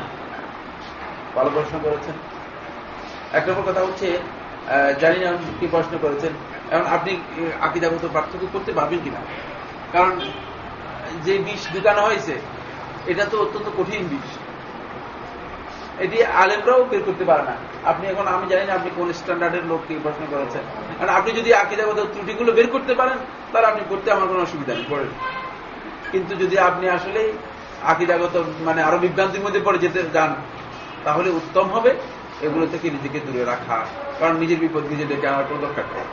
ভালো প্রশ্ন করেছেন। এক নম্বর কথা হচ্ছে জানি না কি প্রশ্ন করেছেন। এখন আপনি আকিদাগত পার্থক্য করতে পারবেন কিনা? কারণ যে বিষ ঢুকানো হয়েছে, এটা তো অত্যন্ত কঠিন বিষ। এটি আলেমরাও বের করতে পারে না। আপনি এখন আমি জানি না আপনি কোন স্ট্যান্ডার্ডের লোককে প্রশ্ন করেছেন। কারণ আপনি যদি আকিদাগত ত্রুটিগুলো বের করতে পারেন তাহলে আপনি করতে আমার কোনো অসুবিধা নেই। পড়েন। কিন্তু যদি আপনি আসলে আকিদাগত মানে আরও বিভ্রান্তির মধ্যে পড়ে যেতে যান তাহলে উত্তম হবে এগুলো থেকে নিজেকে দূরে রাখা। কারণ নিজের বিপদ নিজে ডেকে আনার কোনো দরকার নেই।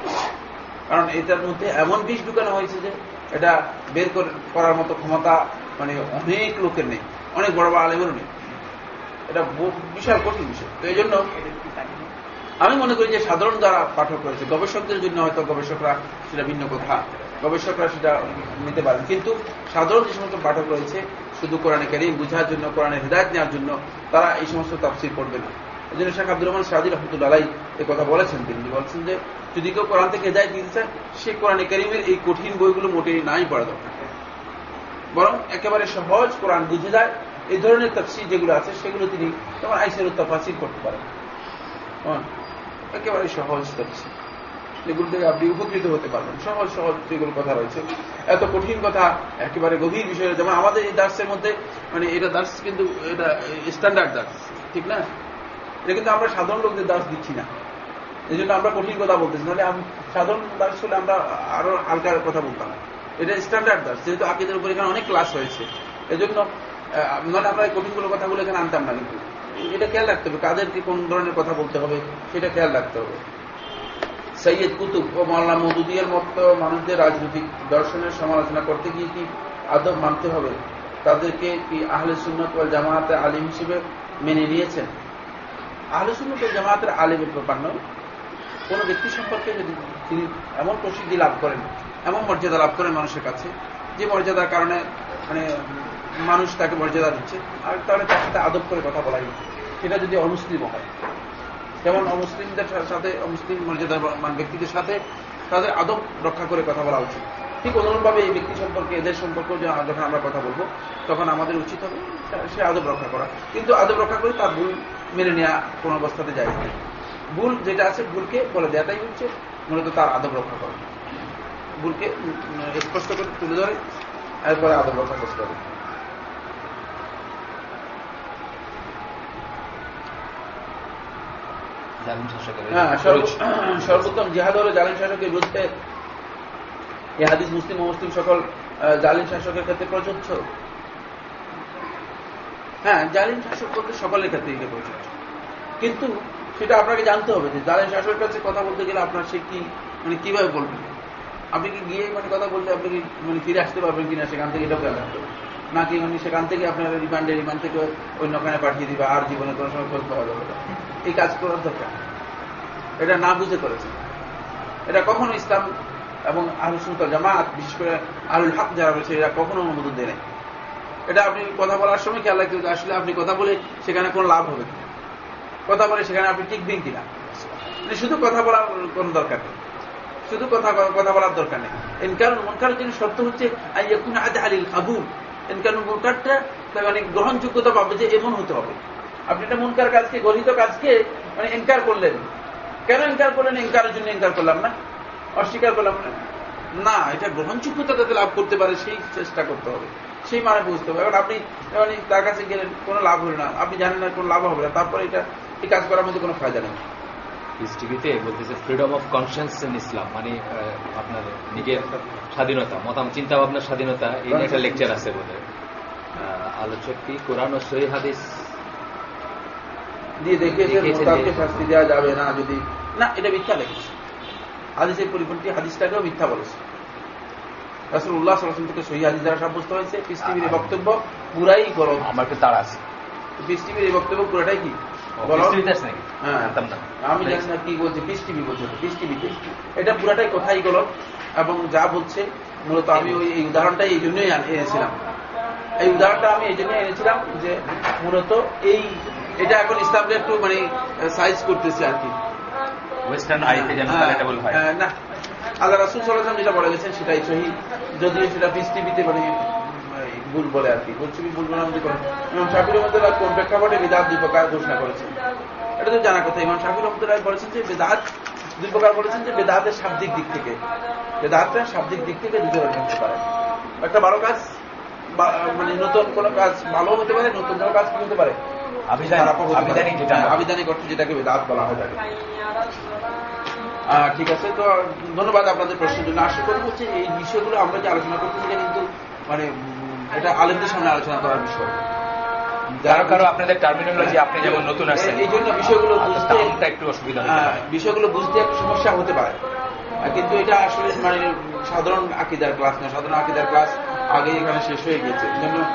কারণ এটার মধ্যে এমন বিষ ঢুকানো হয়েছে যে এটা বের করার মতো ক্ষমতা মানে অনেক লোকের নেই। অনেক বড় বড় আলেমেরও নেই। এটা বিশাল কঠিন বিষয়। তো এই জন্য আমি মনে করি যে সাধারণ যারা পাঠক রয়েছে, গবেষকদের জন্য হয়তো গবেষকরা সেটা ভিন্ন কথা। গবেষকরা সেটা নিতে পারেন। কিন্তু সাধারণ যে সমস্ত পাঠক রয়েছে, শুধু কোরআনে কারিম বুঝার জন্য কোরআনের হৃদায়ত নেওয়ার জন্য, তারা এই সমস্ত তাফসির করবে না। এই জন্য শেখ আব্দুর রহমান সাহাদি রহমতুল্লাহ এই কথা বলেছেন তিনি। বলছেন যে, যদি কেউ কোরআন থেকে যায় দিতে চায়, সে কোরআনে কারিমের এই কঠিন বইগুলো মোটেই নাই পড়া দরকার। বরং একেবারে সহজ কোরআন বুঝে যায় এই ধরনের তফসির যেগুলো আছে, সেগুলো তিনি যেমন আইসের তফাসির করতে পারেন। একেবারে সহজ তফসির। এগুলো থেকে আপনি উপকৃত হতে পারবেন। সহজ সহজ যেগুলো কথা রয়েছে। এত কঠিন কথা একেবারে গভীর বিষয়। যেমন আমাদের এই দার্সের মধ্যে মানে এটা দার্স কিন্তু এটা স্ট্যান্ডার্ড দার্স, ঠিক না? এটা কিন্তু আমরা সাধারণ লোকদের দাস দিচ্ছি না। এই জন্য আমরা কঠিন কথা বলতেছি। নাহলে সাধারণ দাস হলে আমরা আরও হালকার কথা বলতাম। এটা স্ট্যান্ডার্ড দাস যেহেতু আকিদের উপর এখানে অনেক ক্লাস হয়েছে এই নাহলে আমরা কঠিনগুলো কথাগুলো এখানে আনতাম না কিন্তু। এটা খেয়াল রাখতে হবে, কাদেরকে কোন ধরনের কথা বলতে হবে, সেটা খেয়াল রাখতে হবে। সৈয়দ কুতুব ও মাল্লা মদুদিয়ার মতো মানুষদের রাজনৈতিক দর্শনের সমালোচনা করতে গিয়ে কি আদব মানতে হবে? তাদেরকে কি আহলে সুন্নত ও জামায়াতে আলিম হিসেবে মেনে নিয়েছেন? আহলে সুন্নত ও জামায়াতের আলিমের ব্যাপার নয়। কোন ব্যক্তি সম্পর্কে যদি তিনি এমন প্রসিদ্ধি লাভ করেন, এমন মর্যাদা লাভ করেন মানুষের কাছে, যে মর্যাদার কারণে মানে মানুষ তাকে মর্যাদা দিচ্ছে। আর তাহলে তার সাথে আদব করে কথা বলাই সেটা যদি অমুসলিম হয়। যেমন অমুসলিমদের সাথে, অমুসলিম মর্যাদাবান ব্যক্তিদের সাথে তাদের আদব রক্ষা করে কথা বলা উচিত। ঠিক অনুরূপভাবে এই ব্যক্তি সম্পর্কে, এদের সম্পর্কে যখন আমরা কথা বলব, তখন আমাদের উচিত হবে সে আদব রক্ষা করা। কিন্তু আদব রক্ষা করে তার ভুল মেনে নেওয়া কোন অবস্থাতে যায় না। ভুল যেটা আছে, ভুলকে বলে দেওয়াটাই হচ্ছে, মূলত তার আদব রক্ষা করা। ভুলকে স্পষ্ট করে তুলে ধরে, এরপরে আদব রক্ষা করতে হবে। হ্যাঁ সর্বোত্তম জিহাদ হল জালিম শাসকের বিরুদ্ধে এ হাদিস মুসলিম ও মুসলিম সকল জালিম শাসকের ক্ষেত্রে প্রযোজ্য। হ্যাঁ জালিম শাসক বলতে সকলের ক্ষেত্রে এটা প্রযোজ্য। কিন্তু সেটা আপনাকে জানতে হবে যে জালিম শাসকের কাছে কথা বলতে গেলে আপনার সে কি মানে কীভাবে বলবেন আপনি কি গিয়ে মানে কথা বললে আপনি কি মানে ফিরে আসতে পারবেন কিনা সেখান থেকে এটাও খেয়াল রাখতে হবে। নাকি মানে সেখান থেকে আপনার রিমান্ডে রিমান্ড থেকে অন্যখানে পাঠিয়ে দিবে আর জীবনে কোনো সময় খোঁজ পাওয়া যাবে না। এই কাজ করার দরকার। এটা না বুঝে করেছে এটা কখনো ইসলাম এবং আহুল সুলতান জামাত, বিশেষ করে আহুল হক যারা রয়েছে, এরা কখনো অনুমোদন দেয় নাই। এটা আপনি কথা বলার সময় খেয়াল রাখতে আসলে আপনি কথা বলে সেখানে কোনো লাভ হবে কথা বলে সেখানে আপনি টিকবেন কিনা? মানে শুধু কথা বলার কোনো দরকার নেই। শুধু কথা কথা বলার দরকার নেই। এনকারুন মুনকারের জন্য শর্ত হচ্ছে, আইয়াকুন আলিল কাবুল এনকারুন মুনকারটা তার মানে গ্রহণযোগ্যতা পাবে যে এমন হতে হবে। আপনি একটা মুনকার কাজকে গঠিত কাজকে মানে এনকার করলেন। কেন এনকার করলেন? এনকারের জন্য এনকার করলাম না। অস্বীকার করলাম না। না এটা গ্রহণযোগ্যতা যাতে লাভ করতে পারে সেই চেষ্টা করতে হবে। সেই মানে বুঝতে হবে। এখন আপনি মানে তার কাছে গেলেন কোনো লাভ হলো না। আপনি জানেন না কোনো লাভ হবে না। তারপরে এটা এই কাজ করার মধ্যে কোনো ফায়দা নেই। পিস টিভিতে বলতেছে freedom of conscience in Islam মানে আপনার নিজের স্বাধীনতা মতাম চিন্তা ভাবনার স্বাধীনতা এই একটা লেকচার আছে বোধ আলোচক কি? কোরআন ও সহি হাদিস দিয়ে দেখিয়েছেন মোতাবকে শাস্তি দেওয়া যাবে না যদি। না এটা মিথ্যা লেগেছে হাদিসের পরিপন্থী হাদিসটাকেও মিথ্যা বলেছে। রাসুল উল্লাহ সালাম থেকে সহি হাদিস দ্বারা সাব্যস্ত হয়েছে পিস টিভির এই বক্তব্য পুরাই গরম। আমার একটু তাড়া আছে। পিস টিভির এই বক্তব্য পুরোটাই কি? হ্যাঁ। আমি জানি না কি বলছে পিস টিভি বলছে পিস টিভিতে। এটা পুরাটাই কথাই গলত এবং যা বলছে মূলত আমি ওই এই উদাহরণটাই এই জন্যই এনেছিলাম। এই উদাহরণটা আমি এই জন্যই এনেছিলাম যে মূলত এই এটা এখন ইসলামকে একটু মানে সাইজ করতেছে আর কি। ওয়েস্টার্ন আইতে যেন হ্যাঁ, হয়। না। আল্লাহ রাসুল সাল্লাম যেটা বলে গেছেন সেটাই সহি। যদিও সেটা পিস টিভিতে মানে ভুল বলে আর কি। বলছি ভুল বলে আমি করেন ইমাম শাফির রহমতুল্লাহ কোন প্রেক্ষাপটে বেদাত দুই প্রকার ঘোষণা করেছেন? এটা তো জানা কথা। ইমাম শাফির রহমতুল্লাহ বলেছেন যে বেদাত দুই প্রকার বলেছেন যে বেদাতের শাব্দিক দিক থেকে। বেদাতটা শাব্দিক দিক থেকে দুটো রকম হতে পারে। একটা ভালো কাজ মানে নতুন কোনো কাজ ভালো হতে পারে নতুন কোনো কাজ হতে পারে? আবিধানিক- হ্যাঁ, অর্থে যেটাকে বেদাত বলা হয় থাকে ঠিক আছে তো ধন্যবাদ আপনাদের প্রশ্নের জন্য। আশা করি হচ্ছে এই বিষয়গুলো আমরা যে আলোচনা করতেছি এটা কিন্তু মানে এটা আলেমদের সামনে আলোচনা করার বিষয়। কারও কারও আপনাদের টার্মিনোলজি আপনি যেমন নতুন আসছেন এই জন্য বিষয়গুলো বুঝতে একটু অসুবিধা হ্যাঁ, বিষয়গুলো বুঝতে একটু সমস্যা হতে পারে। কিন্তু এটা আসলে মানে সাধারণ আকিদার ক্লাস না সাধারণ আকিদার ক্লাস আগে এখানে শেষ হয়ে গেছে এই জন্য